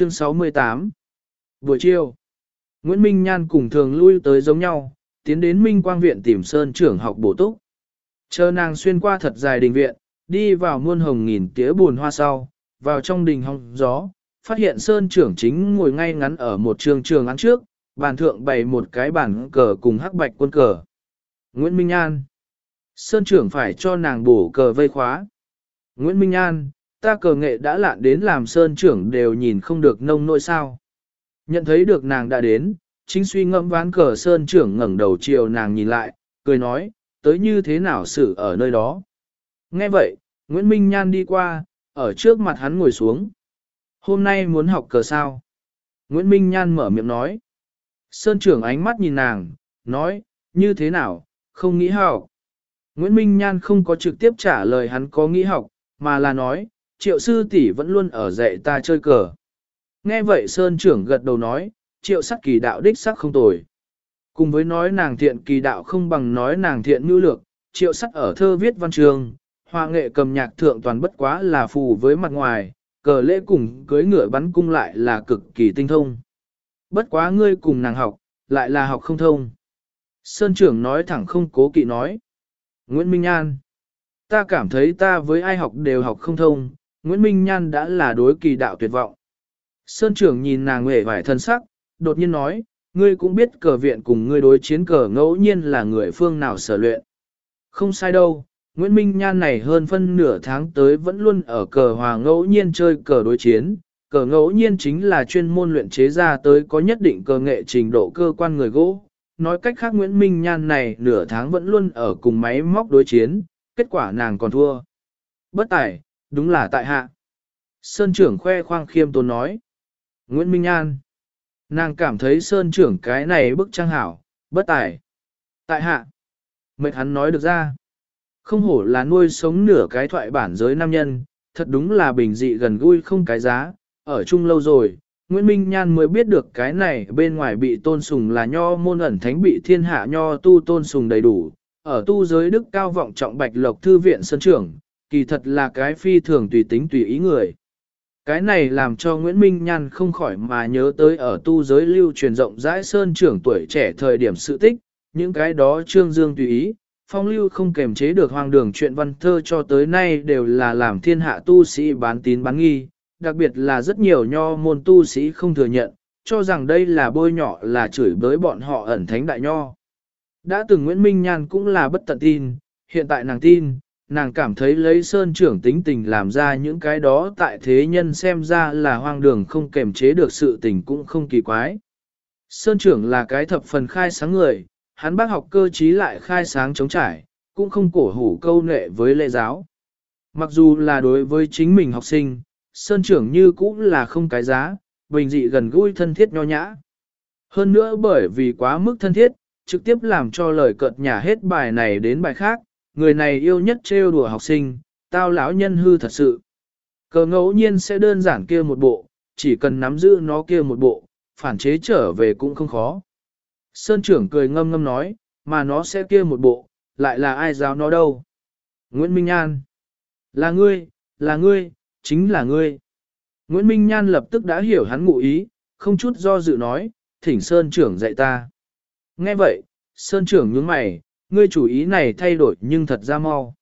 Chương 68 Buổi chiều, Nguyễn Minh Nhan cùng thường lui tới giống nhau, tiến đến Minh Quang Viện tìm Sơn trưởng học bổ túc. Chờ nàng xuyên qua thật dài đình viện, đi vào muôn hồng nghìn tía buồn hoa sau, vào trong đình hong gió, phát hiện Sơn trưởng chính ngồi ngay ngắn ở một trường trường án trước, bàn thượng bày một cái bản cờ cùng hắc bạch quân cờ. Nguyễn Minh An Sơn trưởng phải cho nàng bổ cờ vây khóa. Nguyễn Minh An, ta cờ nghệ đã lạn đến làm Sơn trưởng đều nhìn không được nông nỗi sao. Nhận thấy được nàng đã đến, chính suy ngẫm ván cờ Sơn trưởng ngẩng đầu chiều nàng nhìn lại, cười nói, tới như thế nào xử ở nơi đó. Nghe vậy, Nguyễn Minh Nhan đi qua, ở trước mặt hắn ngồi xuống. Hôm nay muốn học cờ sao? Nguyễn Minh Nhan mở miệng nói. Sơn trưởng ánh mắt nhìn nàng, nói, như thế nào, không nghĩ học. Nguyễn Minh Nhan không có trực tiếp trả lời hắn có nghĩ học, mà là nói, triệu sư tỷ vẫn luôn ở dạy ta chơi cờ. Nghe vậy Sơn trưởng gật đầu nói, triệu sắc kỳ đạo đích sắc không tồi. Cùng với nói nàng thiện kỳ đạo không bằng nói nàng thiện nhu lược, triệu sắc ở thơ viết văn trường, hoa nghệ cầm nhạc thượng toàn bất quá là phù với mặt ngoài, cờ lễ cùng cưới ngựa bắn cung lại là cực kỳ tinh thông. Bất quá ngươi cùng nàng học, lại là học không thông. Sơn trưởng nói thẳng không cố kỵ nói. Nguyễn Minh An. Ta cảm thấy ta với ai học đều học không thông, Nguyễn Minh Nhan đã là đối kỳ đạo tuyệt vọng. Sơn trưởng nhìn nàng nghệ vải thân sắc, đột nhiên nói, ngươi cũng biết cờ viện cùng ngươi đối chiến cờ ngẫu nhiên là người phương nào sở luyện. Không sai đâu, Nguyễn Minh Nhan này hơn phân nửa tháng tới vẫn luôn ở cờ hòa ngẫu nhiên chơi cờ đối chiến, cờ ngẫu nhiên chính là chuyên môn luyện chế ra tới có nhất định cờ nghệ trình độ cơ quan người gỗ. Nói cách khác Nguyễn Minh Nhan này nửa tháng vẫn luôn ở cùng máy móc đối chiến, kết quả nàng còn thua. Bất tài, đúng là tại hạ. Sơn trưởng khoe khoang khiêm tốn nói. Nguyễn Minh an Nàng cảm thấy Sơn trưởng cái này bức trang hảo, bất tài. Tại hạ. mệt hắn nói được ra. Không hổ là nuôi sống nửa cái thoại bản giới nam nhân, thật đúng là bình dị gần gũi không cái giá, ở chung lâu rồi, Nguyễn Minh Nhan mới biết được cái này bên ngoài bị tôn sùng là nho môn ẩn thánh bị thiên hạ nho tu tôn sùng đầy đủ, ở tu giới đức cao vọng trọng bạch lộc thư viện sân trưởng, kỳ thật là cái phi thường tùy tính tùy ý người. Cái này làm cho Nguyễn Minh Nhan không khỏi mà nhớ tới ở tu giới lưu truyền rộng rãi sơn trưởng tuổi trẻ thời điểm sự tích, những cái đó trương dương tùy ý, phong lưu không kềm chế được hoang đường chuyện văn thơ cho tới nay đều là làm thiên hạ tu sĩ bán tín bán nghi, đặc biệt là rất nhiều nho môn tu sĩ không thừa nhận, cho rằng đây là bôi nhỏ là chửi bới bọn họ ẩn thánh đại nho. Đã từng Nguyễn Minh Nhan cũng là bất tận tin, hiện tại nàng tin, nàng cảm thấy lấy sơn trưởng tính tình làm ra những cái đó tại thế nhân xem ra là hoang đường không kềm chế được sự tình cũng không kỳ quái. Sơn trưởng là cái thập phần khai sáng người, hắn bác học cơ trí lại khai sáng chống trải, cũng không cổ hủ câu nệ với lệ giáo. Mặc dù là đối với chính mình học sinh, Sơn trưởng như cũng là không cái giá, bình dị gần gũi thân thiết nho nhã. Hơn nữa bởi vì quá mức thân thiết, trực tiếp làm cho lời cợt nhả hết bài này đến bài khác, người này yêu nhất trêu đùa học sinh, tao lão nhân hư thật sự. Cờ ngẫu nhiên sẽ đơn giản kia một bộ, chỉ cần nắm giữ nó kia một bộ, phản chế trở về cũng không khó. Sơn trưởng cười ngâm ngâm nói, mà nó sẽ kia một bộ, lại là ai giáo nó đâu. Nguyễn Minh An. Là ngươi, là ngươi, chính là ngươi. Nguyễn Minh Nhan lập tức đã hiểu hắn ngụ ý, không chút do dự nói, thỉnh Sơn trưởng dạy ta. Nghe vậy, Sơn trưởng nhướng mày, ngươi chủ ý này thay đổi nhưng thật ra mau.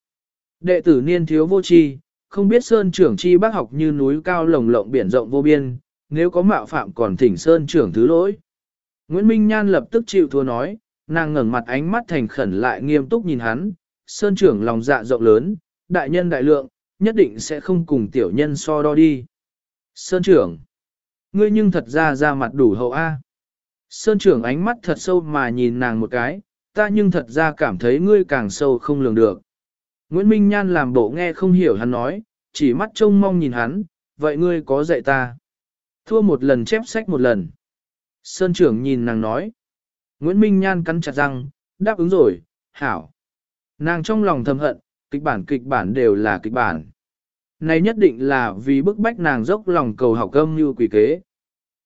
Đệ tử niên thiếu vô tri, không biết Sơn trưởng chi bác học như núi cao lồng lộng biển rộng vô biên, nếu có mạo phạm còn thỉnh Sơn trưởng thứ lỗi. Nguyễn Minh Nhan lập tức chịu thua nói, nàng ngẩng mặt ánh mắt thành khẩn lại nghiêm túc nhìn hắn, Sơn trưởng lòng dạ rộng lớn, đại nhân đại lượng, nhất định sẽ không cùng tiểu nhân so đo đi. Sơn trưởng, ngươi nhưng thật ra ra mặt đủ hậu A. Sơn trưởng ánh mắt thật sâu mà nhìn nàng một cái, ta nhưng thật ra cảm thấy ngươi càng sâu không lường được. Nguyễn Minh Nhan làm bộ nghe không hiểu hắn nói, chỉ mắt trông mong nhìn hắn, vậy ngươi có dạy ta? Thua một lần chép sách một lần. Sơn trưởng nhìn nàng nói. Nguyễn Minh Nhan cắn chặt răng, đáp ứng rồi, hảo. Nàng trong lòng thầm hận, kịch bản kịch bản đều là kịch bản. Này nhất định là vì bức bách nàng dốc lòng cầu học âm như quỷ kế.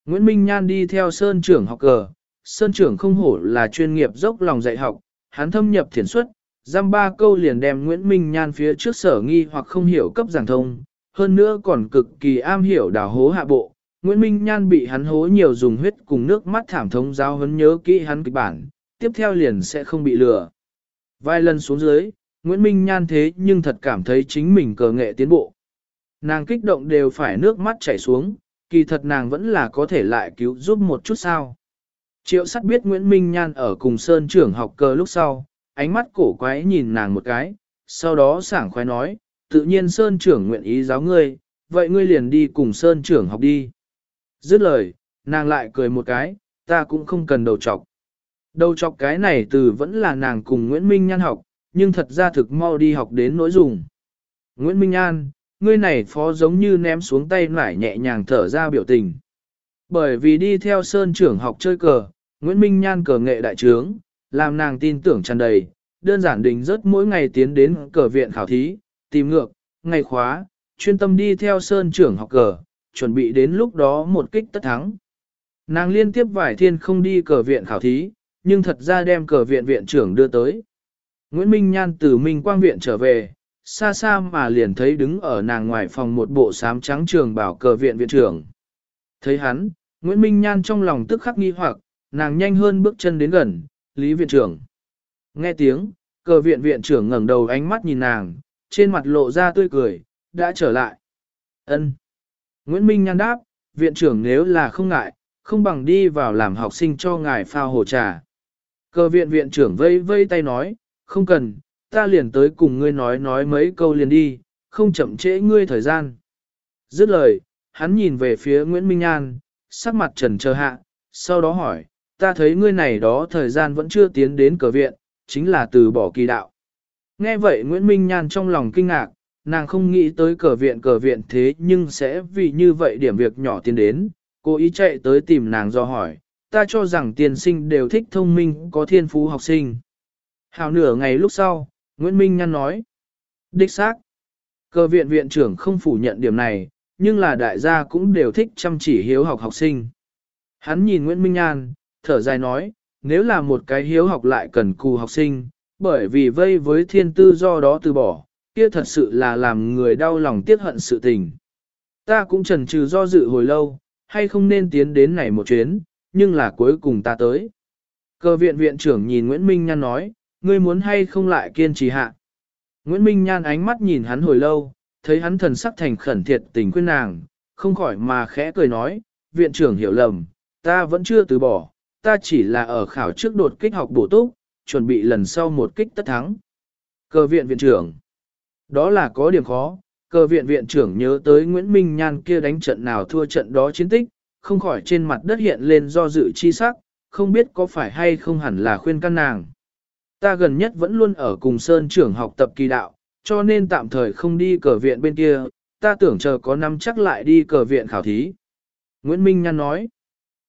Nguyễn Minh Nhan đi theo Sơn trưởng học cờ, Sơn trưởng không hổ là chuyên nghiệp dốc lòng dạy học, hắn thâm nhập thiền xuất, giam ba câu liền đem Nguyễn Minh Nhan phía trước sở nghi hoặc không hiểu cấp giảng thông, hơn nữa còn cực kỳ am hiểu đào hố hạ bộ, Nguyễn Minh Nhan bị hắn hố nhiều dùng huyết cùng nước mắt thảm thống giáo hấn nhớ kỹ hắn kịch bản, tiếp theo liền sẽ không bị lừa. Vài lần xuống dưới, Nguyễn Minh Nhan thế nhưng thật cảm thấy chính mình cờ nghệ tiến bộ. Nàng kích động đều phải nước mắt chảy xuống, kỳ thật nàng vẫn là có thể lại cứu giúp một chút sao. Triệu sắt biết Nguyễn Minh Nhan ở cùng Sơn trưởng học cơ lúc sau, ánh mắt cổ quái nhìn nàng một cái, sau đó sảng khoái nói, tự nhiên Sơn trưởng nguyện ý giáo ngươi, vậy ngươi liền đi cùng Sơn trưởng học đi. Dứt lời, nàng lại cười một cái, ta cũng không cần đầu chọc. Đầu chọc cái này từ vẫn là nàng cùng Nguyễn Minh Nhan học, nhưng thật ra thực mau đi học đến nỗi dùng. Nguyễn Minh An, ngươi này phó giống như ném xuống tay nải nhẹ nhàng thở ra biểu tình. Bởi vì đi theo Sơn trưởng học chơi cờ, Nguyễn Minh Nhan cờ nghệ đại trướng, làm nàng tin tưởng tràn đầy, đơn giản đình rất mỗi ngày tiến đến cờ viện khảo thí, tìm ngược, ngày khóa, chuyên tâm đi theo Sơn trưởng học cờ, chuẩn bị đến lúc đó một kích tất thắng. Nàng liên tiếp vài thiên không đi cờ viện khảo thí, nhưng thật ra đem cờ viện viện trưởng đưa tới. Nguyễn Minh Nhan từ Minh Quang Viện trở về, xa xa mà liền thấy đứng ở nàng ngoài phòng một bộ sám trắng trường bảo cờ viện viện trưởng. Thấy hắn, Nguyễn Minh Nhan trong lòng tức khắc nghi hoặc, nàng nhanh hơn bước chân đến gần, Lý viện trưởng. Nghe tiếng, cờ viện viện trưởng ngẩng đầu ánh mắt nhìn nàng, trên mặt lộ ra tươi cười, đã trở lại. Ân. Nguyễn Minh Nhan đáp, viện trưởng nếu là không ngại, không bằng đi vào làm học sinh cho ngài phao hồ trà. Cờ viện viện trưởng vây vây tay nói, không cần, ta liền tới cùng ngươi nói nói mấy câu liền đi, không chậm trễ ngươi thời gian. Dứt lời, hắn nhìn về phía Nguyễn Minh Nhan, sắc mặt trần chờ hạ, sau đó hỏi, ta thấy ngươi này đó thời gian vẫn chưa tiến đến cờ viện, chính là từ bỏ kỳ đạo. Nghe vậy Nguyễn Minh Nhan trong lòng kinh ngạc, nàng không nghĩ tới cờ viện cờ viện thế nhưng sẽ vì như vậy điểm việc nhỏ tiến đến, cô ý chạy tới tìm nàng do hỏi, ta cho rằng tiền sinh đều thích thông minh có thiên phú học sinh. Hào nửa ngày lúc sau, Nguyễn Minh Nhan nói, đích xác, cờ viện viện trưởng không phủ nhận điểm này, nhưng là đại gia cũng đều thích chăm chỉ hiếu học học sinh. Hắn nhìn Nguyễn Minh An, thở dài nói, nếu là một cái hiếu học lại cần cù học sinh, bởi vì vây với thiên tư do đó từ bỏ, kia thật sự là làm người đau lòng tiếc hận sự tình. Ta cũng chần chừ do dự hồi lâu, hay không nên tiến đến này một chuyến, nhưng là cuối cùng ta tới. Cơ viện viện trưởng nhìn Nguyễn Minh Nhan nói, ngươi muốn hay không lại kiên trì hạ. Nguyễn Minh Nhan ánh mắt nhìn hắn hồi lâu, thấy hắn thần sắc thành khẩn thiệt tình khuyên nàng, không khỏi mà khẽ cười nói, viện trưởng hiểu lầm, ta vẫn chưa từ bỏ, ta chỉ là ở khảo trước đột kích học bổ túc, chuẩn bị lần sau một kích tất thắng. Cơ viện viện trưởng, đó là có điểm khó, cơ viện viện trưởng nhớ tới Nguyễn Minh Nhan kia đánh trận nào thua trận đó chiến tích, không khỏi trên mặt đất hiện lên do dự chi sắc, không biết có phải hay không hẳn là khuyên căn nàng. Ta gần nhất vẫn luôn ở cùng Sơn trưởng học tập kỳ đạo, cho nên tạm thời không đi cờ viện bên kia, ta tưởng chờ có năm chắc lại đi cờ viện khảo thí. Nguyễn Minh Nhan nói,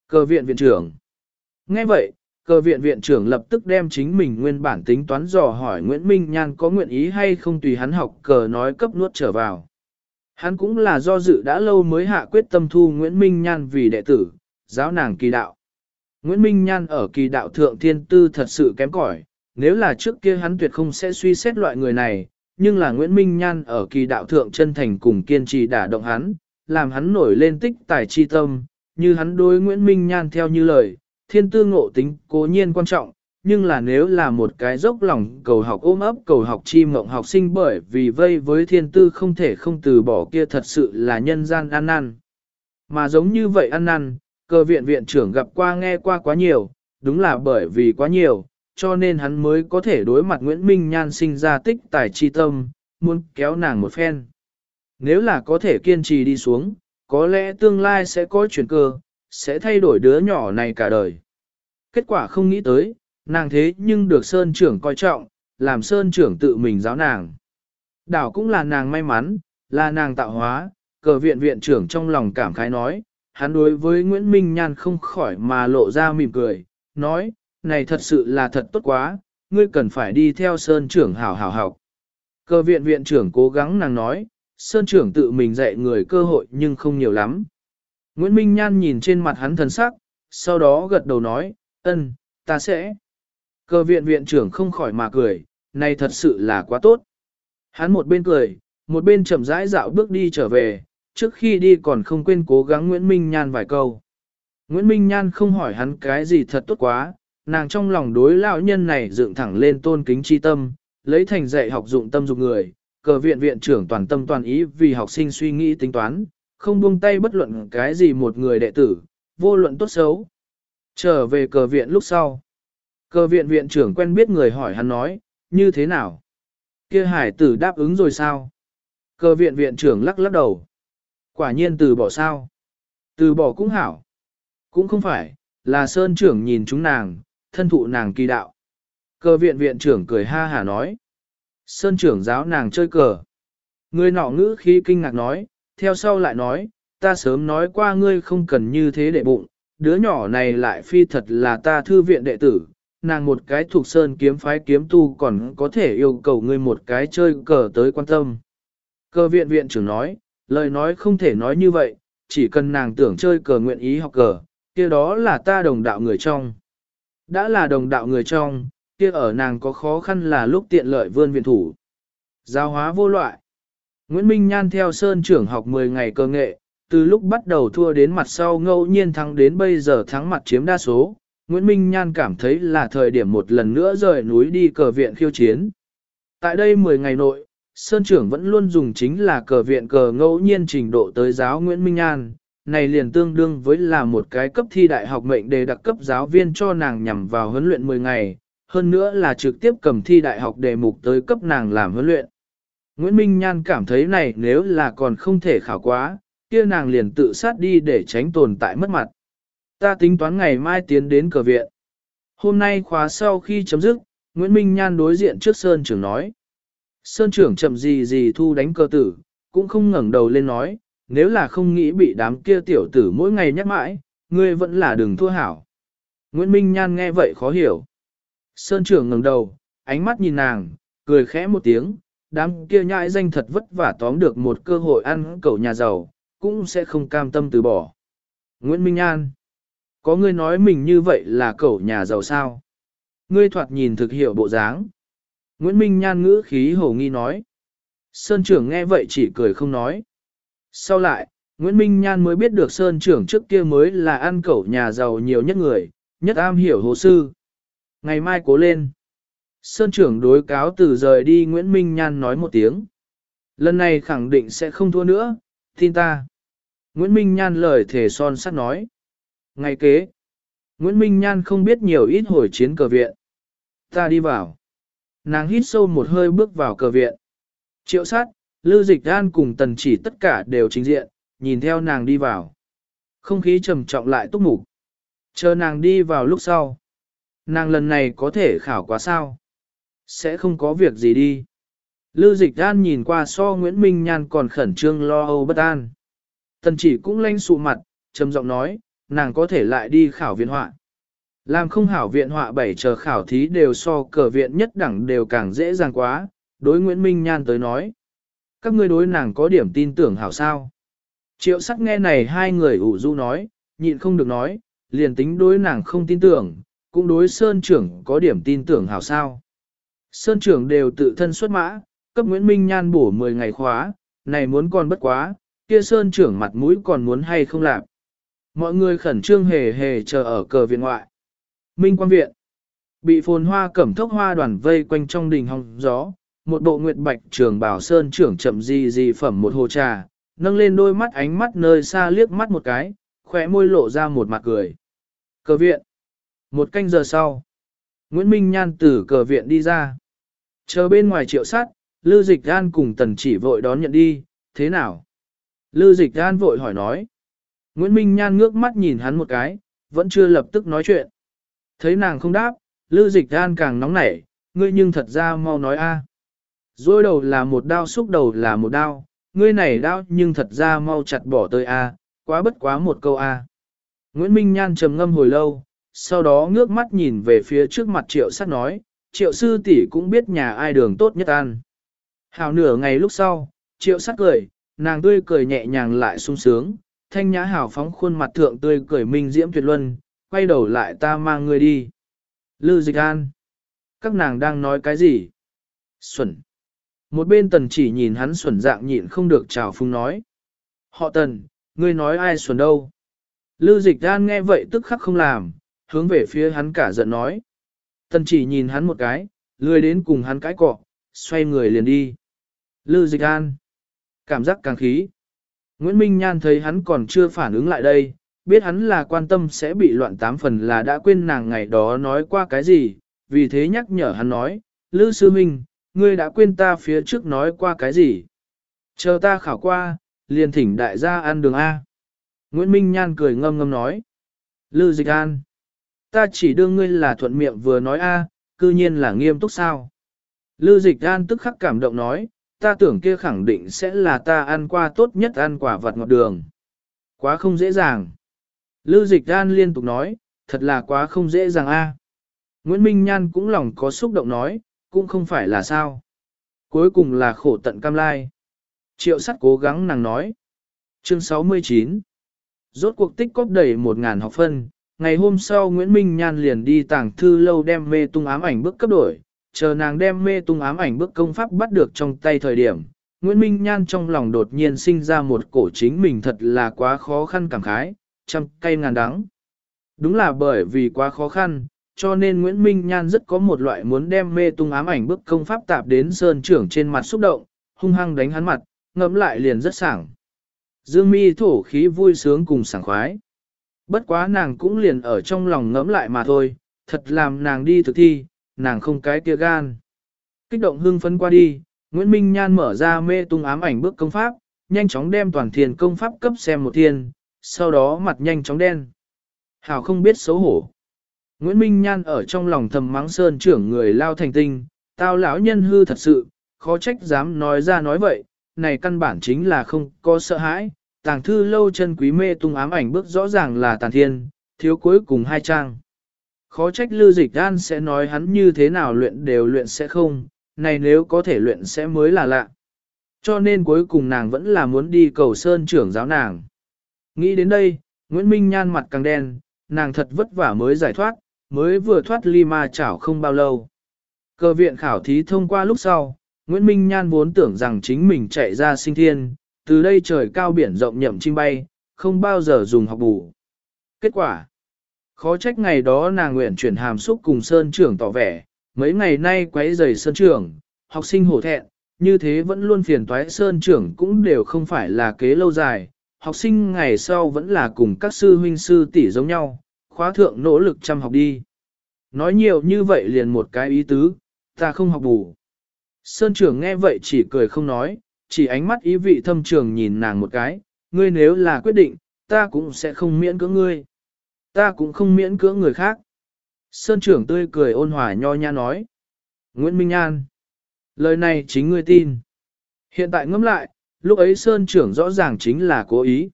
cờ viện viện trưởng. Nghe vậy, cờ viện viện trưởng lập tức đem chính mình nguyên bản tính toán dò hỏi Nguyễn Minh Nhan có nguyện ý hay không tùy hắn học cờ nói cấp nuốt trở vào. Hắn cũng là do dự đã lâu mới hạ quyết tâm thu Nguyễn Minh Nhan vì đệ tử, giáo nàng kỳ đạo. Nguyễn Minh Nhan ở kỳ đạo thượng thiên tư thật sự kém cỏi, nếu là trước kia hắn tuyệt không sẽ suy xét loại người này, nhưng là Nguyễn Minh Nhan ở kỳ đạo thượng chân thành cùng kiên trì đả động hắn, làm hắn nổi lên tích tài chi tâm, như hắn đối Nguyễn Minh Nhan theo như lời, thiên tư ngộ tính cố nhiên quan trọng, nhưng là nếu là một cái dốc lòng cầu học ôm ấp cầu học chi mộng học sinh bởi vì vây với thiên tư không thể không từ bỏ kia thật sự là nhân gian ăn năn. Mà giống như vậy ăn năn, cơ viện viện trưởng gặp qua nghe qua quá nhiều, đúng là bởi vì quá nhiều, cho nên hắn mới có thể đối mặt Nguyễn Minh Nhan sinh ra tích tài chi tâm, muốn kéo nàng một phen. Nếu là có thể kiên trì đi xuống, có lẽ tương lai sẽ có chuyển cơ, sẽ thay đổi đứa nhỏ này cả đời. Kết quả không nghĩ tới, nàng thế nhưng được Sơn trưởng coi trọng, làm Sơn trưởng tự mình giáo nàng. Đảo cũng là nàng may mắn, là nàng tạo hóa, cờ viện viện trưởng trong lòng cảm khái nói, hắn đối với Nguyễn Minh Nhan không khỏi mà lộ ra mỉm cười, nói, này thật sự là thật tốt quá, ngươi cần phải đi theo Sơn trưởng hảo hảo học. Cơ viện viện trưởng cố gắng nàng nói, Sơn trưởng tự mình dạy người cơ hội nhưng không nhiều lắm. Nguyễn Minh Nhan nhìn trên mặt hắn thần sắc, sau đó gật đầu nói, ân, ta sẽ. Cơ viện viện trưởng không khỏi mà cười, này thật sự là quá tốt. Hắn một bên cười, một bên chậm rãi dạo bước đi trở về, trước khi đi còn không quên cố gắng Nguyễn Minh Nhan vài câu. Nguyễn Minh Nhan không hỏi hắn cái gì thật tốt quá, nàng trong lòng đối lão nhân này dựng thẳng lên tôn kính chi tâm, lấy thành dạy học dụng tâm dục người, cờ viện viện trưởng toàn tâm toàn ý vì học sinh suy nghĩ tính toán, không buông tay bất luận cái gì một người đệ tử, vô luận tốt xấu. Trở về cờ viện lúc sau. Cờ viện viện trưởng quen biết người hỏi hắn nói, như thế nào? Kia hải tử đáp ứng rồi sao? Cờ viện viện trưởng lắc lắc đầu. Quả nhiên từ bỏ sao? Từ bỏ cũng hảo. Cũng không phải, là sơn trưởng nhìn chúng nàng, thân thụ nàng kỳ đạo. cơ viện viện trưởng cười ha hà nói. Sơn trưởng giáo nàng chơi cờ. Người nọ ngữ khí kinh ngạc nói, theo sau lại nói, ta sớm nói qua ngươi không cần như thế để bụng, đứa nhỏ này lại phi thật là ta thư viện đệ tử, nàng một cái thuộc sơn kiếm phái kiếm tu còn có thể yêu cầu ngươi một cái chơi cờ tới quan tâm. cơ viện viện trưởng nói, lời nói không thể nói như vậy, chỉ cần nàng tưởng chơi cờ nguyện ý học cờ, kia đó là ta đồng đạo người trong. Đã là đồng đạo người trong, kia ở nàng có khó khăn là lúc tiện lợi vươn viện thủ. Giao hóa vô loại. Nguyễn Minh Nhan theo Sơn trưởng học 10 ngày cơ nghệ, từ lúc bắt đầu thua đến mặt sau ngẫu nhiên thắng đến bây giờ thắng mặt chiếm đa số. Nguyễn Minh Nhan cảm thấy là thời điểm một lần nữa rời núi đi cờ viện khiêu chiến. Tại đây 10 ngày nội, Sơn trưởng vẫn luôn dùng chính là cờ viện cờ ngẫu nhiên trình độ tới giáo Nguyễn Minh Nhan, này liền tương đương với là một cái cấp thi đại học mệnh đề đặc cấp giáo viên cho nàng nhằm vào huấn luyện 10 ngày, hơn nữa là trực tiếp cầm thi đại học đề mục tới cấp nàng làm huấn luyện. Nguyễn Minh Nhan cảm thấy này nếu là còn không thể khảo quá, kia nàng liền tự sát đi để tránh tồn tại mất mặt. Ta tính toán ngày mai tiến đến cờ viện. Hôm nay khóa sau khi chấm dứt, Nguyễn Minh Nhan đối diện trước Sơn trưởng nói. Sơn trưởng chậm gì gì thu đánh cơ tử, cũng không ngẩng đầu lên nói, nếu là không nghĩ bị đám kia tiểu tử mỗi ngày nhắc mãi, ngươi vẫn là đừng thua hảo. Nguyễn Minh Nhan nghe vậy khó hiểu. Sơn trưởng ngẩng đầu, ánh mắt nhìn nàng, cười khẽ một tiếng, đám kia nhãi danh thật vất vả tóm được một cơ hội ăn cẩu nhà giàu, cũng sẽ không cam tâm từ bỏ. Nguyễn Minh Nhan, có ngươi nói mình như vậy là cẩu nhà giàu sao? Ngươi thoạt nhìn thực hiểu bộ dáng. Nguyễn Minh Nhan ngữ khí hổ nghi nói. Sơn trưởng nghe vậy chỉ cười không nói. Sau lại, Nguyễn Minh Nhan mới biết được Sơn trưởng trước kia mới là ăn cẩu nhà giàu nhiều nhất người, nhất am hiểu hồ sư. Ngày mai cố lên. Sơn trưởng đối cáo từ rời đi Nguyễn Minh Nhan nói một tiếng. Lần này khẳng định sẽ không thua nữa, tin ta. Nguyễn Minh Nhan lời thể son sắt nói. Ngày kế, Nguyễn Minh Nhan không biết nhiều ít hồi chiến cờ viện. Ta đi vào. Nàng hít sâu một hơi bước vào cờ viện. Triệu sát, Lư Dịch An cùng tần chỉ tất cả đều chính diện, nhìn theo nàng đi vào. Không khí trầm trọng lại túc mục. Chờ nàng đi vào lúc sau. Nàng lần này có thể khảo quá sao? Sẽ không có việc gì đi. Lư Dịch An nhìn qua so Nguyễn Minh Nhan còn khẩn trương lo âu bất an. Tần chỉ cũng lanh sụ mặt, trầm giọng nói, nàng có thể lại đi khảo viện họa. Làm không hảo viện họa bảy chờ khảo thí đều so cờ viện nhất đẳng đều càng dễ dàng quá, đối Nguyễn Minh Nhan tới nói. Các ngươi đối nàng có điểm tin tưởng hảo sao. Triệu sắc nghe này hai người ủ rũ nói, nhịn không được nói, liền tính đối nàng không tin tưởng, cũng đối Sơn trưởng có điểm tin tưởng hảo sao. Sơn trưởng đều tự thân xuất mã, cấp Nguyễn Minh Nhan bổ 10 ngày khóa, này muốn còn bất quá, kia Sơn trưởng mặt mũi còn muốn hay không làm. Mọi người khẩn trương hề hề chờ ở cờ viện ngoại. Minh quan viện. Bị phồn hoa cẩm thốc hoa đoàn vây quanh trong đình hong gió, một bộ nguyệt bạch trường bảo sơn trưởng chậm gì gì phẩm một hồ trà, nâng lên đôi mắt ánh mắt nơi xa liếc mắt một cái, khỏe môi lộ ra một mặt cười. Cờ viện. Một canh giờ sau, Nguyễn Minh Nhan từ cờ viện đi ra. Chờ bên ngoài triệu sát, Lư Dịch An cùng Tần chỉ vội đón nhận đi, thế nào? Lư Dịch An vội hỏi nói. Nguyễn Minh Nhan ngước mắt nhìn hắn một cái, vẫn chưa lập tức nói chuyện. Thấy nàng không đáp, Lư Dịch An càng nóng nảy, ngươi nhưng thật ra mau nói a. Rồi đầu là một đao xúc đầu là một đao, ngươi này đao nhưng thật ra mau chặt bỏ tới a, quá bất quá một câu a. Nguyễn Minh Nhan trầm ngâm hồi lâu, sau đó ngước mắt nhìn về phía trước mặt triệu sát nói, triệu sư tỷ cũng biết nhà ai đường tốt nhất ăn. Hào nửa ngày lúc sau, triệu sát cười, nàng tươi cười nhẹ nhàng lại sung sướng, thanh nhã hào phóng khuôn mặt thượng tươi cười minh diễm tuyệt luân, quay đầu lại ta mang ngươi đi. Lư dịch an. Các nàng đang nói cái gì? Xuẩn. Một bên tần chỉ nhìn hắn xuẩn dạng nhịn không được chào phung nói. Họ tần, ngươi nói ai xuẩn đâu? Lư dịch đan nghe vậy tức khắc không làm, hướng về phía hắn cả giận nói. Tần chỉ nhìn hắn một cái, lười đến cùng hắn cãi cọ, xoay người liền đi. Lư dịch an. Cảm giác càng khí. Nguyễn Minh Nhan thấy hắn còn chưa phản ứng lại đây, biết hắn là quan tâm sẽ bị loạn tám phần là đã quên nàng ngày đó nói qua cái gì, vì thế nhắc nhở hắn nói, Lư Sư Minh, ngươi đã quên ta phía trước nói qua cái gì. Chờ ta khảo qua, liền thỉnh đại gia ăn đường A. Nguyễn Minh Nhan cười ngâm ngâm nói. Lư Dịch An. Ta chỉ đương ngươi là thuận miệng vừa nói A, cư nhiên là nghiêm túc sao. Lư Dịch An tức khắc cảm động nói, ta tưởng kia khẳng định sẽ là ta ăn qua tốt nhất ăn quả vật ngọt đường. Quá không dễ dàng. Lư Dịch An liên tục nói, thật là quá không dễ dàng a. Nguyễn Minh Nhan cũng lòng có xúc động nói, cũng không phải là sao. Cuối cùng là khổ tận cam lai. Triệu sắt cố gắng nàng nói. Chương 69 Rốt cuộc tích cóp đầy 1.000 học phân, ngày hôm sau Nguyễn Minh Nhan liền đi tàng thư lâu đem mê tung ám ảnh bước cấp đổi, chờ nàng đem mê tung ám ảnh bước công pháp bắt được trong tay thời điểm. Nguyễn Minh Nhan trong lòng đột nhiên sinh ra một cổ chính mình thật là quá khó khăn cảm khái, trăm cây ngàn đắng. Đúng là bởi vì quá khó khăn, cho nên Nguyễn Minh Nhan rất có một loại muốn đem mê tung ám ảnh bức công pháp tạp đến sơn trưởng trên mặt xúc động, hung hăng đánh hắn mặt, ngẫm lại liền rất sảng. Dương mi thổ khí vui sướng cùng sảng khoái. Bất quá nàng cũng liền ở trong lòng ngẫm lại mà thôi, thật làm nàng đi thực thi, nàng không cái kia gan. Kích động hưng phấn qua đi, Nguyễn Minh Nhan mở ra mê tung ám ảnh bước công pháp, nhanh chóng đem toàn thiền công pháp cấp xem một thiên, sau đó mặt nhanh chóng đen. Hảo không biết xấu hổ. Nguyễn Minh Nhan ở trong lòng thầm mắng sơn trưởng người lao thành tinh, tao lão nhân hư thật sự, khó trách dám nói ra nói vậy, này căn bản chính là không có sợ hãi, tàng thư lâu chân quý mê tung ám ảnh bước rõ ràng là tàn thiên, thiếu cuối cùng hai trang. Khó trách lưu dịch Đan sẽ nói hắn như thế nào luyện đều luyện sẽ không, này nếu có thể luyện sẽ mới là lạ. Cho nên cuối cùng nàng vẫn là muốn đi cầu sơn trưởng giáo nàng. Nghĩ đến đây, Nguyễn Minh nhan mặt càng đen, nàng thật vất vả mới giải thoát, mới vừa thoát ly ma chảo không bao lâu. Cơ viện khảo thí thông qua lúc sau, Nguyễn Minh Nhan vốn tưởng rằng chính mình chạy ra sinh thiên, từ đây trời cao biển rộng nhậm chim bay, không bao giờ dùng học bù. Kết quả, khó trách ngày đó nàng nguyện chuyển hàm xúc cùng Sơn trưởng tỏ vẻ, mấy ngày nay quấy rầy Sơn trưởng, học sinh hổ thẹn, như thế vẫn luôn phiền toái Sơn trưởng cũng đều không phải là kế lâu dài, học sinh ngày sau vẫn là cùng các sư huynh sư tỷ giống nhau, khóa thượng nỗ lực chăm học đi. Nói nhiều như vậy liền một cái ý tứ, ta không học bù. Sơn trưởng nghe vậy chỉ cười không nói, chỉ ánh mắt ý vị thâm trường nhìn nàng một cái, ngươi nếu là quyết định, ta cũng sẽ không miễn cưỡng ngươi. Ta cũng không miễn cưỡng người khác. Sơn trưởng tươi cười ôn hòa nho nha nói. Nguyễn Minh An. Lời này chính ngươi tin. Hiện tại ngẫm lại, lúc ấy Sơn trưởng rõ ràng chính là cố ý.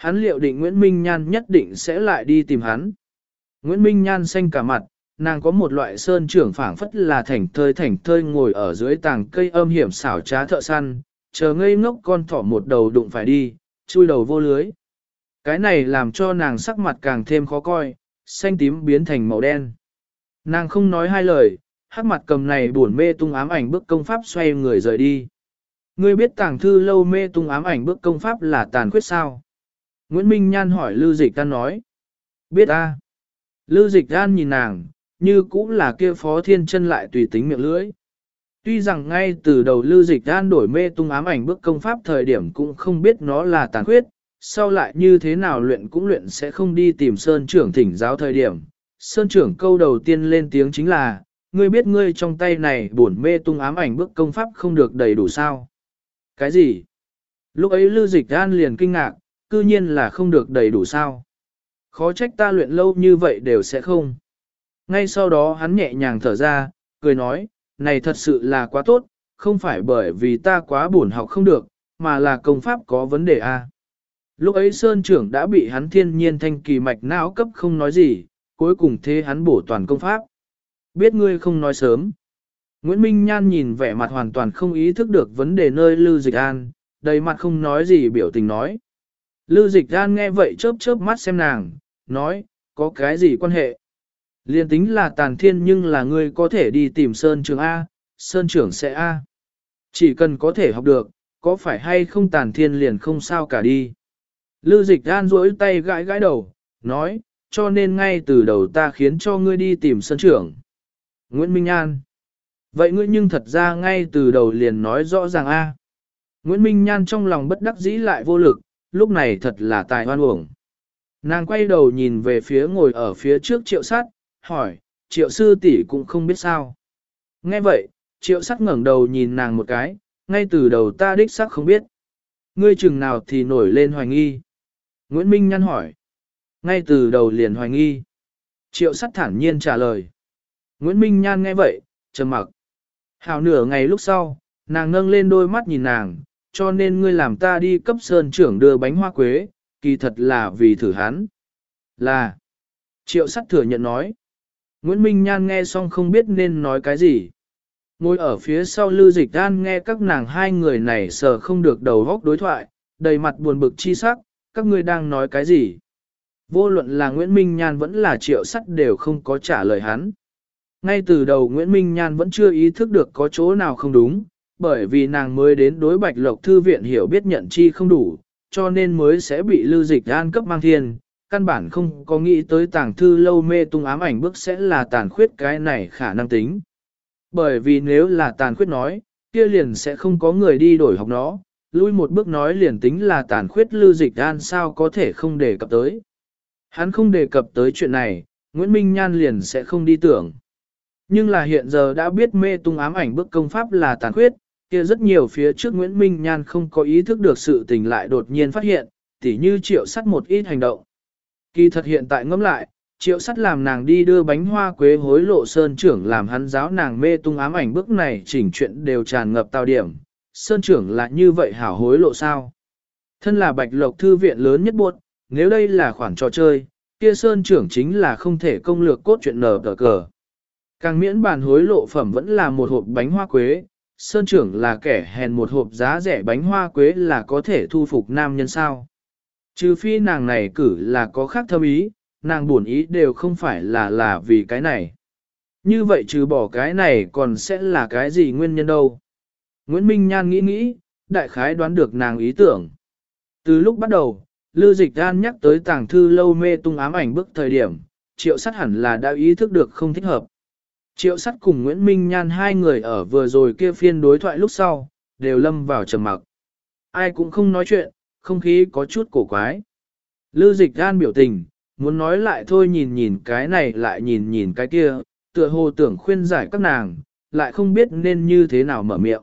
Hắn liệu định Nguyễn Minh Nhan nhất định sẽ lại đi tìm hắn. Nguyễn Minh Nhan xanh cả mặt, nàng có một loại sơn trưởng phảng phất là thảnh thơi thảnh thơi ngồi ở dưới tàng cây âm hiểm xảo trá thợ săn, chờ ngây ngốc con thỏ một đầu đụng phải đi, chui đầu vô lưới. Cái này làm cho nàng sắc mặt càng thêm khó coi, xanh tím biến thành màu đen. Nàng không nói hai lời, hắc mặt cầm này buồn mê tung ám ảnh bước công pháp xoay người rời đi. Ngươi biết tàng thư lâu mê tung ám ảnh bước công pháp là tàn khuyết sao? Nguyễn Minh Nhan hỏi Lưu Dịch An nói. Biết a. Lưu Dịch An nhìn nàng, như cũng là kia phó thiên chân lại tùy tính miệng lưỡi. Tuy rằng ngay từ đầu Lưu Dịch An đổi mê tung ám ảnh bước công pháp thời điểm cũng không biết nó là tàn khuyết, sau lại như thế nào luyện cũng luyện sẽ không đi tìm Sơn trưởng thỉnh giáo thời điểm. Sơn trưởng câu đầu tiên lên tiếng chính là, ngươi biết ngươi trong tay này bổn mê tung ám ảnh bước công pháp không được đầy đủ sao. Cái gì? Lúc ấy Lưu Dịch An liền kinh ngạc, cư nhiên là không được đầy đủ sao. Khó trách ta luyện lâu như vậy đều sẽ không. Ngay sau đó hắn nhẹ nhàng thở ra, cười nói, này thật sự là quá tốt, không phải bởi vì ta quá buồn học không được, mà là công pháp có vấn đề a. À. Lúc ấy Sơn trưởng đã bị hắn thiên nhiên thanh kỳ mạch não cấp không nói gì, cuối cùng thế hắn bổ toàn công pháp. Biết ngươi không nói sớm. Nguyễn Minh Nhan nhìn vẻ mặt hoàn toàn không ý thức được vấn đề nơi Lưu Dịch An, đầy mặt không nói gì biểu tình nói. Lưu Dịch gan nghe vậy chớp chớp mắt xem nàng, nói, có cái gì quan hệ? Liên tính là tàn thiên nhưng là ngươi có thể đi tìm Sơn Trường A, Sơn Trưởng sẽ A. Chỉ cần có thể học được, có phải hay không tàn thiên liền không sao cả đi. Lư dịch gan rỗi tay gãi gãi đầu, nói, cho nên ngay từ đầu ta khiến cho ngươi đi tìm sơn trưởng. Nguyễn Minh An. Vậy ngươi nhưng thật ra ngay từ đầu liền nói rõ ràng a. Nguyễn Minh Nhan trong lòng bất đắc dĩ lại vô lực, lúc này thật là tài hoan uổng. Nàng quay đầu nhìn về phía ngồi ở phía trước triệu sát, hỏi, triệu sư tỷ cũng không biết sao. Nghe vậy, triệu sát ngẩng đầu nhìn nàng một cái, ngay từ đầu ta đích xác không biết. Ngươi chừng nào thì nổi lên hoài nghi. Nguyễn Minh nhăn hỏi. Ngay từ đầu liền hoài nghi. Triệu sắt thản nhiên trả lời. Nguyễn Minh Nhan nghe vậy, trầm mặc. Hào nửa ngày lúc sau, nàng nâng lên đôi mắt nhìn nàng, cho nên ngươi làm ta đi cấp sơn trưởng đưa bánh hoa quế, kỳ thật là vì thử hắn. Là. Triệu sắt thừa nhận nói. Nguyễn Minh Nhan nghe xong không biết nên nói cái gì. Ngồi ở phía sau Lư Dịch đan nghe các nàng hai người này sờ không được đầu góc đối thoại, đầy mặt buồn bực chi sắc, các ngươi đang nói cái gì? Vô luận là Nguyễn Minh Nhan vẫn là triệu sắt đều không có trả lời hắn. Ngay từ đầu Nguyễn Minh Nhan vẫn chưa ý thức được có chỗ nào không đúng, bởi vì nàng mới đến đối bạch lộc thư viện hiểu biết nhận chi không đủ, cho nên mới sẽ bị lưu dịch an cấp mang thiên. Căn bản không có nghĩ tới tàng thư lâu mê tung ám ảnh bức sẽ là tàn khuyết cái này khả năng tính. Bởi vì nếu là tàn khuyết nói, kia liền sẽ không có người đi đổi học nó, lui một bước nói liền tính là tàn khuyết lưu dịch an sao có thể không đề cập tới. Hắn không đề cập tới chuyện này, Nguyễn Minh Nhan liền sẽ không đi tưởng. Nhưng là hiện giờ đã biết mê tung ám ảnh bức công pháp là tàn khuyết, kia rất nhiều phía trước Nguyễn Minh Nhan không có ý thức được sự tình lại đột nhiên phát hiện, tỉ như triệu sắt một ít hành động. Kỳ thật hiện tại ngẫm lại, triệu sắt làm nàng đi đưa bánh hoa quế hối lộ sơn trưởng làm hắn giáo nàng mê tung ám ảnh bước này chỉnh chuyện đều tràn ngập tao điểm. Sơn trưởng là như vậy hảo hối lộ sao? Thân là bạch lộc thư viện lớn nhất buộc, nếu đây là khoản trò chơi, kia sơn trưởng chính là không thể công lược cốt chuyện nở tờ cờ. Càng miễn bàn hối lộ phẩm vẫn là một hộp bánh hoa quế, sơn trưởng là kẻ hèn một hộp giá rẻ bánh hoa quế là có thể thu phục nam nhân sao. Trừ phi nàng này cử là có khác thâm ý, nàng buồn ý đều không phải là là vì cái này. Như vậy trừ bỏ cái này còn sẽ là cái gì nguyên nhân đâu. Nguyễn Minh Nhan nghĩ nghĩ, đại khái đoán được nàng ý tưởng. Từ lúc bắt đầu, Lư Dịch An nhắc tới tàng thư lâu mê tung ám ảnh bức thời điểm, triệu sát hẳn là đã ý thức được không thích hợp. Triệu sắt cùng Nguyễn Minh Nhan hai người ở vừa rồi kia phiên đối thoại lúc sau, đều lâm vào trầm mặc. Ai cũng không nói chuyện, không khí có chút cổ quái. Lư Dịch Gan biểu tình, muốn nói lại thôi nhìn nhìn cái này lại nhìn nhìn cái kia, tựa hồ tưởng khuyên giải các nàng, lại không biết nên như thế nào mở miệng.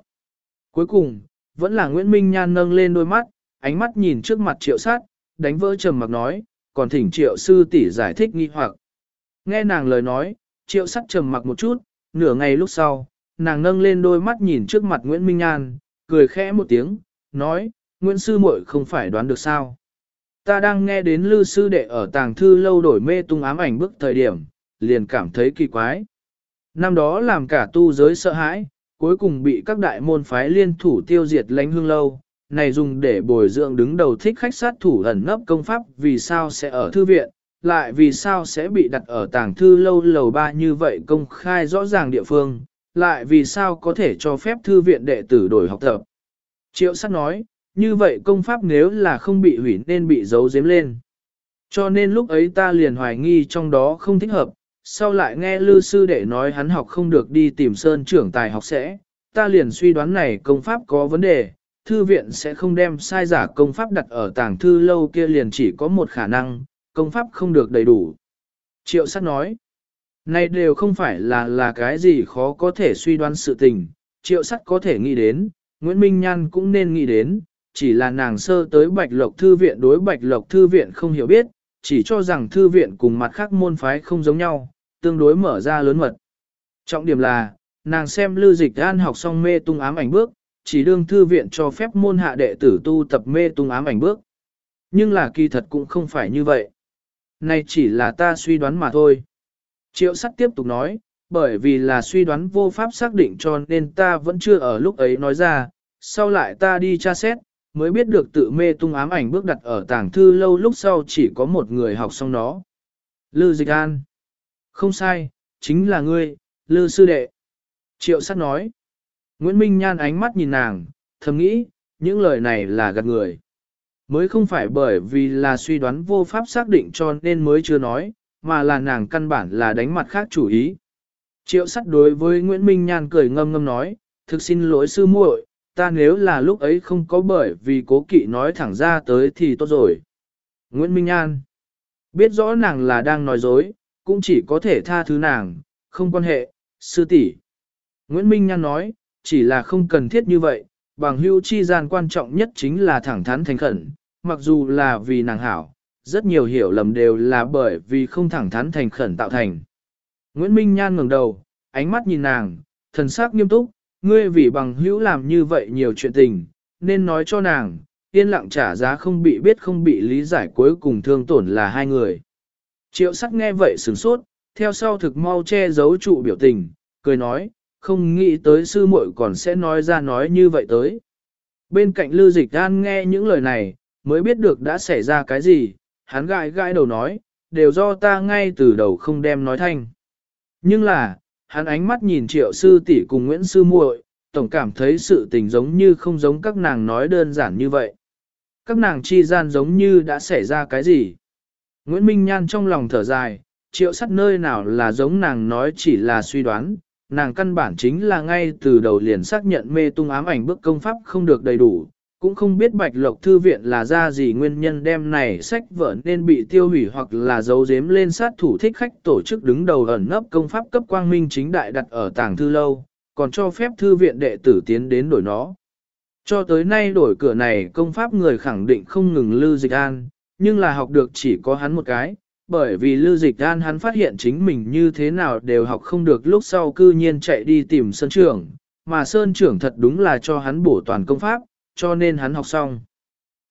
Cuối cùng, vẫn là Nguyễn Minh Nhan nâng lên đôi mắt, ánh mắt nhìn trước mặt triệu sát, đánh vỡ trầm mặc nói, còn thỉnh triệu sư tỷ giải thích nghi hoặc. Nghe nàng lời nói, triệu sắt trầm mặc một chút, nửa ngày lúc sau, nàng nâng lên đôi mắt nhìn trước mặt Nguyễn Minh Nhan, cười khẽ một tiếng, nói, Nguyễn sư muội không phải đoán được sao. Ta đang nghe đến lư sư đệ ở tàng thư lâu đổi mê tung ám ảnh bức thời điểm, liền cảm thấy kỳ quái. Năm đó làm cả tu giới sợ hãi, cuối cùng bị các đại môn phái liên thủ tiêu diệt lãnh hương lâu, này dùng để bồi dưỡng đứng đầu thích khách sát thủ ẩn nấp công pháp vì sao sẽ ở thư viện, lại vì sao sẽ bị đặt ở tàng thư lâu lầu ba như vậy công khai rõ ràng địa phương, lại vì sao có thể cho phép thư viện đệ tử đổi học tập. Triệu sắc nói, như vậy công pháp nếu là không bị hủy nên bị giấu giếm lên. Cho nên lúc ấy ta liền hoài nghi trong đó không thích hợp, sau lại nghe lư sư đệ nói hắn học không được đi tìm sơn trưởng tài học sẽ, ta liền suy đoán này công pháp có vấn đề, thư viện sẽ không đem sai giả công pháp đặt ở tàng thư lâu kia liền chỉ có một khả năng, công pháp không được đầy đủ. Triệu sát nói, này đều không phải là là cái gì khó có thể suy đoán sự tình, triệu sắt có thể nghĩ đến, Nguyễn Minh Nhan cũng nên nghĩ đến, chỉ là nàng sơ tới Bạch Lộc Thư Viện đối Bạch Lộc Thư Viện không hiểu biết, chỉ cho rằng Thư Viện cùng mặt khác môn phái không giống nhau, tương đối mở ra lớn mật. Trọng điểm là, nàng xem lưu dịch an học xong mê tung ám ảnh bước, chỉ đương Thư Viện cho phép môn hạ đệ tử tu tập mê tung ám ảnh bước. Nhưng là kỳ thật cũng không phải như vậy. Này chỉ là ta suy đoán mà thôi. Triệu sắt tiếp tục nói, bởi vì là suy đoán vô pháp xác định cho nên ta vẫn chưa ở lúc ấy nói ra, sau lại ta đi tra xét, mới biết được tự mê tung ám ảnh bước đặt ở tàng thư lâu lúc sau chỉ có một người học xong nó. Lư Dịch An. Không sai, chính là ngươi, Lư Sư Đệ. Triệu sắt nói. Nguyễn Minh Nhan ánh mắt nhìn nàng, thầm nghĩ, những lời này là gạt người. Mới không phải bởi vì là suy đoán vô pháp xác định cho nên mới chưa nói, mà là nàng căn bản là đánh mặt khác chủ ý. Triệu sắt đối với Nguyễn Minh Nhan cười ngâm ngâm nói, thực xin lỗi sư muội, ta nếu là lúc ấy không có bởi vì cố kỵ nói thẳng ra tới thì tốt rồi. Nguyễn Minh Nhan biết rõ nàng là đang nói dối, cũng chỉ có thể tha thứ nàng, không quan hệ, sư tỷ. Nguyễn Minh Nhan nói, chỉ là không cần thiết như vậy, bằng hữu chi gian quan trọng nhất chính là thẳng thắn thành khẩn, mặc dù là vì nàng hảo, rất nhiều hiểu lầm đều là bởi vì không thẳng thắn thành khẩn tạo thành. Nguyễn Minh Nhan ngẩng đầu, ánh mắt nhìn nàng, thần sắc nghiêm túc, ngươi vì bằng hữu làm như vậy nhiều chuyện tình, nên nói cho nàng, yên lặng trả giá không bị biết không bị lý giải cuối cùng thương tổn là hai người. Triệu sắc nghe vậy sửng sốt, theo sau thực mau che giấu trụ biểu tình, cười nói, không nghĩ tới sư muội còn sẽ nói ra nói như vậy tới. Bên cạnh Lưu Dịch An nghe những lời này, mới biết được đã xảy ra cái gì, hắn gãi gãi đầu nói, đều do ta ngay từ đầu không đem nói thanh. Nhưng là, hắn ánh mắt nhìn triệu sư tỷ cùng Nguyễn sư muội, tổng cảm thấy sự tình giống như không giống các nàng nói đơn giản như vậy. Các nàng chi gian giống như đã xảy ra cái gì. Nguyễn Minh Nhan trong lòng thở dài, triệu sắt nơi nào là giống nàng nói chỉ là suy đoán, nàng căn bản chính là ngay từ đầu liền xác nhận mê tung ám ảnh bước công pháp không được đầy đủ, cũng không biết bạch lộc thư viện là ra gì nguyên nhân đem này sách vở nên bị tiêu hủy hoặc là giấu giếm lên sát thủ thích khách tổ chức đứng đầu ẩn nấp công pháp cấp quang minh chính đại đặt ở tàng thư lâu, còn cho phép thư viện đệ tử tiến đến đổi nó. Cho tới nay đổi cửa này công pháp người khẳng định không ngừng lưu dịch an, nhưng là học được chỉ có hắn một cái, bởi vì Lưu Dịch An hắn phát hiện chính mình như thế nào đều học không được lúc sau cư nhiên chạy đi tìm Sơn Trưởng, mà Sơn Trưởng thật đúng là cho hắn bổ toàn công pháp, cho nên hắn học xong.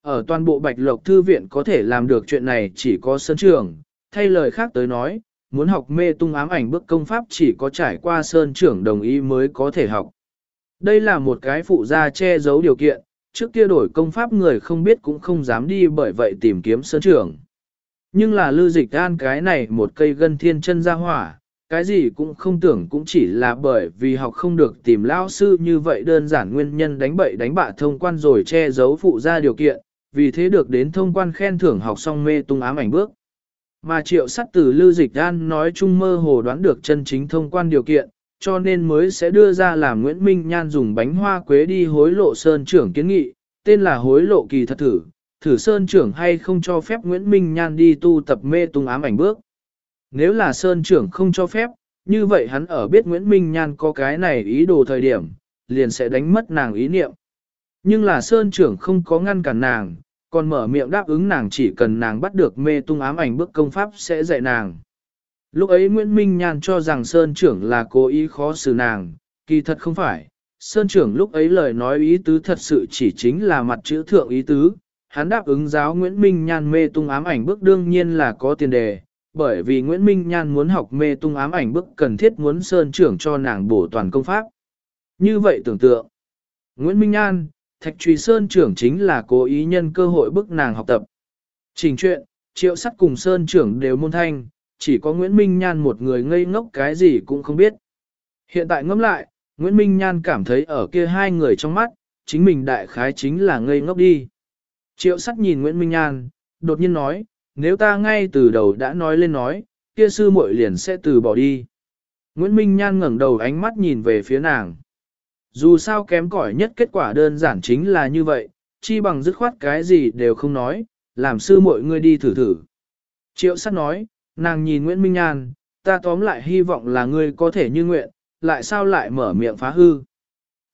Ở toàn bộ Bạch Lộc Thư Viện có thể làm được chuyện này chỉ có Sơn Trưởng, thay lời khác tới nói, muốn học mê tung ám ảnh bức công pháp chỉ có trải qua Sơn Trưởng đồng ý mới có thể học. Đây là một cái phụ gia che giấu điều kiện, trước kia đổi công pháp người không biết cũng không dám đi bởi vậy tìm kiếm Sơn Trưởng. Nhưng là lưu dịch an cái này một cây gân thiên chân ra hỏa, cái gì cũng không tưởng cũng chỉ là bởi vì học không được tìm lao sư như vậy đơn giản nguyên nhân đánh bậy đánh bạ thông quan rồi che giấu phụ ra điều kiện, vì thế được đến thông quan khen thưởng học xong mê tung ám ảnh bước. Mà triệu sắt từ lưu dịch an nói chung mơ hồ đoán được chân chính thông quan điều kiện, cho nên mới sẽ đưa ra làm Nguyễn Minh Nhan dùng bánh hoa quế đi hối lộ sơn trưởng kiến nghị, tên là hối lộ kỳ thật thử, thử Sơn trưởng hay không cho phép Nguyễn Minh Nhan đi tu tập mê tung ám ảnh bước. Nếu là Sơn trưởng không cho phép, như vậy hắn ở biết Nguyễn Minh Nhan có cái này ý đồ thời điểm, liền sẽ đánh mất nàng ý niệm. Nhưng là Sơn trưởng không có ngăn cản nàng, còn mở miệng đáp ứng nàng chỉ cần nàng bắt được mê tung ám ảnh bước công pháp sẽ dạy nàng. Lúc ấy Nguyễn Minh Nhan cho rằng Sơn trưởng là cố ý khó xử nàng, kỳ thật không phải. Sơn trưởng lúc ấy lời nói ý tứ thật sự chỉ chính là mặt chữ thượng ý tứ, hắn đáp ứng giáo Nguyễn Minh Nhan mê tung ám ảnh bước đương nhiên là có tiền đề, bởi vì Nguyễn Minh Nhan muốn học mê tung ám ảnh bước cần thiết muốn sơn trưởng cho nàng bổ toàn công pháp. Như vậy tưởng tượng, Nguyễn Minh Nhan, Thạch Trùy Sơn trưởng chính là cố ý nhân cơ hội bức nàng học tập. Trình chuyện, triệu sắt cùng Sơn trưởng đều môn thanh, chỉ có Nguyễn Minh Nhan một người ngây ngốc cái gì cũng không biết. Hiện tại ngẫm lại, Nguyễn Minh Nhan cảm thấy ở kia hai người trong mắt, chính mình đại khái chính là ngây ngốc đi. Triệu sắt nhìn Nguyễn Minh Nhan, đột nhiên nói, nếu ta ngay từ đầu đã nói lên nói, kia sư muội liền sẽ từ bỏ đi. Nguyễn Minh Nhan ngẩng đầu ánh mắt nhìn về phía nàng. Dù sao kém cỏi nhất kết quả đơn giản chính là như vậy, chi bằng dứt khoát cái gì đều không nói, làm sư muội ngươi đi thử thử. Triệu sắt nói, nàng nhìn Nguyễn Minh Nhan, ta tóm lại hy vọng là ngươi có thể như nguyện, lại sao lại mở miệng phá hư.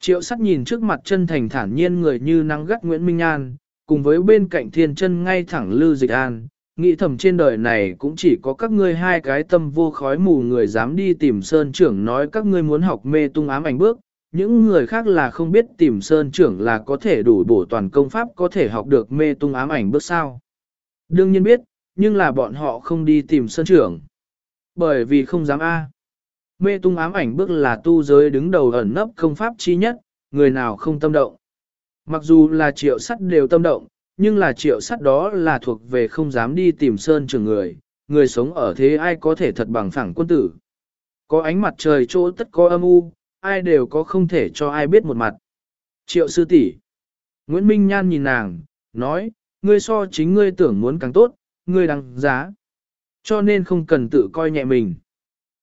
Triệu sắt nhìn trước mặt chân thành thản nhiên người như nắng gắt Nguyễn Minh Nhan, cùng với bên cạnh thiên chân ngay thẳng Lư Dịch An, nghĩ thầm trên đời này cũng chỉ có các ngươi hai cái tâm vô khói mù người dám đi tìm Sơn trưởng nói các ngươi muốn học mê tung ám ảnh bước, những người khác là không biết tìm Sơn trưởng là có thể đủ bổ toàn công pháp có thể học được mê tung ám ảnh bước sao. Đương nhiên biết, nhưng là bọn họ không đi tìm Sơn trưởng. Bởi vì không dám A. Mê tung ám ảnh bước là tu giới đứng đầu ẩn nấp công pháp chi nhất, người nào không tâm động. Mặc dù là triệu sắt đều tâm động, nhưng là triệu sắt đó là thuộc về không dám đi tìm sơn trường người, người sống ở thế ai có thể thật bằng phẳng quân tử. Có ánh mặt trời chỗ tất có âm u, ai đều có không thể cho ai biết một mặt. Triệu sư tỷ Nguyễn Minh Nhan nhìn nàng, nói, ngươi so chính ngươi tưởng muốn càng tốt, ngươi đăng giá. Cho nên không cần tự coi nhẹ mình.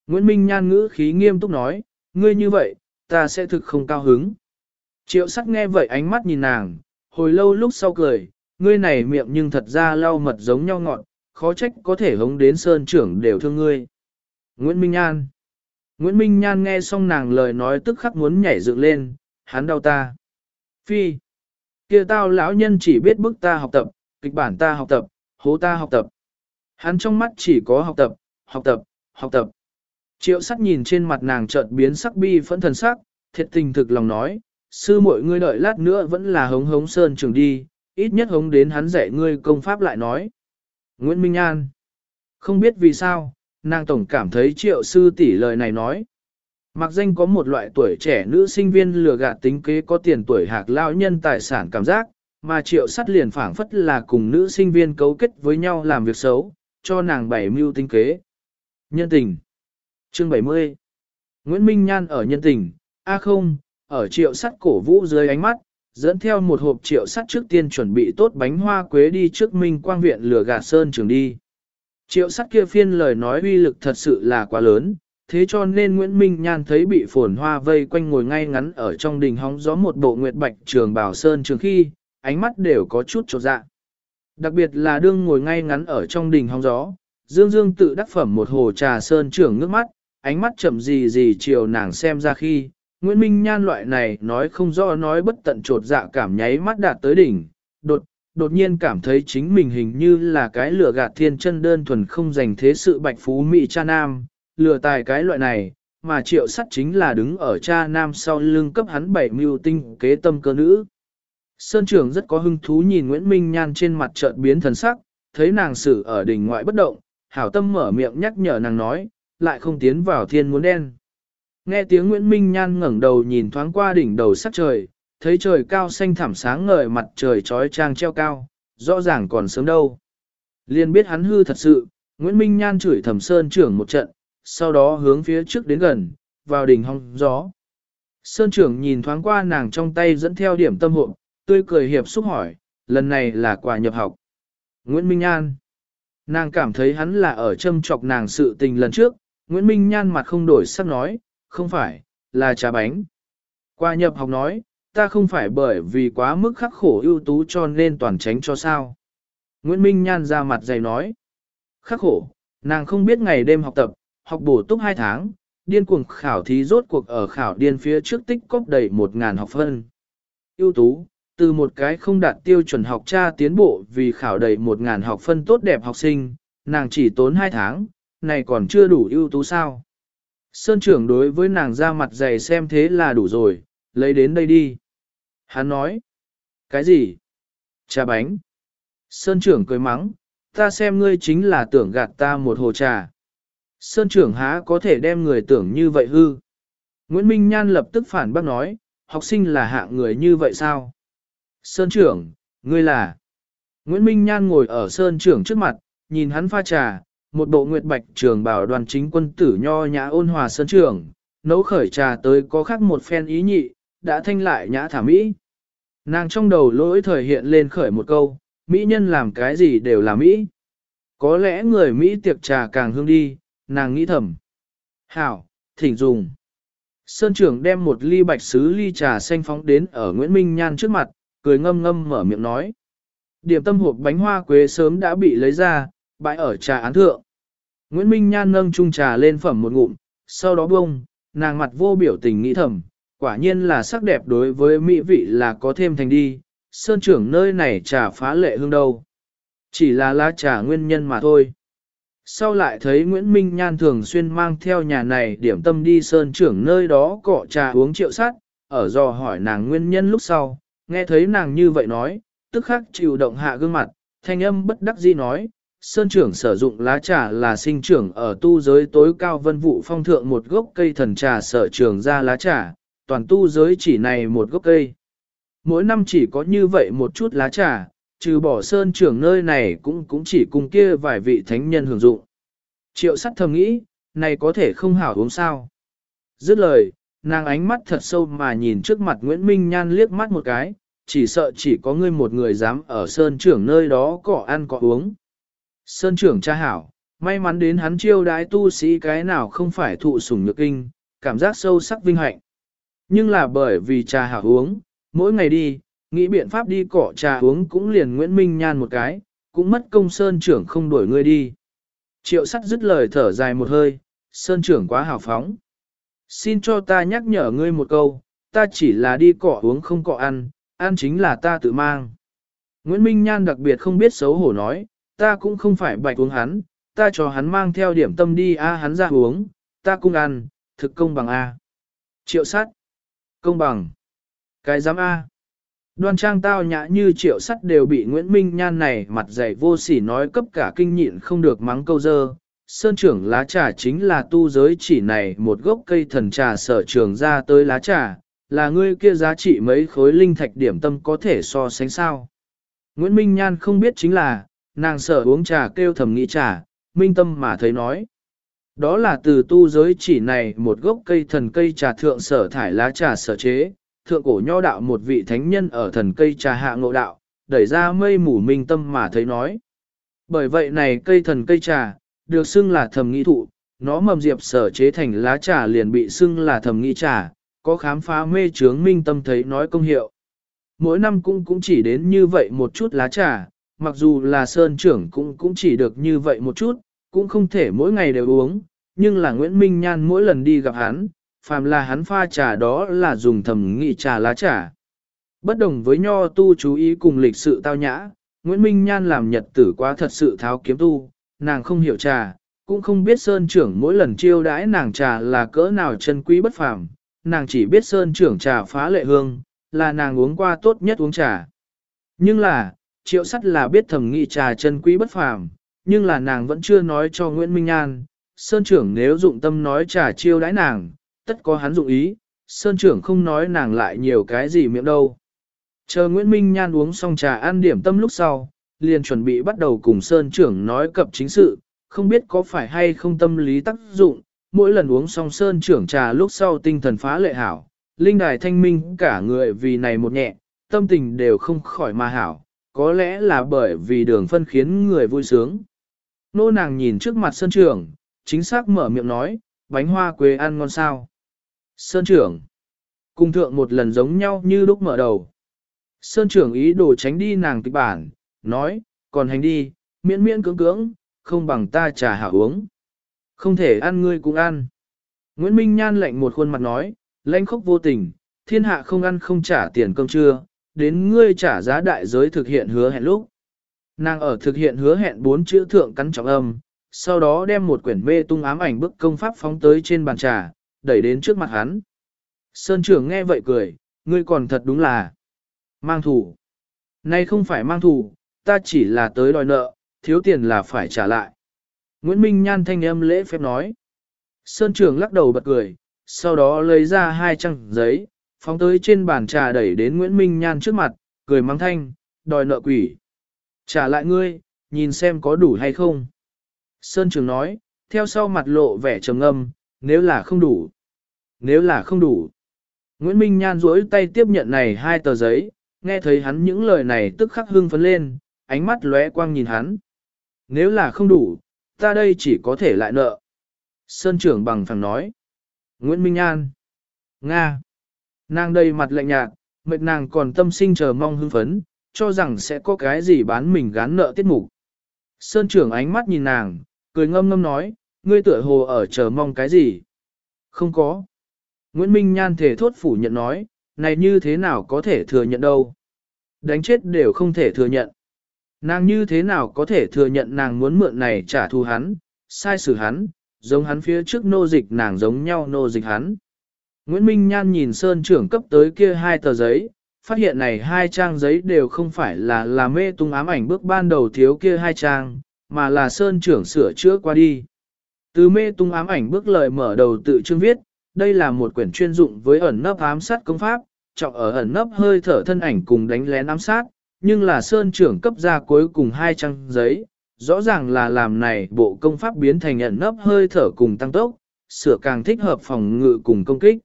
Nguyễn Minh Nhan ngữ khí nghiêm túc nói, ngươi như vậy, ta sẽ thực không cao hứng. Triệu sắc nghe vậy ánh mắt nhìn nàng, hồi lâu lúc sau cười, ngươi này miệng nhưng thật ra lau mật giống nhau ngọn, khó trách có thể hống đến sơn trưởng đều thương ngươi. Nguyễn Minh Nhan Nguyễn Minh Nhan nghe xong nàng lời nói tức khắc muốn nhảy dựng lên, hắn đau ta. Phi kia tao lão nhân chỉ biết bức ta học tập, kịch bản ta học tập, hố ta học tập. Hắn trong mắt chỉ có học tập, học tập, học tập. Triệu sắc nhìn trên mặt nàng chợt biến sắc bi phẫn thần sắc, thiệt tình thực lòng nói, sư muội ngươi đợi lát nữa vẫn là hống hống sơn trường đi, ít nhất hống đến hắn dạy ngươi công pháp lại nói. Nguyễn Minh An Không biết vì sao, nàng tổng cảm thấy triệu sư tỷ lời này nói. Mặc danh có một loại tuổi trẻ nữ sinh viên lừa gạt tính kế có tiền tuổi hạc lao nhân tài sản cảm giác, mà triệu sắt liền phảng phất là cùng nữ sinh viên cấu kết với nhau làm việc xấu, cho nàng bảy mưu tính kế. Nhân tình Chương 70 Nguyễn Minh Nhan ở nhân tình, A không, ở triệu sắt cổ vũ dưới ánh mắt, dẫn theo một hộp triệu sắt trước tiên chuẩn bị tốt bánh hoa quế đi trước Minh Quang Viện lửa gà sơn trường đi. Triệu sắt kia phiên lời nói uy lực thật sự là quá lớn, thế cho nên Nguyễn Minh Nhan thấy bị phồn hoa vây quanh ngồi ngay ngắn ở trong đình hóng gió một bộ nguyệt bạch trường bảo sơn trường khi, ánh mắt đều có chút trột dạ. Đặc biệt là đương ngồi ngay ngắn ở trong đình hóng gió, Dương Dương tự đắc phẩm một hồ trà sơn trưởng ngước mắt, ánh mắt chậm gì gì chiều nàng xem ra khi, Nguyễn Minh Nhan loại này nói không rõ nói bất tận trột dạ cảm nháy mắt đạt tới đỉnh, đột, đột nhiên cảm thấy chính mình hình như là cái lửa gạt thiên chân đơn thuần không dành thế sự bạch phú mỹ cha nam, lừa tài cái loại này, mà triệu sắt chính là đứng ở cha nam sau lưng cấp hắn bảy mưu tinh kế tâm cơ nữ. Sơn trưởng rất có hứng thú nhìn Nguyễn Minh Nhan trên mặt chợt biến thần sắc, thấy nàng xử ở đỉnh ngoại bất động, hảo tâm mở miệng nhắc nhở nàng nói, lại không tiến vào thiên muốn đen. Nghe tiếng Nguyễn Minh Nhan ngẩng đầu nhìn thoáng qua đỉnh đầu sắc trời, thấy trời cao xanh thẳm sáng ngời mặt trời trói trang treo cao, rõ ràng còn sớm đâu. Liên biết hắn hư thật sự, Nguyễn Minh Nhan chửi thẩm sơn trưởng một trận, sau đó hướng phía trước đến gần, vào đỉnh hong gió. Sơn trưởng nhìn thoáng qua nàng trong tay dẫn theo điểm tâm hộ, tươi cười hiệp xúc hỏi, lần này là quà nhập học. Nguyễn Minh An. Nàng cảm thấy hắn là ở châm chọc nàng sự tình lần trước, Nguyễn Minh Nhan mặt không đổi sắc nói, không phải, là trà bánh. Qua nhập học nói, ta không phải bởi vì quá mức khắc khổ ưu tú cho nên toàn tránh cho sao. Nguyễn Minh Nhan ra mặt dày nói, khắc khổ, nàng không biết ngày đêm học tập, học bổ túc 2 tháng, điên cuồng khảo thí rốt cuộc ở khảo điên phía trước tích cóp đầy 1.000 học phân. ưu tú, từ một cái không đạt tiêu chuẩn học tra tiến bộ vì khảo đầy 1.000 học phân tốt đẹp học sinh, nàng chỉ tốn 2 tháng, này còn chưa đủ ưu tú sao. Sơn trưởng đối với nàng ra mặt dày xem thế là đủ rồi, lấy đến đây đi. Hắn nói, cái gì? Trà bánh. Sơn trưởng cười mắng, ta xem ngươi chính là tưởng gạt ta một hồ trà. Sơn trưởng há có thể đem người tưởng như vậy hư. Nguyễn Minh Nhan lập tức phản bác nói, học sinh là hạng người như vậy sao? Sơn trưởng, ngươi là... Nguyễn Minh Nhan ngồi ở Sơn trưởng trước mặt, nhìn hắn pha trà, một bộ nguyệt bạch trường bảo đoàn chính quân tử nho nhã ôn hòa Sơn trường nấu khởi trà tới có khác một phen ý nhị, đã thanh lại nhã thả mỹ. Nàng trong đầu lỗi thời hiện lên khởi một câu, mỹ nhân làm cái gì đều là mỹ. Có lẽ người Mỹ tiệc trà càng hương đi, nàng nghĩ thầm. Hảo, thỉnh dùng. Sơn trưởng đem một ly bạch sứ ly trà xanh phóng đến ở Nguyễn Minh Nhan trước mặt, cười ngâm ngâm mở miệng nói. Điểm tâm hộp bánh hoa quế sớm đã bị lấy ra, bãi ở trà án thượng. Nguyễn Minh Nhan nâng chung trà lên phẩm một ngụm, sau đó bông, nàng mặt vô biểu tình nghĩ thầm, quả nhiên là sắc đẹp đối với mỹ vị là có thêm thành đi, sơn trưởng nơi này trà phá lệ hương đâu. Chỉ là lá trà nguyên nhân mà thôi sau lại thấy Nguyễn Minh Nhan thường xuyên mang theo nhà này điểm tâm đi sơn trưởng nơi đó cọ trà uống triệu sát, ở dò hỏi nàng nguyên nhân lúc sau, nghe thấy nàng như vậy nói, tức khắc chịu động hạ gương mặt, thanh âm bất đắc dĩ nói, sơn trưởng sử dụng lá trà là sinh trưởng ở tu giới tối cao vân vụ phong thượng một gốc cây thần trà sở trường ra lá trà, toàn tu giới chỉ này một gốc cây. Mỗi năm chỉ có như vậy một chút lá trà, trừ bỏ sơn trưởng nơi này cũng cũng chỉ cùng kia vài vị thánh nhân hưởng dụng. Triệu sắt thầm nghĩ, này có thể không hảo uống sao. Dứt lời, nàng ánh mắt thật sâu mà nhìn trước mặt Nguyễn Minh Nhan liếc mắt một cái, chỉ sợ chỉ có ngươi một người dám ở sơn trưởng nơi đó cỏ ăn cỏ uống. Sơn trưởng cha hảo, may mắn đến hắn chiêu đái tu sĩ cái nào không phải thụ sủng nhược kinh, cảm giác sâu sắc vinh hạnh. Nhưng là bởi vì trà hảo uống, mỗi ngày đi, nghĩ biện pháp đi cỏ trà uống cũng liền Nguyễn Minh Nhan một cái, cũng mất công Sơn trưởng không đuổi ngươi đi. Triệu sắt dứt lời thở dài một hơi, Sơn trưởng quá hào phóng. Xin cho ta nhắc nhở ngươi một câu, ta chỉ là đi cỏ uống không cỏ ăn, ăn chính là ta tự mang. Nguyễn Minh Nhan đặc biệt không biết xấu hổ nói, ta cũng không phải bạch uống hắn, ta cho hắn mang theo điểm tâm đi a hắn ra uống, ta cũng ăn, thực công bằng a. Triệu sắt. Công bằng. Cái giám a. Đoan trang tao nhã như triệu sắt đều bị Nguyễn Minh Nhan này mặt dày vô sỉ nói cấp cả kinh nhịn không được mắng câu dơ. Sơn trưởng lá trà chính là tu giới chỉ này một gốc cây thần trà sở trường ra tới lá trà, là ngươi kia giá trị mấy khối linh thạch điểm tâm có thể so sánh sao. Nguyễn Minh Nhan không biết chính là, nàng sở uống trà kêu thầm nghĩ trà, minh tâm mà thấy nói. Đó là từ tu giới chỉ này một gốc cây thần cây trà thượng sở thải lá trà sở chế, thượng cổ nho đạo một vị thánh nhân ở thần cây trà hạ ngộ đạo, đẩy ra mây mù minh tâm mà thấy nói. Bởi vậy này cây thần cây trà, được xưng là thầm nghĩ thụ, nó mầm diệp sở chế thành lá trà liền bị xưng là thầm nghĩ trà, có khám phá mê trướng minh tâm thấy nói công hiệu. Mỗi năm cũng cũng chỉ đến như vậy một chút lá trà, mặc dù là sơn trưởng cũng cũng chỉ được như vậy một chút, cũng không thể mỗi ngày đều uống, nhưng là Nguyễn Minh Nhan mỗi lần đi gặp hắn, phàm là hắn pha trà đó là dùng thầm nghị trà lá trà. Bất đồng với nho tu chú ý cùng lịch sự tao nhã, Nguyễn Minh Nhan làm nhật tử quá thật sự tháo kiếm tu, nàng không hiểu trà, cũng không biết sơn trưởng mỗi lần chiêu đãi nàng trà là cỡ nào chân quý bất phàm, nàng chỉ biết sơn trưởng trà phá lệ hương, là nàng uống qua tốt nhất uống trà. Nhưng là, triệu sắt là biết thầm nghị trà chân quý bất phàm, nhưng là nàng vẫn chưa nói cho Nguyễn Minh An. Sơn trưởng nếu dụng tâm nói trà chiêu đãi nàng, tất có hắn dụng ý, Sơn trưởng không nói nàng lại nhiều cái gì miệng đâu. Chờ Nguyễn Minh Nhan uống xong trà ăn điểm tâm lúc sau, liền chuẩn bị bắt đầu cùng Sơn trưởng nói cập chính sự, không biết có phải hay không tâm lý tác dụng, mỗi lần uống xong Sơn trưởng trà lúc sau tinh thần phá lệ hảo, linh đài thanh minh cả người vì này một nhẹ, tâm tình đều không khỏi mà hảo, có lẽ là bởi vì đường phân khiến người vui sướng. Nô nàng nhìn trước mặt Sơn trưởng, chính xác mở miệng nói, bánh hoa quế ăn ngon sao. Sơn trưởng, cùng thượng một lần giống nhau như lúc mở đầu. Sơn trưởng ý đồ tránh đi nàng kịch bản, nói, còn hành đi, miễn miễn cưỡng cưỡng, không bằng ta trà hạ uống. Không thể ăn ngươi cũng ăn. Nguyễn Minh Nhan lạnh một khuôn mặt nói, lãnh khốc vô tình, thiên hạ không ăn không trả tiền cơm trưa, đến ngươi trả giá đại giới thực hiện hứa hẹn lúc. Nàng ở thực hiện hứa hẹn bốn chữ thượng cắn trọng âm, sau đó đem một quyển mê tung ám ảnh bức công pháp phóng tới trên bàn trà, đẩy đến trước mặt hắn. Sơn trưởng nghe vậy cười, ngươi còn thật đúng là mang thủ. Nay không phải mang thủ, ta chỉ là tới đòi nợ, thiếu tiền là phải trả lại. Nguyễn Minh Nhan thanh âm lễ phép nói. Sơn trưởng lắc đầu bật cười, sau đó lấy ra hai trang giấy, phóng tới trên bàn trà đẩy đến Nguyễn Minh Nhan trước mặt, cười mắng thanh, đòi nợ quỷ. Trả lại ngươi, nhìn xem có đủ hay không. Sơn Trường nói, theo sau mặt lộ vẻ trầm ngâm, nếu là không đủ. Nếu là không đủ. Nguyễn Minh Nhan duỗi tay tiếp nhận này hai tờ giấy, nghe thấy hắn những lời này tức khắc hưng phấn lên, ánh mắt lóe quang nhìn hắn. Nếu là không đủ, ta đây chỉ có thể lại nợ. Sơn trưởng bằng phẳng nói. Nguyễn Minh Nhan. Nga. Nàng đây mặt lạnh nhạt, mệt nàng còn tâm sinh chờ mong hưng phấn, cho rằng sẽ có cái gì bán mình gán nợ tiết mục. Sơn trưởng ánh mắt nhìn nàng, cười ngâm ngâm nói, ngươi tựa hồ ở chờ mong cái gì? Không có. Nguyễn Minh Nhan thể thốt phủ nhận nói, này như thế nào có thể thừa nhận đâu? Đánh chết đều không thể thừa nhận. Nàng như thế nào có thể thừa nhận nàng muốn mượn này trả thù hắn, sai xử hắn, giống hắn phía trước nô dịch nàng giống nhau nô dịch hắn. Nguyễn Minh Nhan nhìn Sơn trưởng cấp tới kia hai tờ giấy, phát hiện này hai trang giấy đều không phải là là mê tung ám ảnh bước ban đầu thiếu kia hai trang, mà là Sơn trưởng sửa chữa qua đi. Từ mê tung ám ảnh bước lời mở đầu tự chương viết, đây là một quyển chuyên dụng với ẩn nấp ám sát công pháp, trọng ở ẩn nấp hơi thở thân ảnh cùng đánh lén ám sát, nhưng là Sơn trưởng cấp ra cuối cùng hai trang giấy, rõ ràng là làm này bộ công pháp biến thành ẩn nấp hơi thở cùng tăng tốc, sửa càng thích hợp phòng ngự cùng công kích.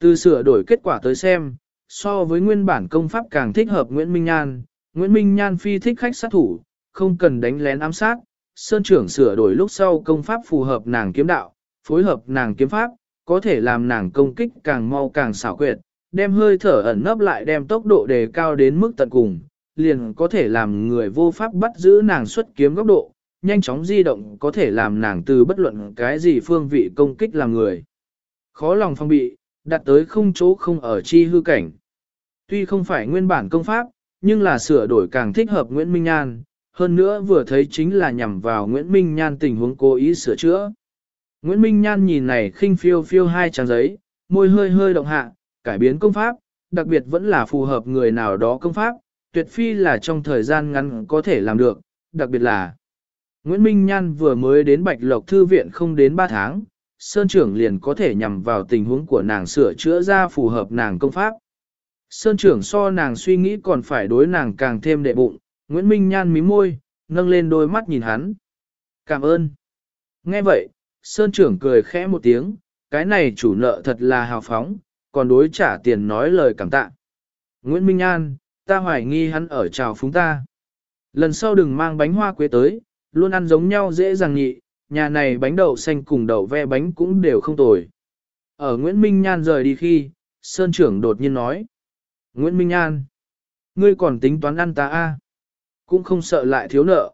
Từ sửa đổi kết quả tới xem, so với nguyên bản công pháp càng thích hợp Nguyễn Minh Nhan, Nguyễn Minh Nhan phi thích khách sát thủ, không cần đánh lén ám sát, Sơn trưởng sửa đổi lúc sau công pháp phù hợp nàng kiếm đạo, phối hợp nàng kiếm pháp, có thể làm nàng công kích càng mau càng xảo quyệt, đem hơi thở ẩn nấp lại đem tốc độ đề cao đến mức tận cùng, liền có thể làm người vô pháp bắt giữ nàng xuất kiếm góc độ, nhanh chóng di động có thể làm nàng từ bất luận cái gì phương vị công kích làm người. Khó lòng phong bị, đặt tới không chỗ không ở chi hư cảnh. Tuy không phải nguyên bản công pháp, nhưng là sửa đổi càng thích hợp Nguyễn Minh Nhan, hơn nữa vừa thấy chính là nhằm vào Nguyễn Minh Nhan tình huống cố ý sửa chữa. Nguyễn Minh Nhan nhìn này khinh phiêu phiêu hai trang giấy, môi hơi hơi động hạ, cải biến công pháp, đặc biệt vẫn là phù hợp người nào đó công pháp, tuyệt phi là trong thời gian ngắn có thể làm được, đặc biệt là Nguyễn Minh Nhan vừa mới đến Bạch Lộc Thư viện không đến 3 tháng, Sơn trưởng liền có thể nhằm vào tình huống của nàng sửa chữa ra phù hợp nàng công pháp. Sơn trưởng so nàng suy nghĩ còn phải đối nàng càng thêm đệ bụng, Nguyễn Minh Nhan mím môi, nâng lên đôi mắt nhìn hắn. Cảm ơn. Nghe vậy, Sơn trưởng cười khẽ một tiếng, cái này chủ nợ thật là hào phóng, còn đối trả tiền nói lời cảm tạ. Nguyễn Minh Nhan, ta hoài nghi hắn ở chào phúng ta. Lần sau đừng mang bánh hoa quế tới, luôn ăn giống nhau dễ dàng nhị, nhà này bánh đậu xanh cùng đậu ve bánh cũng đều không tồi. Ở Nguyễn Minh Nhan rời đi khi, Sơn trưởng đột nhiên nói. Nguyễn Minh Nhan, ngươi còn tính toán ăn ta a? Cũng không sợ lại thiếu nợ.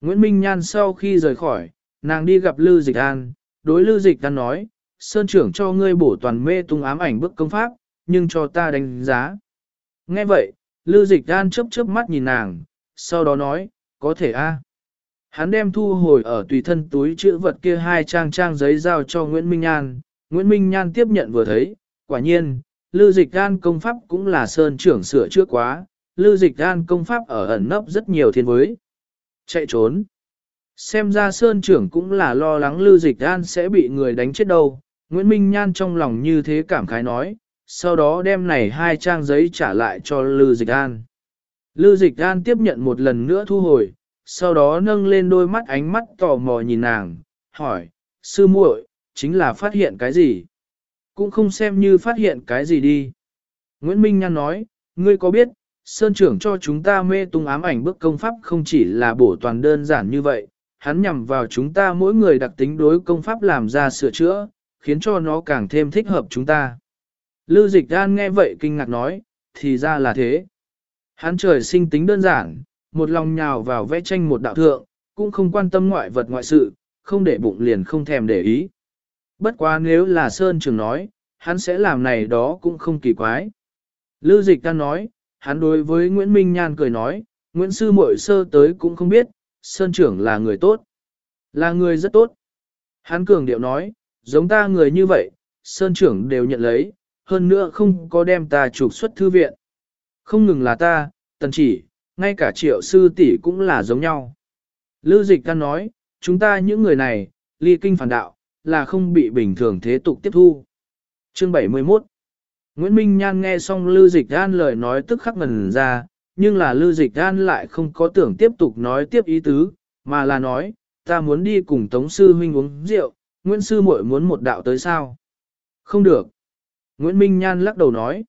Nguyễn Minh Nhan sau khi rời khỏi, nàng đi gặp Lư Dịch An, đối Lư Dịch An nói, Sơn trưởng cho ngươi bổ toàn mê tung ám ảnh bức công pháp, nhưng cho ta đánh giá. Nghe vậy, Lư Dịch An chớp chớp mắt nhìn nàng, sau đó nói, có thể a. Hắn đem thu hồi ở tùy thân túi chữ vật kia hai trang trang giấy giao cho Nguyễn Minh Nhan. Nguyễn Minh Nhan tiếp nhận vừa thấy, quả nhiên, Lư Dịch gan công pháp cũng là sơn trưởng sửa trước quá, Lư Dịch gan công pháp ở ẩn nấp rất nhiều thiên với. Chạy trốn. Xem ra sơn trưởng cũng là lo lắng Lư Dịch gan sẽ bị người đánh chết đâu. Nguyễn Minh Nhan trong lòng như thế cảm khái nói, sau đó đem này hai trang giấy trả lại cho Lư Dịch gan. Lư Dịch gan tiếp nhận một lần nữa thu hồi, sau đó nâng lên đôi mắt ánh mắt tò mò nhìn nàng, hỏi, sư muội, chính là phát hiện cái gì? Cũng không xem như phát hiện cái gì đi. Nguyễn Minh Nhan nói, ngươi có biết, Sơn trưởng cho chúng ta mê tung ám ảnh bức công pháp không chỉ là bổ toàn đơn giản như vậy, hắn nhằm vào chúng ta mỗi người đặc tính đối công pháp làm ra sửa chữa, khiến cho nó càng thêm thích hợp chúng ta. lưu dịch đan nghe vậy kinh ngạc nói, thì ra là thế. Hắn trời sinh tính đơn giản, một lòng nhào vào vẽ tranh một đạo thượng, cũng không quan tâm ngoại vật ngoại sự, không để bụng liền không thèm để ý. Bất quá nếu là Sơn Trường nói, hắn sẽ làm này đó cũng không kỳ quái. Lư dịch ta nói, hắn đối với Nguyễn Minh Nhan cười nói, Nguyễn Sư Mội Sơ tới cũng không biết, Sơn Trưởng là người tốt. Là người rất tốt. Hắn cường điệu nói, giống ta người như vậy, Sơn Trưởng đều nhận lấy, hơn nữa không có đem ta trục xuất thư viện. Không ngừng là ta, tần chỉ, ngay cả triệu sư tỷ cũng là giống nhau. Lưu dịch ta nói, chúng ta những người này, ly kinh phản đạo, là không bị bình thường thế tục tiếp thu. Chương 71 Nguyễn Minh Nhan nghe xong Lưu Dịch An lời nói tức khắc ngần ra, nhưng là Lưu Dịch An lại không có tưởng tiếp tục nói tiếp ý tứ, mà là nói, ta muốn đi cùng Tống Sư Huynh uống rượu, Nguyễn Sư muội muốn một đạo tới sao? Không được. Nguyễn Minh Nhan lắc đầu nói.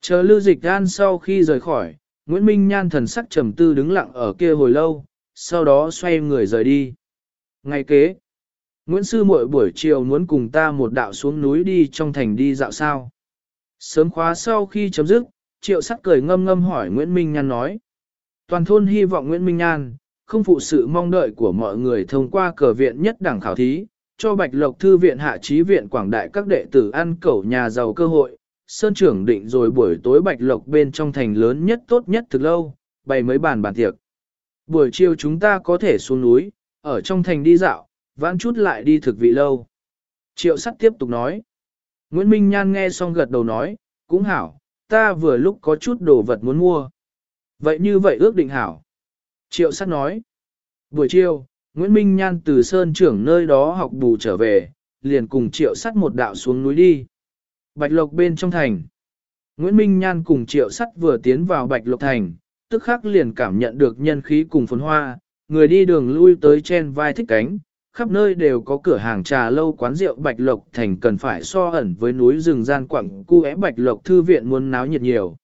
Chờ Lưu Dịch An sau khi rời khỏi, Nguyễn Minh Nhan thần sắc trầm tư đứng lặng ở kia hồi lâu, sau đó xoay người rời đi. Ngày kế, Nguyễn Sư muội buổi chiều muốn cùng ta một đạo xuống núi đi trong thành đi dạo sao. Sớm khóa sau khi chấm dứt, triệu sắc cười ngâm ngâm hỏi Nguyễn Minh Nhan nói. Toàn thôn hy vọng Nguyễn Minh Nhan, không phụ sự mong đợi của mọi người thông qua cờ viện nhất đẳng khảo thí, cho Bạch Lộc Thư viện hạ trí viện quảng đại các đệ tử ăn cẩu nhà giàu cơ hội. Sơn trưởng định rồi buổi tối Bạch Lộc bên trong thành lớn nhất tốt nhất thực lâu, bày mấy bàn bàn tiệc. Buổi chiều chúng ta có thể xuống núi, ở trong thành đi dạo, vãn chút lại đi thực vị lâu. Triệu sắt tiếp tục nói. Nguyễn Minh Nhan nghe xong gật đầu nói, cũng hảo, ta vừa lúc có chút đồ vật muốn mua. Vậy như vậy ước định hảo. Triệu sắt nói. Buổi chiều, Nguyễn Minh Nhan từ Sơn trưởng nơi đó học bù trở về, liền cùng triệu sắt một đạo xuống núi đi. Bạch Lộc bên trong thành. Nguyễn Minh Nhan cùng triệu sắt vừa tiến vào Bạch Lộc thành, tức khắc liền cảm nhận được nhân khí cùng phồn hoa, người đi đường lui tới trên vai thích cánh, khắp nơi đều có cửa hàng trà lâu quán rượu Bạch Lộc Thành cần phải so ẩn với núi rừng gian quặng cu é Bạch Lộc Thư viện muốn náo nhiệt nhiều.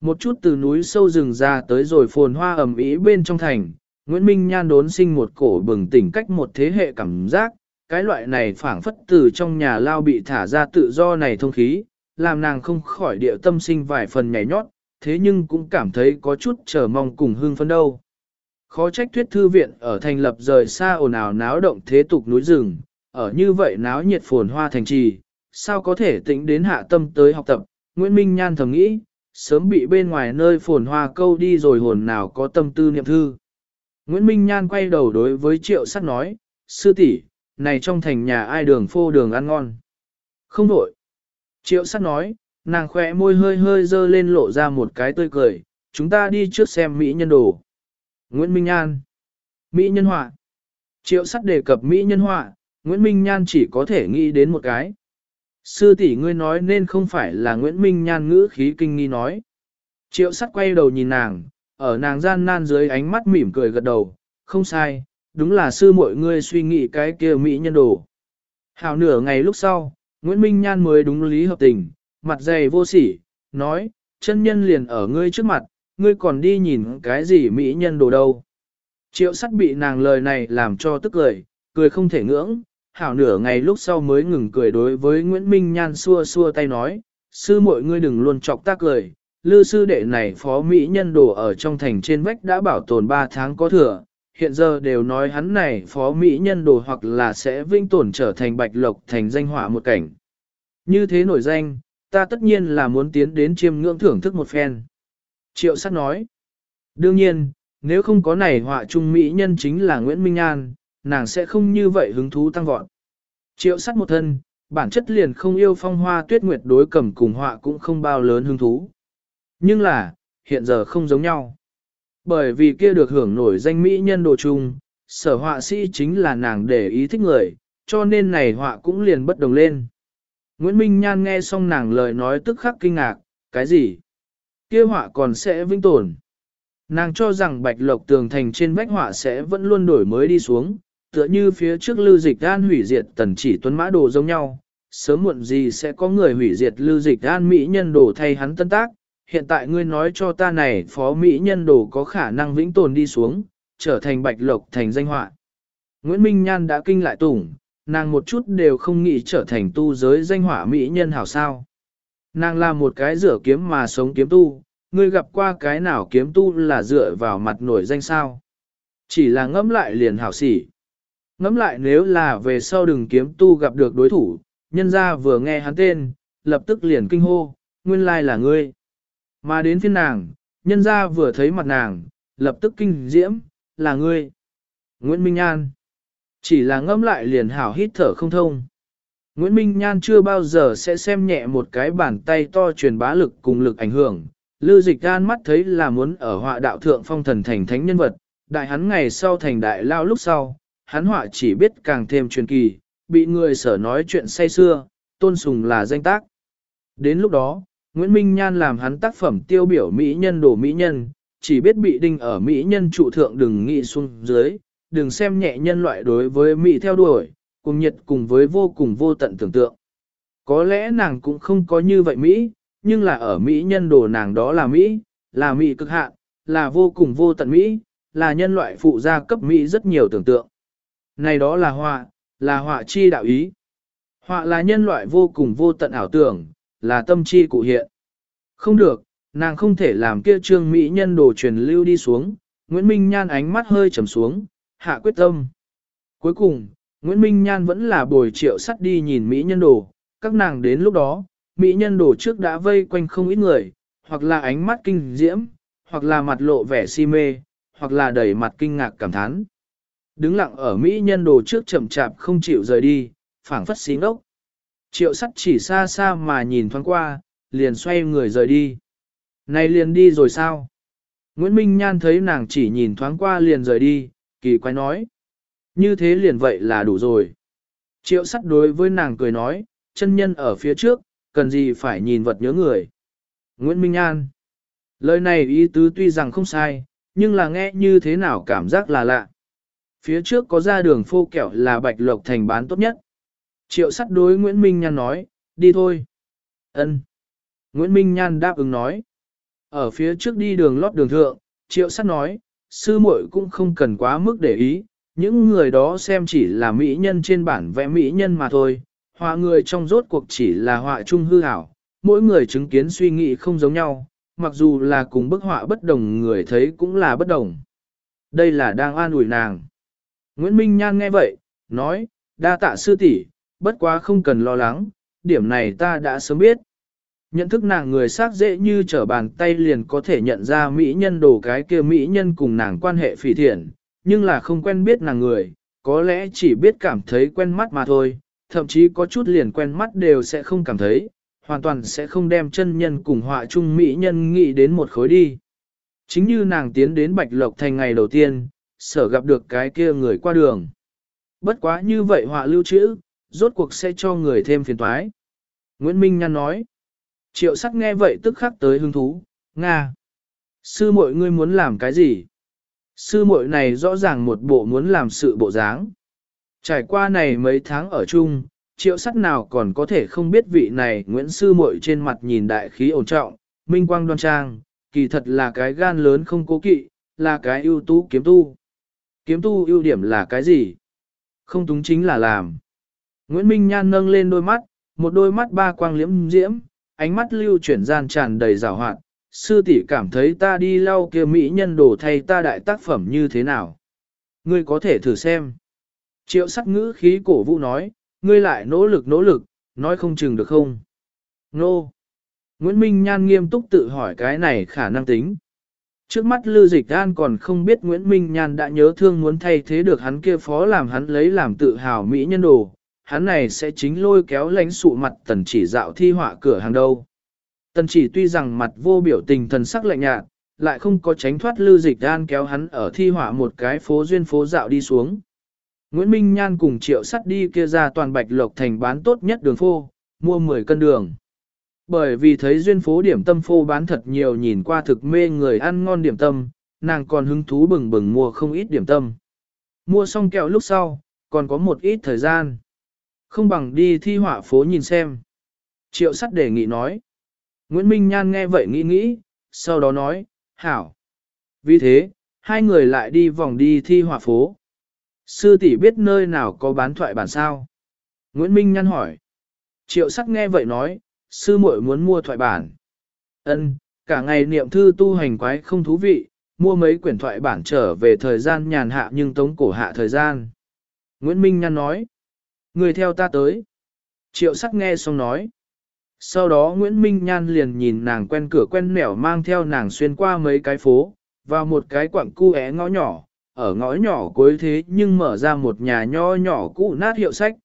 Một chút từ núi sâu rừng ra tới rồi phồn hoa ẩm ý bên trong thành, Nguyễn Minh Nhan đốn sinh một cổ bừng tỉnh cách một thế hệ cảm giác, cái loại này phảng phất từ trong nhà lao bị thả ra tự do này thông khí, làm nàng không khỏi địa tâm sinh vài phần nhảy nhót, thế nhưng cũng cảm thấy có chút chờ mong cùng hương phấn đâu. Khó trách thuyết thư viện ở thành lập rời xa ồn ào náo động thế tục núi rừng, ở như vậy náo nhiệt phồn hoa thành trì, sao có thể tính đến hạ tâm tới học tập, Nguyễn Minh Nhan thầm nghĩ, sớm bị bên ngoài nơi phồn hoa câu đi rồi hồn nào có tâm tư niệm thư. Nguyễn Minh Nhan quay đầu đối với triệu sắt nói, sư tỷ, này trong thành nhà ai đường phô đường ăn ngon. Không đổi. Triệu sắt nói, nàng khỏe môi hơi hơi dơ lên lộ ra một cái tươi cười, chúng ta đi trước xem Mỹ nhân đồ. Nguyễn Minh An Mỹ nhân họa. Triệu sắt đề cập Mỹ nhân họa, Nguyễn Minh Nhan chỉ có thể nghĩ đến một cái. Sư tỷ ngươi nói nên không phải là Nguyễn Minh Nhan ngữ khí kinh nghi nói. Triệu sắt quay đầu nhìn nàng, ở nàng gian nan dưới ánh mắt mỉm cười gật đầu, không sai, đúng là sư mọi ngươi suy nghĩ cái kia Mỹ nhân đồ. Hào nửa ngày lúc sau, Nguyễn Minh Nhan mới đúng lý hợp tình, mặt dày vô sỉ, nói, chân nhân liền ở ngươi trước mặt, ngươi còn đi nhìn cái gì Mỹ nhân đồ đâu. Triệu sắt bị nàng lời này làm cho tức cười, cười không thể ngưỡng, hảo nửa ngày lúc sau mới ngừng cười đối với Nguyễn Minh Nhan xua xua tay nói, sư muội ngươi đừng luôn chọc ta cười, lư sư đệ này phó Mỹ nhân đồ ở trong thành trên vách đã bảo tồn 3 tháng có thừa, hiện giờ đều nói hắn này phó Mỹ nhân đồ hoặc là sẽ vinh tổn trở thành bạch lộc thành danh họa một cảnh. Như thế nổi danh, ta tất nhiên là muốn tiến đến chiêm ngưỡng thưởng thức một phen. Triệu sát nói, đương nhiên, nếu không có này họa trung Mỹ nhân chính là Nguyễn Minh An, nàng sẽ không như vậy hứng thú tăng vọt. Triệu sát một thân, bản chất liền không yêu phong hoa tuyết nguyệt đối cầm cùng họa cũng không bao lớn hứng thú. Nhưng là, hiện giờ không giống nhau. Bởi vì kia được hưởng nổi danh mỹ nhân đồ chung, sở họa sĩ chính là nàng để ý thích người, cho nên này họa cũng liền bất đồng lên. Nguyễn Minh Nhan nghe xong nàng lời nói tức khắc kinh ngạc, cái gì? Kia họa còn sẽ vinh tồn. Nàng cho rằng bạch lộc tường thành trên vách họa sẽ vẫn luôn đổi mới đi xuống, tựa như phía trước lưu dịch an hủy diệt tần chỉ tuấn mã đồ giống nhau, sớm muộn gì sẽ có người hủy diệt lưu dịch an mỹ nhân đồ thay hắn tân tác, hiện tại ngươi nói cho ta này phó mỹ nhân đồ có khả năng vĩnh tồn đi xuống, trở thành bạch lộc thành danh họa. Nguyễn Minh Nhan đã kinh lại tủng, nàng một chút đều không nghĩ trở thành tu giới danh họa mỹ nhân hảo sao. Nàng là một cái rửa kiếm mà sống kiếm tu, ngươi gặp qua cái nào kiếm tu là dựa vào mặt nổi danh sao. Chỉ là ngẫm lại liền hảo xỉ. Ngẫm lại nếu là về sau đừng kiếm tu gặp được đối thủ, nhân ra vừa nghe hắn tên, lập tức liền kinh hô, nguyên lai là ngươi. Mà đến phiên nàng, nhân ra vừa thấy mặt nàng, lập tức kinh diễm, là ngươi. Nguyễn Minh An. Chỉ là ngâm lại liền hảo hít thở không thông. Nguyễn Minh Nhan chưa bao giờ sẽ xem nhẹ một cái bàn tay to truyền bá lực cùng lực ảnh hưởng. Lư dịch gan mắt thấy là muốn ở họa đạo thượng phong thần thành thánh nhân vật, đại hắn ngày sau thành đại lao lúc sau, hắn họa chỉ biết càng thêm truyền kỳ, bị người sở nói chuyện say xưa, tôn sùng là danh tác. Đến lúc đó, Nguyễn Minh Nhan làm hắn tác phẩm tiêu biểu mỹ nhân đồ mỹ nhân, chỉ biết bị đinh ở mỹ nhân trụ thượng đừng nghĩ xuống dưới, đừng xem nhẹ nhân loại đối với mỹ theo đuổi, cùng nhiệt cùng với vô cùng vô tận tưởng tượng. Có lẽ nàng cũng không có như vậy Mỹ, nhưng là ở Mỹ nhân đồ nàng đó là Mỹ, là Mỹ cực hạn, là vô cùng vô tận Mỹ, là nhân loại phụ gia cấp Mỹ rất nhiều tưởng tượng. Này đó là họa, là họa chi đạo ý. Họa là nhân loại vô cùng vô tận ảo tưởng, là tâm chi cụ hiện. Không được, nàng không thể làm kia trương Mỹ nhân đồ truyền lưu đi xuống, Nguyễn Minh Nhan ánh mắt hơi trầm xuống, hạ quyết tâm. Cuối cùng, Nguyễn Minh Nhan vẫn là bồi triệu sắt đi nhìn Mỹ nhân đồ, các nàng đến lúc đó, Mỹ nhân đồ trước đã vây quanh không ít người, hoặc là ánh mắt kinh diễm, hoặc là mặt lộ vẻ si mê, hoặc là đầy mặt kinh ngạc cảm thán. Đứng lặng ở Mỹ nhân đồ trước chậm chạp không chịu rời đi, phảng phất xí ngốc. Triệu sắt chỉ xa xa mà nhìn thoáng qua, liền xoay người rời đi. Này liền đi rồi sao? Nguyễn Minh Nhan thấy nàng chỉ nhìn thoáng qua liền rời đi, kỳ quái nói. Như thế liền vậy là đủ rồi. Triệu sắt đối với nàng cười nói, chân nhân ở phía trước, cần gì phải nhìn vật nhớ người. Nguyễn Minh Nhan, Lời này ý tứ tuy rằng không sai, nhưng là nghe như thế nào cảm giác là lạ. Phía trước có ra đường phô kẹo là bạch lộc thành bán tốt nhất. Triệu sắt đối Nguyễn Minh Nhan nói, đi thôi. ân Nguyễn Minh Nhan đáp ứng nói. Ở phía trước đi đường lót đường thượng, triệu sắt nói, sư muội cũng không cần quá mức để ý, những người đó xem chỉ là mỹ nhân trên bản vẽ mỹ nhân mà thôi, họa người trong rốt cuộc chỉ là họa chung hư ảo, mỗi người chứng kiến suy nghĩ không giống nhau, mặc dù là cùng bức họa bất đồng người thấy cũng là bất đồng. Đây là đang an ủi nàng. Nguyễn Minh Nhan nghe vậy, nói, đa tạ sư tỷ, bất quá không cần lo lắng, điểm này ta đã sớm biết. Nhận thức nàng người xác dễ như trở bàn tay liền có thể nhận ra mỹ nhân đồ cái kia mỹ nhân cùng nàng quan hệ phỉ thiện, nhưng là không quen biết nàng người, có lẽ chỉ biết cảm thấy quen mắt mà thôi, thậm chí có chút liền quen mắt đều sẽ không cảm thấy, hoàn toàn sẽ không đem chân nhân cùng họa chung mỹ nhân nghĩ đến một khối đi. Chính như nàng tiến đến Bạch Lộc thành ngày đầu tiên, sở gặp được cái kia người qua đường. Bất quá như vậy họa lưu trữ, rốt cuộc sẽ cho người thêm phiền toái. Nguyễn Minh Nhan nói. Triệu sắc nghe vậy tức khắc tới hứng thú, Nga. Sư muội ngươi muốn làm cái gì? Sư muội này rõ ràng một bộ muốn làm sự bộ dáng. Trải qua này mấy tháng ở chung, triệu sắt nào còn có thể không biết vị này Nguyễn Sư muội trên mặt nhìn đại khí ổn trọng, minh quang đoan trang, kỳ thật là cái gan lớn không cố kỵ, là cái ưu tú kiếm tu. Kiếm tu ưu điểm là cái gì? Không túng chính là làm. Nguyễn Minh Nhan nâng lên đôi mắt, một đôi mắt ba quang liễm diễm, ánh mắt lưu chuyển gian tràn đầy rào hoạt. Sư tỷ cảm thấy ta đi lau kia mỹ nhân đồ thay ta đại tác phẩm như thế nào? Ngươi có thể thử xem. Triệu sắc ngữ khí cổ vũ nói, ngươi lại nỗ lực nỗ lực, nói không chừng được không? Nô! Nguyễn Minh Nhan nghiêm túc tự hỏi cái này khả năng tính. Trước mắt Lư Dịch An còn không biết Nguyễn Minh Nhan đã nhớ thương muốn thay thế được hắn kia phó làm hắn lấy làm tự hào Mỹ nhân đồ, hắn này sẽ chính lôi kéo lánh sụ mặt tần chỉ dạo thi họa cửa hàng đâu. Tần chỉ tuy rằng mặt vô biểu tình thần sắc lạnh nhạt, lại không có tránh thoát Lư Dịch đan kéo hắn ở thi họa một cái phố duyên phố dạo đi xuống. Nguyễn Minh Nhan cùng triệu sắt đi kia ra toàn bạch lộc thành bán tốt nhất đường phô, mua 10 cân đường. Bởi vì thấy duyên phố điểm tâm phô bán thật nhiều nhìn qua thực mê người ăn ngon điểm tâm, nàng còn hứng thú bừng bừng mua không ít điểm tâm. Mua xong kẹo lúc sau, còn có một ít thời gian. Không bằng đi thi họa phố nhìn xem. Triệu sắt đề nghị nói. Nguyễn Minh Nhan nghe vậy nghĩ nghĩ, sau đó nói, hảo. Vì thế, hai người lại đi vòng đi thi họa phố. Sư tỷ biết nơi nào có bán thoại bản sao? Nguyễn Minh Nhan hỏi. Triệu sắc nghe vậy nói, sư muội muốn mua thoại bản. Ân, cả ngày niệm thư tu hành quái không thú vị, mua mấy quyển thoại bản trở về thời gian nhàn hạ nhưng tống cổ hạ thời gian. Nguyễn Minh Nhan nói, người theo ta tới. Triệu sắc nghe xong nói. Sau đó Nguyễn Minh Nhan liền nhìn nàng quen cửa quen nẻo mang theo nàng xuyên qua mấy cái phố, vào một cái quặng cu é ngõ nhỏ, ở ngõ nhỏ cuối thế nhưng mở ra một nhà nho nhỏ cũ nát hiệu sách.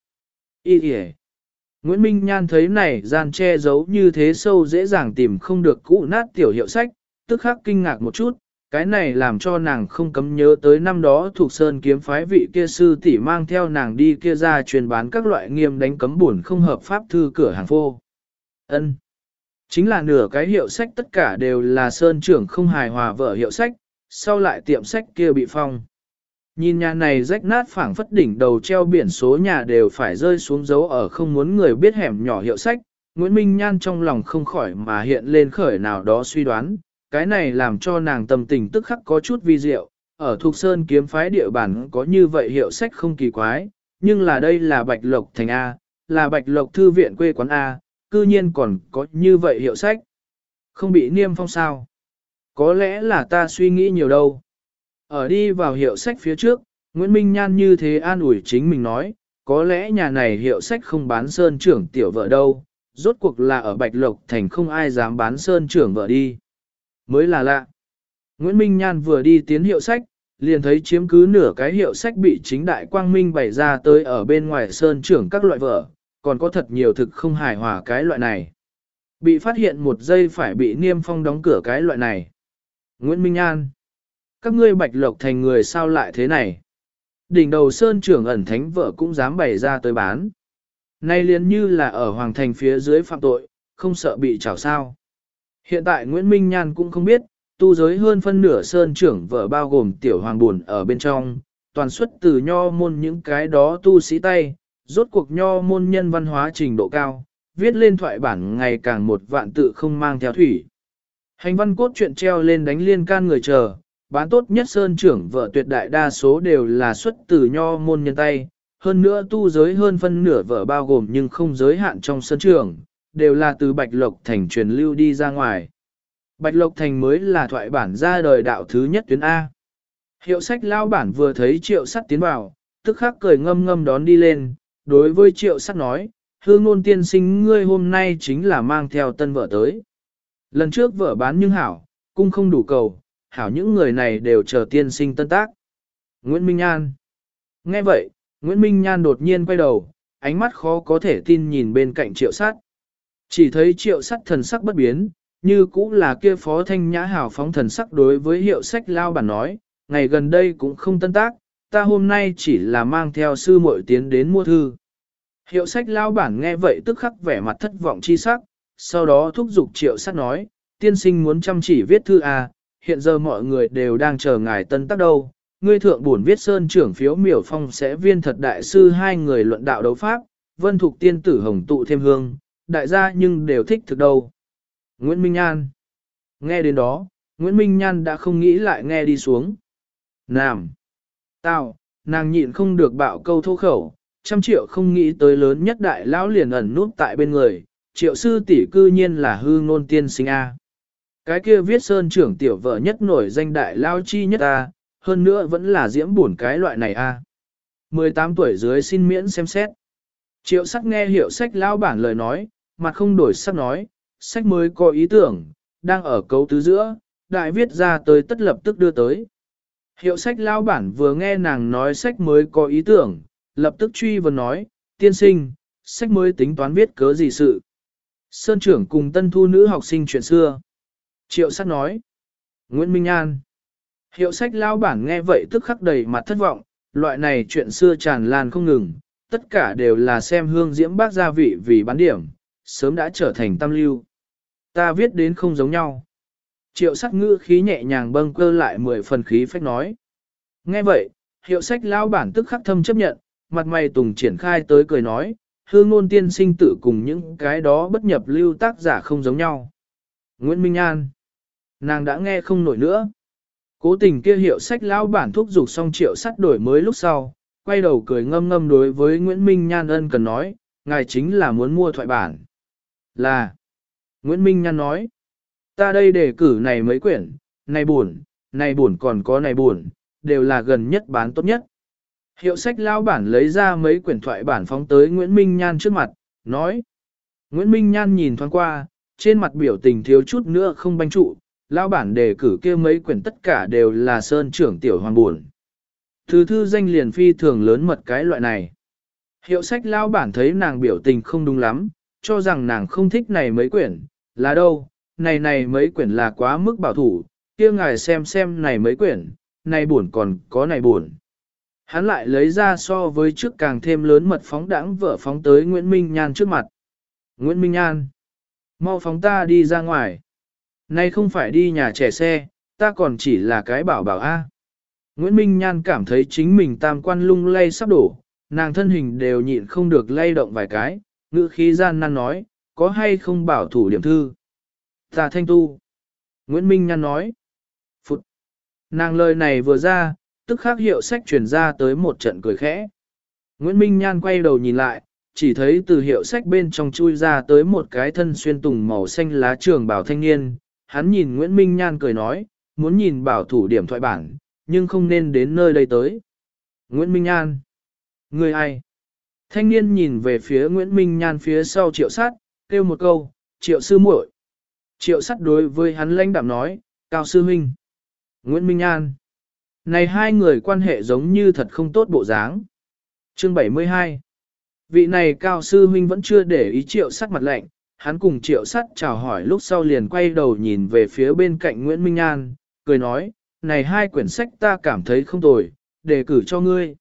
Ý kìa. Nguyễn Minh Nhan thấy này gian che giấu như thế sâu dễ dàng tìm không được cũ nát tiểu hiệu sách, tức khắc kinh ngạc một chút, cái này làm cho nàng không cấm nhớ tới năm đó thuộc sơn kiếm phái vị kia sư tỷ mang theo nàng đi kia ra truyền bán các loại nghiêm đánh cấm buồn không hợp pháp thư cửa hàng phô. ân Chính là nửa cái hiệu sách tất cả đều là sơn trưởng không hài hòa vợ hiệu sách, sau lại tiệm sách kia bị phong. Nhìn nhà này rách nát phảng phất đỉnh đầu treo biển số nhà đều phải rơi xuống dấu ở không muốn người biết hẻm nhỏ hiệu sách, Nguyễn Minh Nhan trong lòng không khỏi mà hiện lên khởi nào đó suy đoán, cái này làm cho nàng tâm tình tức khắc có chút vi diệu, ở Thục Sơn kiếm phái địa bản có như vậy hiệu sách không kỳ quái, nhưng là đây là Bạch Lộc thành A, là Bạch Lộc thư viện quê quán A, cư nhiên còn có như vậy hiệu sách. Không bị niêm phong sao? Có lẽ là ta suy nghĩ nhiều đâu. Ở đi vào hiệu sách phía trước, Nguyễn Minh Nhan như thế an ủi chính mình nói, có lẽ nhà này hiệu sách không bán sơn trưởng tiểu vợ đâu, rốt cuộc là ở Bạch Lộc Thành không ai dám bán sơn trưởng vợ đi. Mới là lạ. Nguyễn Minh Nhan vừa đi tiến hiệu sách, liền thấy chiếm cứ nửa cái hiệu sách bị chính đại quang minh bày ra tới ở bên ngoài sơn trưởng các loại vợ, còn có thật nhiều thực không hài hòa cái loại này. Bị phát hiện một giây phải bị niêm phong đóng cửa cái loại này. Nguyễn Minh An. Các ngươi bạch lộc thành người sao lại thế này? Đỉnh đầu sơn trưởng ẩn thánh vợ cũng dám bày ra tới bán. Nay liền như là ở hoàng thành phía dưới phạm tội, không sợ bị trảo sao. Hiện tại Nguyễn Minh Nhan cũng không biết, tu giới hơn phân nửa sơn trưởng vợ bao gồm tiểu hoàng buồn ở bên trong, toàn xuất từ nho môn những cái đó tu sĩ tay, rốt cuộc nho môn nhân văn hóa trình độ cao, viết lên thoại bản ngày càng một vạn tự không mang theo thủy. Hành văn cốt truyện treo lên đánh liên can người chờ, bán tốt nhất sơn trưởng vợ tuyệt đại đa số đều là xuất từ nho môn nhân tay, hơn nữa tu giới hơn phân nửa vợ bao gồm nhưng không giới hạn trong sơn trưởng, đều là từ Bạch Lộc Thành truyền lưu đi ra ngoài. Bạch Lộc Thành mới là thoại bản ra đời đạo thứ nhất tuyến A. Hiệu sách lao bản vừa thấy triệu sắt tiến vào, tức khắc cười ngâm ngâm đón đi lên, đối với triệu sắt nói, hương ngôn tiên sinh ngươi hôm nay chính là mang theo tân vợ tới. Lần trước vợ bán nhưng hảo, cung không đủ cầu, hảo những người này đều chờ tiên sinh tân tác. Nguyễn Minh Nhan Nghe vậy, Nguyễn Minh Nhan đột nhiên quay đầu, ánh mắt khó có thể tin nhìn bên cạnh triệu sắt. Chỉ thấy triệu sắt thần sắc bất biến, như cũ là kia phó thanh nhã hào phóng thần sắc đối với hiệu sách lao bản nói, ngày gần đây cũng không tân tác, ta hôm nay chỉ là mang theo sư muội tiến đến mua thư. Hiệu sách lao bản nghe vậy tức khắc vẻ mặt thất vọng chi sắc, sau đó thúc giục triệu sắt nói, tiên sinh muốn chăm chỉ viết thư à, hiện giờ mọi người đều đang chờ ngài tân tác đâu. Ngươi thượng buồn viết sơn trưởng phiếu miểu phong sẽ viên thật đại sư hai người luận đạo đấu pháp, vân thục tiên tử hồng tụ thêm hương, đại gia nhưng đều thích thực đâu. Nguyễn Minh Nhan Nghe đến đó, Nguyễn Minh Nhan đã không nghĩ lại nghe đi xuống. Nam Tao, nàng nhịn không được bạo câu thô khẩu, trăm triệu không nghĩ tới lớn nhất đại lão liền ẩn núp tại bên người, triệu sư tỷ cư nhiên là hư ngôn tiên sinh A. Cái kia viết sơn trưởng tiểu vợ nhất nổi danh đại lao chi nhất A, hơn nữa vẫn là diễm buồn cái loại này A. 18 tuổi dưới xin miễn xem xét. Triệu sắc nghe hiệu sách lao bản lời nói, mặt không đổi sắc nói, sách mới có ý tưởng, đang ở cấu tứ giữa, đại viết ra tới tất lập tức đưa tới. Hiệu sách lao bản vừa nghe nàng nói sách mới có ý tưởng, lập tức truy vấn nói, tiên sinh, sách mới tính toán viết cớ gì sự. Sơn trưởng cùng tân thu nữ học sinh chuyện xưa. Triệu sắc nói, Nguyễn Minh An. Hiệu sách lao bản nghe vậy tức khắc đầy mặt thất vọng, loại này chuyện xưa tràn lan không ngừng, tất cả đều là xem hương diễm bác gia vị vì bán điểm, sớm đã trở thành tam lưu. Ta viết đến không giống nhau. Triệu sắc ngữ khí nhẹ nhàng bâng cơ lại mười phần khí phách nói. Nghe vậy, hiệu sách lao bản tức khắc thâm chấp nhận, mặt mày tùng triển khai tới cười nói, hương ngôn tiên sinh tử cùng những cái đó bất nhập lưu tác giả không giống nhau. Nguyễn Minh An Nàng đã nghe không nổi nữa. Cố tình kia hiệu sách lao bản thúc giục xong triệu sắt đổi mới lúc sau, quay đầu cười ngâm ngâm đối với Nguyễn Minh Nhan ân cần nói, ngài chính là muốn mua thoại bản. Là, Nguyễn Minh Nhan nói, ta đây đề cử này mấy quyển, này buồn, này buồn còn có này buồn, đều là gần nhất bán tốt nhất. Hiệu sách lao bản lấy ra mấy quyển thoại bản phóng tới Nguyễn Minh Nhan trước mặt, nói. Nguyễn Minh Nhan nhìn thoáng qua, trên mặt biểu tình thiếu chút nữa không banh trụ, lao bản đề cử kia mấy quyển tất cả đều là sơn trưởng tiểu hoàng buồn. Thư thư danh liền phi thường lớn mật cái loại này. Hiệu sách lao bản thấy nàng biểu tình không đúng lắm, cho rằng nàng không thích này mấy quyển, là đâu, này này mấy quyển là quá mức bảo thủ, kia ngài xem xem này mấy quyển, này buồn còn có này buồn. Hắn lại lấy ra so với trước càng thêm lớn mật phóng đãng vợ phóng tới Nguyễn Minh Nhan trước mặt. Nguyễn Minh Nhan, mau phóng ta đi ra ngoài. Nay không phải đi nhà trẻ xe, ta còn chỉ là cái bảo bảo A. Nguyễn Minh Nhan cảm thấy chính mình tam quan lung lay sắp đổ, nàng thân hình đều nhịn không được lay động vài cái, ngữ khí gian nan nói, có hay không bảo thủ điểm thư. Tà thanh tu. Nguyễn Minh Nhan nói. Phụt. Nàng lời này vừa ra, tức khắc hiệu sách truyền ra tới một trận cười khẽ. Nguyễn Minh Nhan quay đầu nhìn lại, chỉ thấy từ hiệu sách bên trong chui ra tới một cái thân xuyên tùng màu xanh lá trường bảo thanh niên. Hắn nhìn Nguyễn Minh Nhan cười nói, muốn nhìn bảo thủ điểm thoại bản, nhưng không nên đến nơi đây tới. Nguyễn Minh Nhan. Người ai? Thanh niên nhìn về phía Nguyễn Minh Nhan phía sau triệu sát, kêu một câu, triệu sư muội. Triệu sát đối với hắn lãnh đạm nói, cao sư huynh. Nguyễn Minh Nhan. Này hai người quan hệ giống như thật không tốt bộ dáng. Chương 72 Vị này cao sư huynh vẫn chưa để ý triệu sắt mặt lạnh, hắn cùng triệu sắt chào hỏi lúc sau liền quay đầu nhìn về phía bên cạnh Nguyễn Minh An, cười nói, này hai quyển sách ta cảm thấy không tồi, đề cử cho ngươi.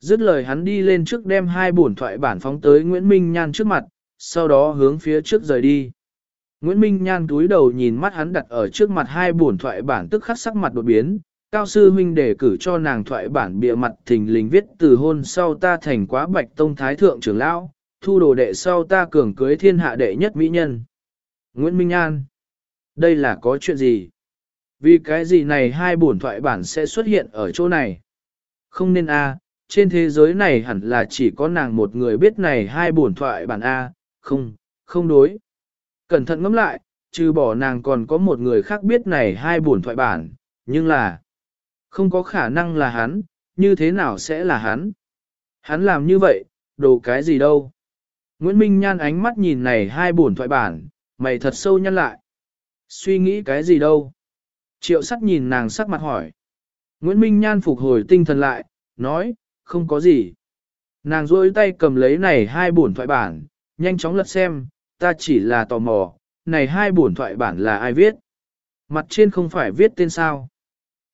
Dứt lời hắn đi lên trước đem hai bổn thoại bản phóng tới Nguyễn Minh Nhan trước mặt, sau đó hướng phía trước rời đi. Nguyễn Minh Nhan túi đầu nhìn mắt hắn đặt ở trước mặt hai bổn thoại bản tức khắc sắc mặt đột biến, cao sư huynh đề cử cho nàng thoại bản bịa mặt thình lình viết từ hôn sau ta thành quá bạch tông thái thượng trưởng lão, thu đồ đệ sau ta cường cưới thiên hạ đệ nhất mỹ nhân. Nguyễn Minh An Đây là có chuyện gì? Vì cái gì này hai bổn thoại bản sẽ xuất hiện ở chỗ này? Không nên a, trên thế giới này hẳn là chỉ có nàng một người biết này hai bổn thoại bản a, không, không đối. Cẩn thận ngẫm lại, trừ bỏ nàng còn có một người khác biết này hai bổn thoại bản, nhưng là không có khả năng là hắn, như thế nào sẽ là hắn? Hắn làm như vậy, đồ cái gì đâu? Nguyễn Minh Nhan ánh mắt nhìn này hai bổn thoại bản, mày thật sâu nhăn lại. Suy nghĩ cái gì đâu? Triệu sắt nhìn nàng sắc mặt hỏi. Nguyễn Minh Nhan phục hồi tinh thần lại, nói, không có gì. Nàng rôi tay cầm lấy này hai bổn thoại bản, nhanh chóng lật xem, ta chỉ là tò mò, này hai bổn thoại bản là ai viết? Mặt trên không phải viết tên sao?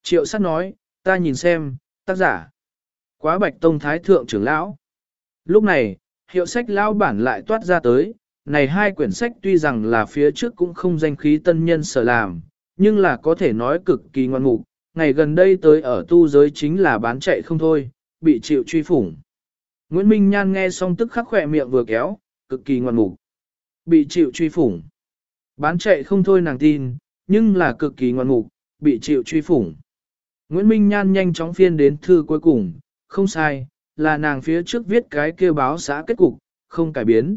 Triệu sắt nói, ta nhìn xem, tác giả. Quá bạch tông thái thượng trưởng lão. Lúc này, hiệu sách lão bản lại toát ra tới, này hai quyển sách tuy rằng là phía trước cũng không danh khí tân nhân sở làm, nhưng là có thể nói cực kỳ ngoan mục, ngày gần đây tới ở tu giới chính là bán chạy không thôi, bị chịu truy phủng. Nguyễn Minh Nhan nghe xong tức khắc khỏe miệng vừa kéo, cực kỳ ngoan mục. Bị chịu truy phủng. Bán chạy không thôi nàng tin, nhưng là cực kỳ ngoan mục, bị chịu truy phủng. Nguyễn Minh Nhan nhanh chóng phiên đến thư cuối cùng, không sai, là nàng phía trước viết cái kêu báo xã kết cục, không cải biến.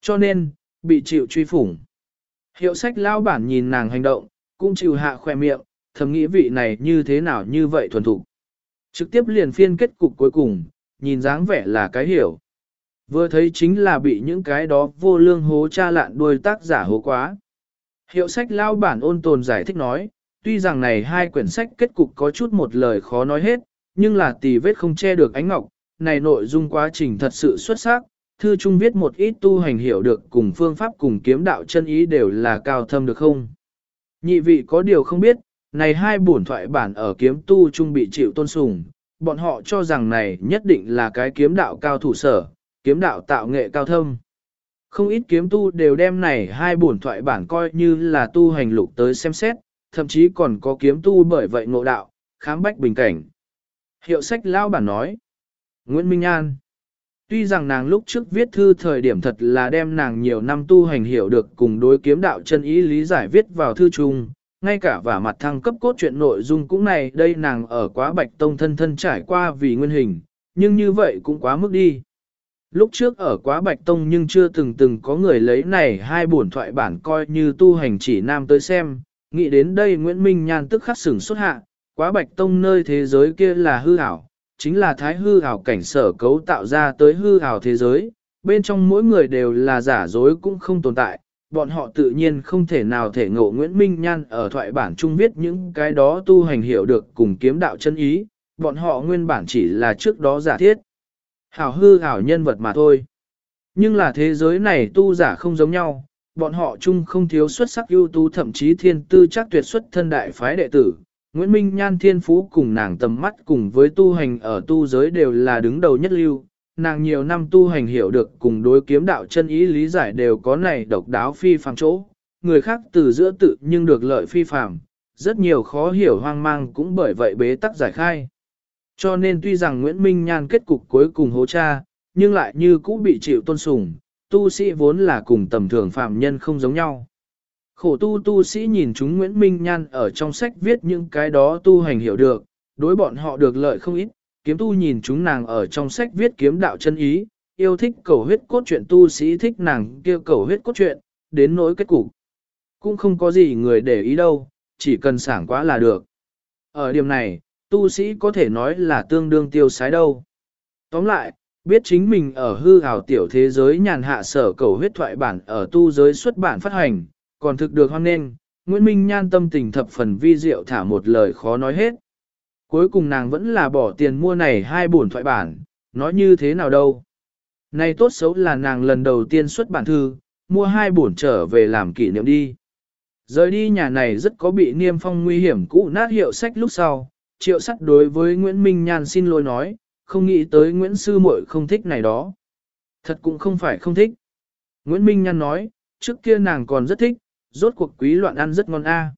Cho nên, bị chịu truy phủng. Hiệu sách lao bản nhìn nàng hành động, cũng chịu hạ khoe miệng, thầm nghĩ vị này như thế nào như vậy thuần thục. Trực tiếp liền phiên kết cục cuối cùng, nhìn dáng vẻ là cái hiểu. Vừa thấy chính là bị những cái đó vô lương hố cha lạn đuôi tác giả hố quá. Hiệu sách lao bản ôn tồn giải thích nói, tuy rằng này hai quyển sách kết cục có chút một lời khó nói hết, nhưng là tì vết không che được ánh ngọc, này nội dung quá trình thật sự xuất sắc, thư trung viết một ít tu hành hiểu được cùng phương pháp cùng kiếm đạo chân ý đều là cao thâm được không. Nhị vị có điều không biết, này hai bổn thoại bản ở kiếm tu trung bị chịu tôn sùng, bọn họ cho rằng này nhất định là cái kiếm đạo cao thủ sở, kiếm đạo tạo nghệ cao thâm. Không ít kiếm tu đều đem này hai bổn thoại bản coi như là tu hành lục tới xem xét, thậm chí còn có kiếm tu bởi vậy ngộ đạo, khám bách bình cảnh. Hiệu sách lao bản nói, Nguyễn Minh An Tuy rằng nàng lúc trước viết thư thời điểm thật là đem nàng nhiều năm tu hành hiểu được cùng đối kiếm đạo chân ý lý giải viết vào thư chung, ngay cả và mặt thăng cấp cốt truyện nội dung cũng này đây nàng ở quá bạch tông thân thân trải qua vì nguyên hình, nhưng như vậy cũng quá mức đi. Lúc trước ở quá bạch tông nhưng chưa từng từng có người lấy này hai bổn thoại bản coi như tu hành chỉ nam tới xem, nghĩ đến đây Nguyễn Minh Nhan tức khắc sửng xuất hạ, quá bạch tông nơi thế giới kia là hư ảo, chính là thái hư ảo cảnh sở cấu tạo ra tới hư ảo thế giới, bên trong mỗi người đều là giả dối cũng không tồn tại, bọn họ tự nhiên không thể nào thể ngộ Nguyễn Minh Nhan ở thoại bản chung viết những cái đó tu hành hiểu được cùng kiếm đạo chân ý, bọn họ nguyên bản chỉ là trước đó giả thiết. Hảo hư hảo nhân vật mà thôi. Nhưng là thế giới này tu giả không giống nhau, bọn họ chung không thiếu xuất sắc ưu tú thậm chí thiên tư chắc tuyệt xuất thân đại phái đệ tử. Nguyễn Minh Nhan thiên phú cùng nàng tầm mắt cùng với tu hành ở tu giới đều là đứng đầu nhất lưu, nàng nhiều năm tu hành hiểu được cùng đối kiếm đạo chân ý lý giải đều có này độc đáo phi phàm chỗ, người khác từ giữa tự nhưng được lợi phi phàm, rất nhiều khó hiểu hoang mang cũng bởi vậy bế tắc giải khai. Cho nên tuy rằng Nguyễn Minh Nhan kết cục cuối cùng hố cha, nhưng lại như cũ bị chịu tôn sùng, tu sĩ vốn là cùng tầm thường phạm nhân không giống nhau. Khổ tu tu sĩ nhìn chúng Nguyễn Minh Nhan ở trong sách viết những cái đó tu hành hiểu được, đối bọn họ được lợi không ít, kiếm tu nhìn chúng nàng ở trong sách viết kiếm đạo chân ý, yêu thích cầu huyết cốt truyện tu sĩ thích nàng kia cầu huyết cốt truyện, đến nỗi kết cục. Cũng không có gì người để ý đâu, chỉ cần sảng quá là được. Ở điểm này, tu sĩ có thể nói là tương đương tiêu sái đâu. Tóm lại, biết chính mình ở hư hào tiểu thế giới nhàn hạ sở cầu huyết thoại bản ở tu giới xuất bản phát hành, còn thực được hoan nên Nguyễn Minh Nhan tâm tình thập phần vi diệu thả một lời khó nói hết. Cuối cùng nàng vẫn là bỏ tiền mua này hai bổn thoại bản, nói như thế nào đâu. Này tốt xấu là nàng lần đầu tiên xuất bản thư, mua hai bổn trở về làm kỷ niệm đi. Rời đi nhà này rất có bị niêm phong nguy hiểm cũ nát hiệu sách lúc sau, triệu sắt đối với Nguyễn Minh Nhan xin lỗi nói, không nghĩ tới Nguyễn Sư muội không thích này đó. Thật cũng không phải không thích. Nguyễn Minh Nhan nói, trước kia nàng còn rất thích, rốt cuộc quý loạn ăn rất ngon a.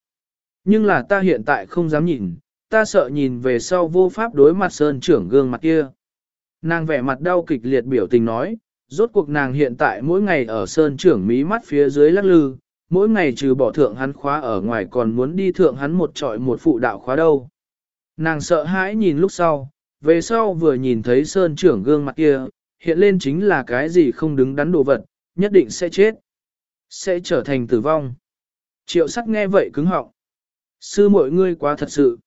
Nhưng là ta hiện tại không dám nhìn, ta sợ nhìn về sau vô pháp đối mặt sơn trưởng gương mặt kia. Nàng vẻ mặt đau kịch liệt biểu tình nói, rốt cuộc nàng hiện tại mỗi ngày ở sơn trưởng mí mắt phía dưới lắc lư, mỗi ngày trừ bỏ thượng hắn khóa ở ngoài còn muốn đi thượng hắn một trọi một phụ đạo khóa đâu. Nàng sợ hãi nhìn lúc sau, về sau vừa nhìn thấy sơn trưởng gương mặt kia, hiện lên chính là cái gì không đứng đắn đồ vật, nhất định sẽ chết. Sẽ trở thành tử vong. Triệu sắc nghe vậy cứng họng. Sư mọi ngươi quá thật sự.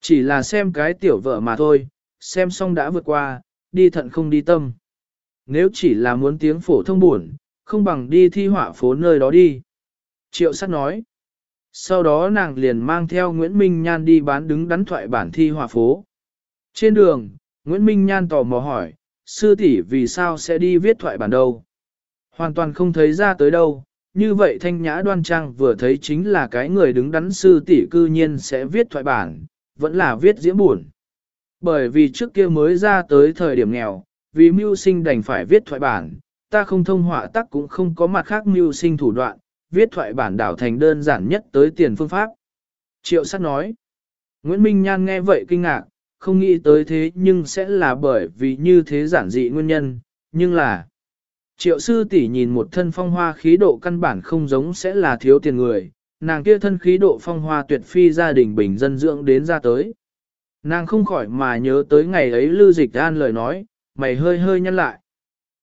Chỉ là xem cái tiểu vợ mà thôi, xem xong đã vượt qua, đi thận không đi tâm. Nếu chỉ là muốn tiếng phổ thông buồn, không bằng đi thi họa phố nơi đó đi. Triệu sát nói. Sau đó nàng liền mang theo Nguyễn Minh Nhan đi bán đứng đắn thoại bản thi họa phố. Trên đường, Nguyễn Minh Nhan tò mò hỏi, sư tỷ vì sao sẽ đi viết thoại bản đâu? Hoàn toàn không thấy ra tới đâu, như vậy thanh nhã đoan trang vừa thấy chính là cái người đứng đắn sư tỷ cư nhiên sẽ viết thoại bản, vẫn là viết diễm buồn. Bởi vì trước kia mới ra tới thời điểm nghèo, vì mưu sinh đành phải viết thoại bản, ta không thông họa tắc cũng không có mặt khác mưu sinh thủ đoạn, viết thoại bản đảo thành đơn giản nhất tới tiền phương pháp. Triệu sát nói, Nguyễn Minh Nhan nghe vậy kinh ngạc, không nghĩ tới thế nhưng sẽ là bởi vì như thế giản dị nguyên nhân, nhưng là Triệu sư tỷ nhìn một thân phong hoa khí độ căn bản không giống sẽ là thiếu tiền người, nàng kia thân khí độ phong hoa tuyệt phi gia đình bình dân dưỡng đến ra tới. Nàng không khỏi mà nhớ tới ngày ấy Lư Dịch An lời nói, mày hơi hơi nhăn lại.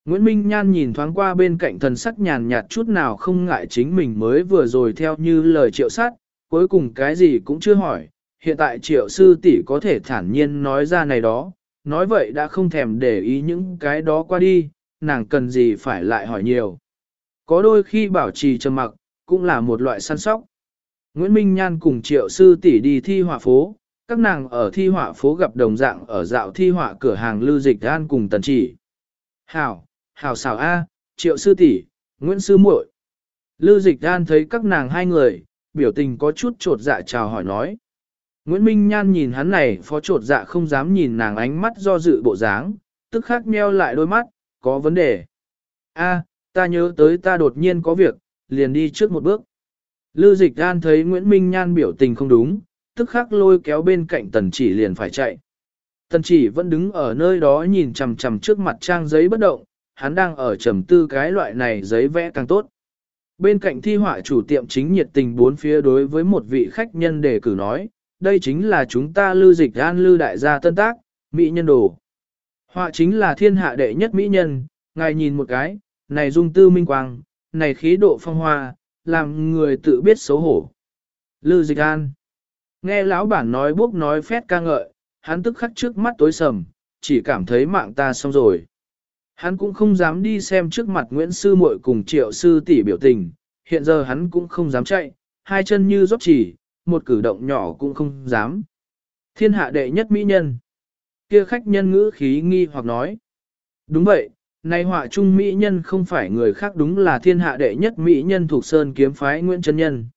Nguyễn Minh Nhan nhìn thoáng qua bên cạnh thần sắc nhàn nhạt chút nào không ngại chính mình mới vừa rồi theo như lời triệu sát, cuối cùng cái gì cũng chưa hỏi, hiện tại triệu sư tỷ có thể thản nhiên nói ra này đó, nói vậy đã không thèm để ý những cái đó qua đi, nàng cần gì phải lại hỏi nhiều. Có đôi khi bảo trì trầm mặc, cũng là một loại săn sóc. Nguyễn Minh Nhan cùng triệu sư tỷ đi thi họa phố, các nàng ở thi họa phố gặp đồng dạng ở dạo thi họa cửa hàng lưu dịch an cùng tần chỉ. Hảo, hảo xảo A, triệu sư tỷ, Nguyễn sư muội. Lưu dịch an thấy các nàng hai người, biểu tình có chút trột dạ chào hỏi nói. Nguyễn Minh Nhan nhìn hắn này phó trột dạ không dám nhìn nàng ánh mắt do dự bộ dáng, tức khắc meo lại đôi mắt, có vấn đề. A, ta nhớ tới ta đột nhiên có việc, liền đi trước một bước. Lưu dịch an thấy Nguyễn Minh Nhan biểu tình không đúng, tức khắc lôi kéo bên cạnh tần chỉ liền phải chạy. Tần chỉ vẫn đứng ở nơi đó nhìn chằm chằm trước mặt trang giấy bất động, hắn đang ở trầm tư cái loại này giấy vẽ càng tốt. Bên cạnh thi họa chủ tiệm chính nhiệt tình bốn phía đối với một vị khách nhân đề cử nói, đây chính là chúng ta lưu dịch an lưu đại gia tân tác, mỹ nhân đồ. Họa chính là thiên hạ đệ nhất mỹ nhân, ngài nhìn một cái, này dung tư minh quang, này khí độ phong hoa, làm người tự biết xấu hổ. Lư dịch an. Nghe lão bản nói bốc nói phét ca ngợi, hắn tức khắc trước mắt tối sầm, chỉ cảm thấy mạng ta xong rồi. Hắn cũng không dám đi xem trước mặt Nguyễn Sư muội cùng triệu sư tỷ biểu tình, hiện giờ hắn cũng không dám chạy, hai chân như rót chỉ, một cử động nhỏ cũng không dám. Thiên hạ đệ nhất mỹ nhân. Kia khách nhân ngữ khí nghi hoặc nói. Đúng vậy, nay họa trung mỹ nhân không phải người khác đúng là thiên hạ đệ nhất mỹ nhân thuộc sơn kiếm phái Nguyễn Trân Nhân.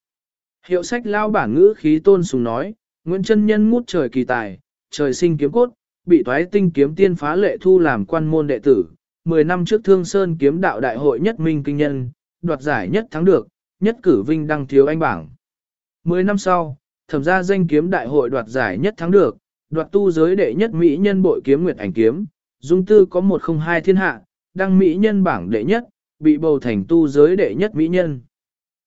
Hiệu sách lao bản ngữ khí tôn sùng nói, Nguyễn Trân Nhân ngút trời kỳ tài, trời sinh kiếm cốt, bị thoái tinh kiếm tiên phá lệ thu làm quan môn đệ tử. Mười năm trước thương sơn kiếm đạo đại hội nhất minh kinh nhân, đoạt giải nhất thắng được, nhất cử vinh đăng thiếu anh bảng. Mười năm sau, thẩm ra danh kiếm đại hội đoạt giải nhất thắng được, đoạt tu giới đệ nhất mỹ nhân bội kiếm nguyệt ảnh kiếm, dung tư có một không hai thiên hạ, đăng mỹ nhân bảng đệ nhất, bị bầu thành tu giới đệ nhất mỹ nhân.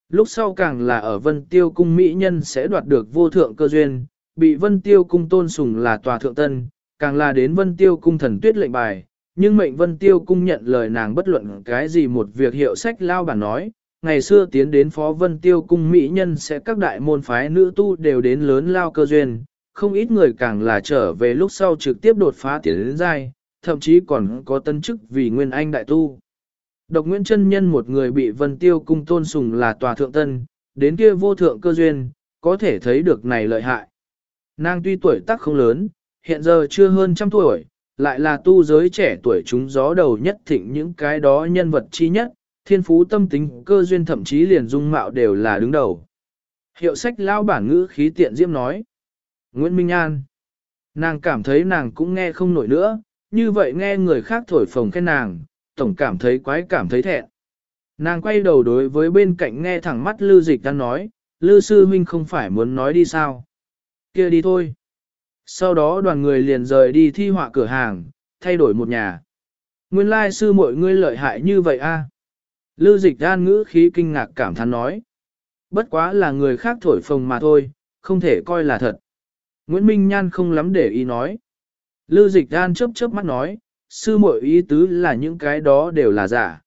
Lúc sau càng là ở vân tiêu cung mỹ nhân sẽ đoạt được vô thượng cơ duyên, bị vân tiêu cung tôn sùng là tòa thượng tân, càng là đến vân tiêu cung thần tuyết lệnh bài. Nhưng mệnh vân tiêu cung nhận lời nàng bất luận cái gì một việc hiệu sách lao bản nói, ngày xưa tiến đến phó vân tiêu cung mỹ nhân sẽ các đại môn phái nữ tu đều đến lớn lao cơ duyên, không ít người càng là trở về lúc sau trực tiếp đột phá tiến đến giai, thậm chí còn có tân chức vì nguyên anh đại tu. Độc Nguyễn chân Nhân một người bị Vân Tiêu cung tôn sùng là tòa thượng tân, đến kia vô thượng cơ duyên, có thể thấy được này lợi hại. Nàng tuy tuổi tác không lớn, hiện giờ chưa hơn trăm tuổi, lại là tu giới trẻ tuổi chúng gió đầu nhất thịnh những cái đó nhân vật chi nhất, thiên phú tâm tính cơ duyên thậm chí liền dung mạo đều là đứng đầu. Hiệu sách lao bản ngữ khí tiện diễm nói. Nguyễn Minh An. Nàng cảm thấy nàng cũng nghe không nổi nữa, như vậy nghe người khác thổi phồng khen nàng, tổng cảm thấy quái cảm thấy thẹn. Nàng quay đầu đối với bên cạnh nghe thẳng mắt Lư Dịch đang nói, Lư Sư Minh không phải muốn nói đi sao. kia đi thôi. Sau đó đoàn người liền rời đi thi họa cửa hàng, thay đổi một nhà. Nguyên lai sư mọi ngươi lợi hại như vậy a. À? Lư dịch đan ngữ khí kinh ngạc cảm thán nói. Bất quá là người khác thổi phồng mà thôi, không thể coi là thật. Nguyễn Minh Nhan không lắm để ý nói. Lư dịch đan chớp chớp mắt nói, sư muội ý tứ là những cái đó đều là giả.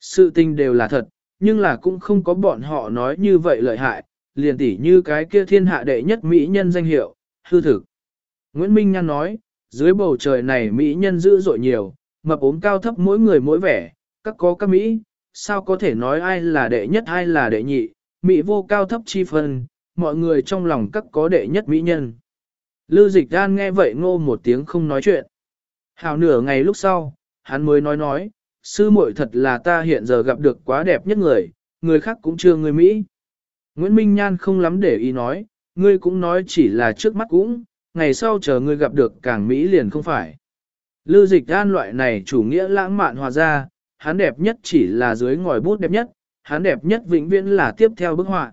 Sự tình đều là thật, nhưng là cũng không có bọn họ nói như vậy lợi hại, liền tỉ như cái kia thiên hạ đệ nhất mỹ nhân danh hiệu, hư thực. Nguyễn Minh Nhan nói, dưới bầu trời này mỹ nhân dữ dội nhiều, mập ốm cao thấp mỗi người mỗi vẻ, các có các mỹ, sao có thể nói ai là đệ nhất ai là đệ nhị, mỹ vô cao thấp chi phân, mọi người trong lòng các có đệ nhất mỹ nhân. Lư dịch đan nghe vậy ngô một tiếng không nói chuyện. Hào nửa ngày lúc sau, hắn mới nói nói, sư muội thật là ta hiện giờ gặp được quá đẹp nhất người, người khác cũng chưa người Mỹ. Nguyễn Minh Nhan không lắm để ý nói, ngươi cũng nói chỉ là trước mắt cũng, ngày sau chờ ngươi gặp được càng Mỹ liền không phải. Lư dịch đan loại này chủ nghĩa lãng mạn hòa ra, hắn đẹp nhất chỉ là dưới ngòi bút đẹp nhất, hắn đẹp nhất vĩnh viễn là tiếp theo bức họa.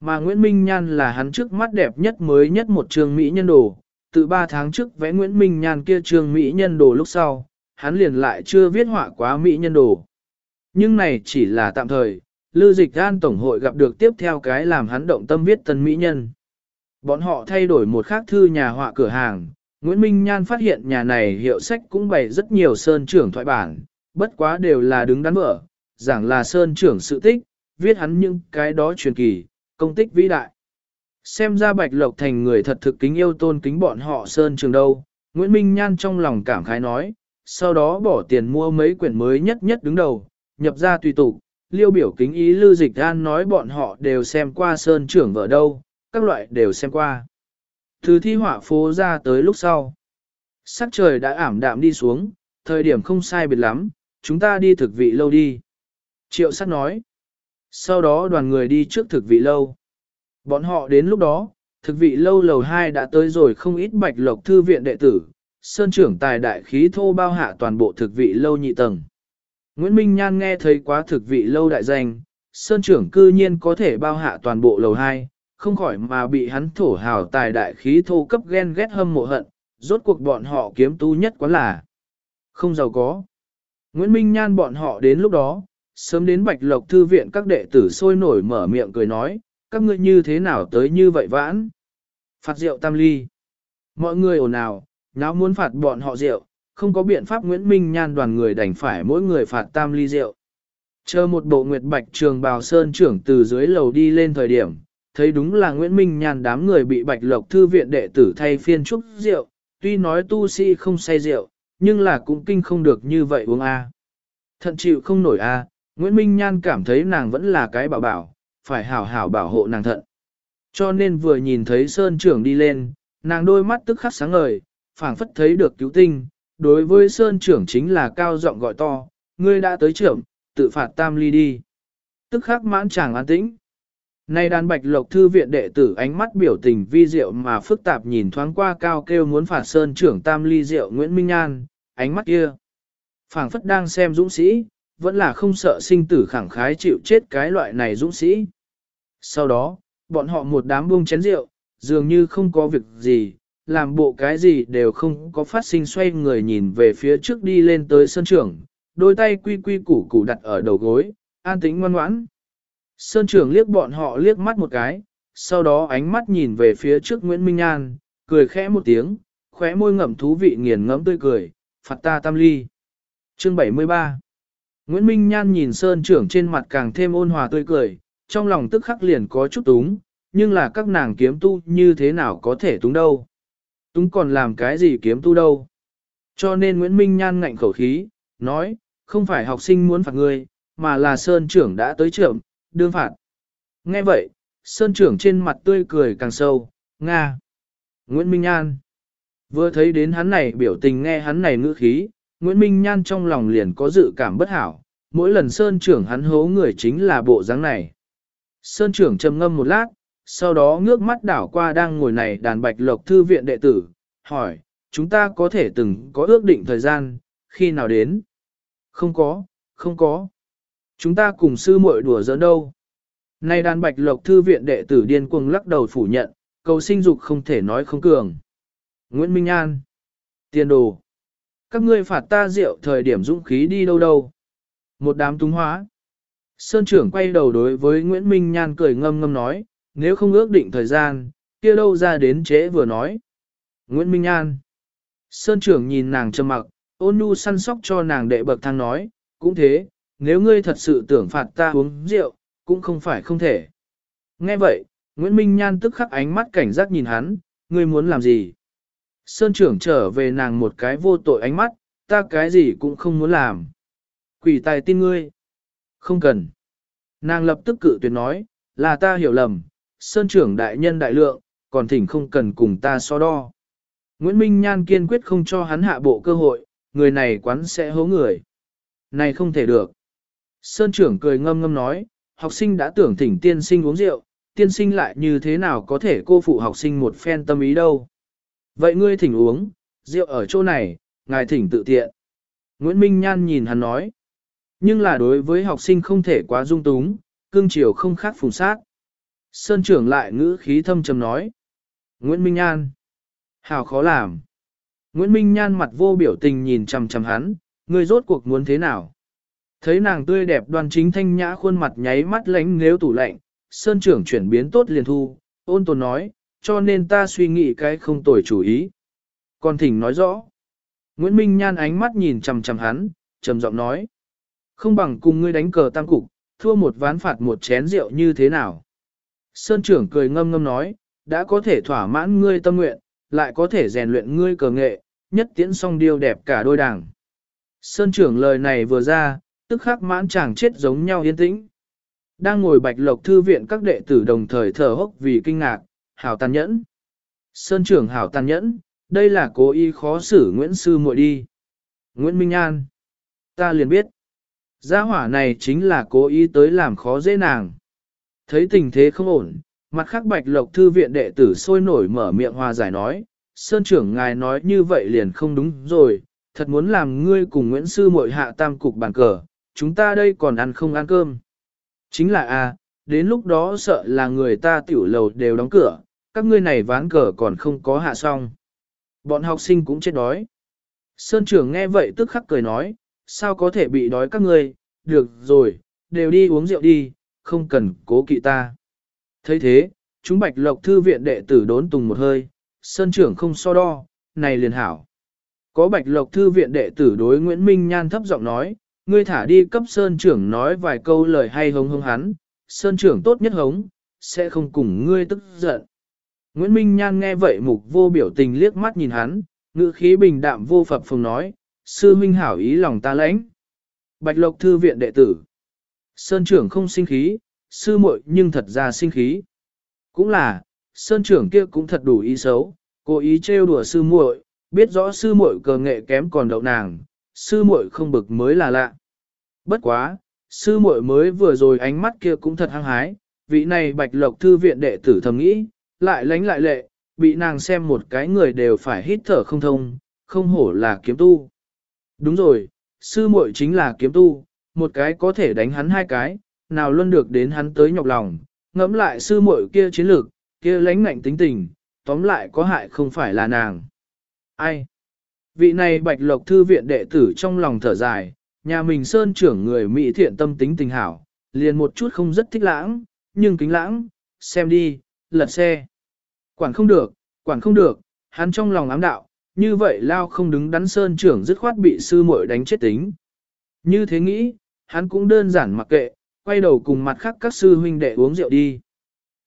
Mà Nguyễn Minh Nhan là hắn trước mắt đẹp nhất mới nhất một trường Mỹ nhân đồ, từ 3 tháng trước vẽ Nguyễn Minh Nhan kia trường Mỹ nhân đồ lúc sau, hắn liền lại chưa viết họa quá Mỹ nhân đồ. Nhưng này chỉ là tạm thời, Lư Dịch An Tổng hội gặp được tiếp theo cái làm hắn động tâm viết tân Mỹ nhân. Bọn họ thay đổi một khác thư nhà họa cửa hàng, Nguyễn Minh Nhan phát hiện nhà này hiệu sách cũng bày rất nhiều sơn trưởng thoại bản, bất quá đều là đứng đắn mở, giảng là sơn trưởng sự tích, viết hắn những cái đó truyền kỳ, công tích vĩ đại. Xem ra Bạch Lộc thành người thật thực kính yêu tôn kính bọn họ sơn trường đâu, Nguyễn Minh Nhan trong lòng cảm khái nói, sau đó bỏ tiền mua mấy quyển mới nhất nhất đứng đầu, nhập ra tùy tục, liêu biểu kính ý lưu dịch an nói bọn họ đều xem qua sơn trưởng vợ đâu, các loại đều xem qua. Từ thi họa phố ra tới lúc sau. Sắc trời đã ảm đạm đi xuống, thời điểm không sai biệt lắm, chúng ta đi thực vị lâu đi. Triệu sắc nói. Sau đó đoàn người đi trước thực vị lâu. Bọn họ đến lúc đó, thực vị lâu lầu 2 đã tới rồi không ít bạch lộc thư viện đệ tử, sơn trưởng tài đại khí thô bao hạ toàn bộ thực vị lâu nhị tầng. Nguyễn Minh Nhan nghe thấy quá thực vị lâu đại danh, sơn trưởng cư nhiên có thể bao hạ toàn bộ lầu 2, không khỏi mà bị hắn thổ hào tài đại khí thô cấp ghen ghét hâm mộ hận, rốt cuộc bọn họ kiếm tu nhất quá là không giàu có. Nguyễn Minh Nhan bọn họ đến lúc đó, sớm đến Bạch Lộc Thư viện các đệ tử sôi nổi mở miệng cười nói, các ngươi như thế nào tới như vậy vãn. Phạt rượu tam ly. Mọi người ồn ào, nháo muốn phạt bọn họ rượu, không có biện pháp Nguyễn Minh Nhan đoàn người đành phải mỗi người phạt tam ly rượu. Chờ một bộ nguyệt bạch trường bào sơn trưởng từ dưới lầu đi lên thời điểm, thấy đúng là Nguyễn Minh Nhan đám người bị bạch lộc thư viện đệ tử thay phiên trúc rượu, tuy nói tu sĩ không say rượu, nhưng là cũng kinh không được như vậy uống a. Thận chịu không nổi a, Nguyễn Minh Nhan cảm thấy nàng vẫn là cái bảo bảo, phải hảo hảo bảo hộ nàng thận. Cho nên vừa nhìn thấy Sơn trưởng đi lên, nàng đôi mắt tức khắc sáng ngời, phảng phất thấy được cứu tinh, đối với Sơn trưởng chính là cao giọng gọi to, ngươi đã tới trưởng, tự phạt tam ly đi. Tức khắc mãn chàng an tĩnh. Nay đàn bạch lộc thư viện đệ tử ánh mắt biểu tình vi diệu mà phức tạp nhìn thoáng qua cao kêu muốn phạt Sơn trưởng tam ly rượu Nguyễn Minh Nhan, ánh mắt kia. phảng phất đang xem dũng sĩ, vẫn là không sợ sinh tử khẳng khái chịu chết cái loại này dũng sĩ. Sau đó, bọn họ một đám buông chén rượu, dường như không có việc gì, làm bộ cái gì đều không có phát sinh xoay người nhìn về phía trước đi lên tới sân trưởng, đôi tay quy quy củ củ đặt ở đầu gối, an tĩnh ngoan ngoãn. Sơn trưởng liếc bọn họ liếc mắt một cái, sau đó ánh mắt nhìn về phía trước Nguyễn Minh An, cười khẽ một tiếng, khóe môi ngậm thú vị nghiền ngẫm tươi cười, phạt ta tam ly. Chương 73 Nguyễn Minh Nhan nhìn Sơn trưởng trên mặt càng thêm ôn hòa tươi cười, trong lòng tức khắc liền có chút túng, nhưng là các nàng kiếm tu như thế nào có thể túng đâu. Túng còn làm cái gì kiếm tu đâu. Cho nên Nguyễn Minh Nhan ngạnh khẩu khí, nói, không phải học sinh muốn phạt ngươi, mà là Sơn trưởng đã tới trưởng, đương phạt. Nghe vậy, Sơn trưởng trên mặt tươi cười càng sâu, Nga. Nguyễn Minh Nhan. Vừa thấy đến hắn này biểu tình nghe hắn này ngữ khí, Nguyễn Minh Nhan trong lòng liền có dự cảm bất hảo, mỗi lần Sơn trưởng hắn hố người chính là bộ dáng này. Sơn trưởng trầm ngâm một lát, sau đó ngước mắt đảo qua đang ngồi này đàn bạch lộc thư viện đệ tử, hỏi, chúng ta có thể từng có ước định thời gian, khi nào đến? Không có, không có. Chúng ta cùng sư muội đùa giỡn đâu. Nay đàn bạch lộc thư viện đệ tử điên cuồng lắc đầu phủ nhận, cầu sinh dục không thể nói không cường. Nguyễn Minh An. Tiền đồ. Các ngươi phạt ta rượu thời điểm dũng khí đi đâu đâu. Một đám túng hóa. Sơn trưởng quay đầu đối với Nguyễn Minh Nhan cười ngâm ngâm nói, nếu không ước định thời gian, kia đâu ra đến trễ vừa nói. Nguyễn Minh Nhan. Sơn trưởng nhìn nàng trầm mặc, ôn nhu săn sóc cho nàng đệ bậc thang nói, cũng thế, nếu ngươi thật sự tưởng phạt ta uống rượu, cũng không phải không thể. Nghe vậy, Nguyễn Minh Nhan tức khắc ánh mắt cảnh giác nhìn hắn, ngươi muốn làm gì? Sơn trưởng trở về nàng một cái vô tội ánh mắt, ta cái gì cũng không muốn làm. Quỷ tài tin ngươi. Không cần. Nàng lập tức cự tuyệt nói, là ta hiểu lầm, Sơn trưởng đại nhân đại lượng, còn thỉnh không cần cùng ta so đo. Nguyễn Minh Nhan kiên quyết không cho hắn hạ bộ cơ hội, người này quán sẽ hố người. Này không thể được. Sơn trưởng cười ngâm ngâm nói, học sinh đã tưởng thỉnh tiên sinh uống rượu, tiên sinh lại như thế nào có thể cô phụ học sinh một phen tâm ý đâu. Vậy ngươi thỉnh uống, rượu ở chỗ này, ngài thỉnh tự tiện. Nguyễn Minh Nhan nhìn hắn nói. Nhưng là đối với học sinh không thể quá dung túng, cương chiều không khác phùng sát. Sơn trưởng lại ngữ khí thâm trầm nói. Nguyễn Minh Nhan. Hào khó làm. Nguyễn Minh Nhan mặt vô biểu tình nhìn chằm chằm hắn, ngươi rốt cuộc muốn thế nào? Thấy nàng tươi đẹp đoan chính thanh nhã khuôn mặt nháy mắt lánh nếu tủ lạnh, Sơn trưởng chuyển biến tốt liền thu, ôn tồn nói, cho nên ta suy nghĩ cái không tồi chủ ý. Còn thỉnh nói rõ. Nguyễn Minh Nhan ánh mắt nhìn chằm chằm hắn, trầm giọng nói. Không bằng cùng ngươi đánh cờ tam cục, thua một ván phạt một chén rượu như thế nào. Sơn trưởng cười ngâm ngâm nói, đã có thể thỏa mãn ngươi tâm nguyện, lại có thể rèn luyện ngươi cờ nghệ, nhất tiễn song điêu đẹp cả đôi đảng. Sơn trưởng lời này vừa ra, tức khắc mãn chàng chết giống nhau yên tĩnh. Đang ngồi bạch lộc thư viện các đệ tử đồng thời thở hốc vì kinh ngạc, hảo tàn nhẫn. Sơn trưởng hảo tàn nhẫn, đây là cố ý khó xử Nguyễn Sư muội đi. Nguyễn Minh An. Ta liền biết. Gia hỏa này chính là cố ý tới làm khó dễ nàng. Thấy tình thế không ổn, mặt khắc bạch lộc thư viện đệ tử sôi nổi mở miệng hòa giải nói, Sơn trưởng ngài nói như vậy liền không đúng rồi, thật muốn làm ngươi cùng Nguyễn Sư muội hạ tam cục bàn cờ, chúng ta đây còn ăn không ăn cơm. Chính là a, đến lúc đó sợ là người ta tiểu lầu đều đóng cửa, các ngươi này ván cờ còn không có hạ xong. Bọn học sinh cũng chết đói. Sơn trưởng nghe vậy tức khắc cười nói, sao có thể bị đói các ngươi, được rồi, đều đi uống rượu đi, không cần cố kỵ ta. thấy thế, chúng bạch lộc thư viện đệ tử đốn tùng một hơi, Sơn trưởng không so đo, này liền hảo. Có bạch lộc thư viện đệ tử đối Nguyễn Minh Nhan thấp giọng nói, ngươi thả đi cấp Sơn trưởng nói vài câu lời hay hống hống hắn, Sơn trưởng tốt nhất hống, sẽ không cùng ngươi tức giận. Nguyễn Minh Nhan nghe vậy mục vô biểu tình liếc mắt nhìn hắn, ngữ khí bình đạm vô phập phồng nói, sư huynh hảo ý lòng ta lãnh. Bạch Lộc Thư viện đệ tử. Sơn trưởng không sinh khí, sư muội nhưng thật ra sinh khí. Cũng là, Sơn trưởng kia cũng thật đủ ý xấu, cố ý trêu đùa sư muội, biết rõ sư muội cờ nghệ kém còn đậu nàng, sư muội không bực mới là lạ. Bất quá, sư muội mới vừa rồi ánh mắt kia cũng thật hăng hái, vị này Bạch Lộc Thư viện đệ tử thầm nghĩ, lại lánh lại lệ, bị nàng xem một cái người đều phải hít thở không thông, không hổ là kiếm tu. Đúng rồi, sư muội chính là kiếm tu, một cái có thể đánh hắn hai cái, nào luôn được đến hắn tới nhọc lòng, ngẫm lại sư muội kia chiến lược, kia lãnh ngạnh tính tình, tóm lại có hại không phải là nàng. Ai? Vị này bạch lộc thư viện đệ tử trong lòng thở dài, nhà mình sơn trưởng người Mỹ thiện tâm tính tình hảo, liền một chút không rất thích lãng, nhưng kính lãng, xem đi, lật xe. Quản không được, quản không được, hắn trong lòng ám đạo, như vậy lao không đứng đắn sơn trưởng dứt khoát bị sư muội đánh chết tính. Như thế nghĩ, hắn cũng đơn giản mặc kệ, quay đầu cùng mặt khác các sư huynh đệ uống rượu đi.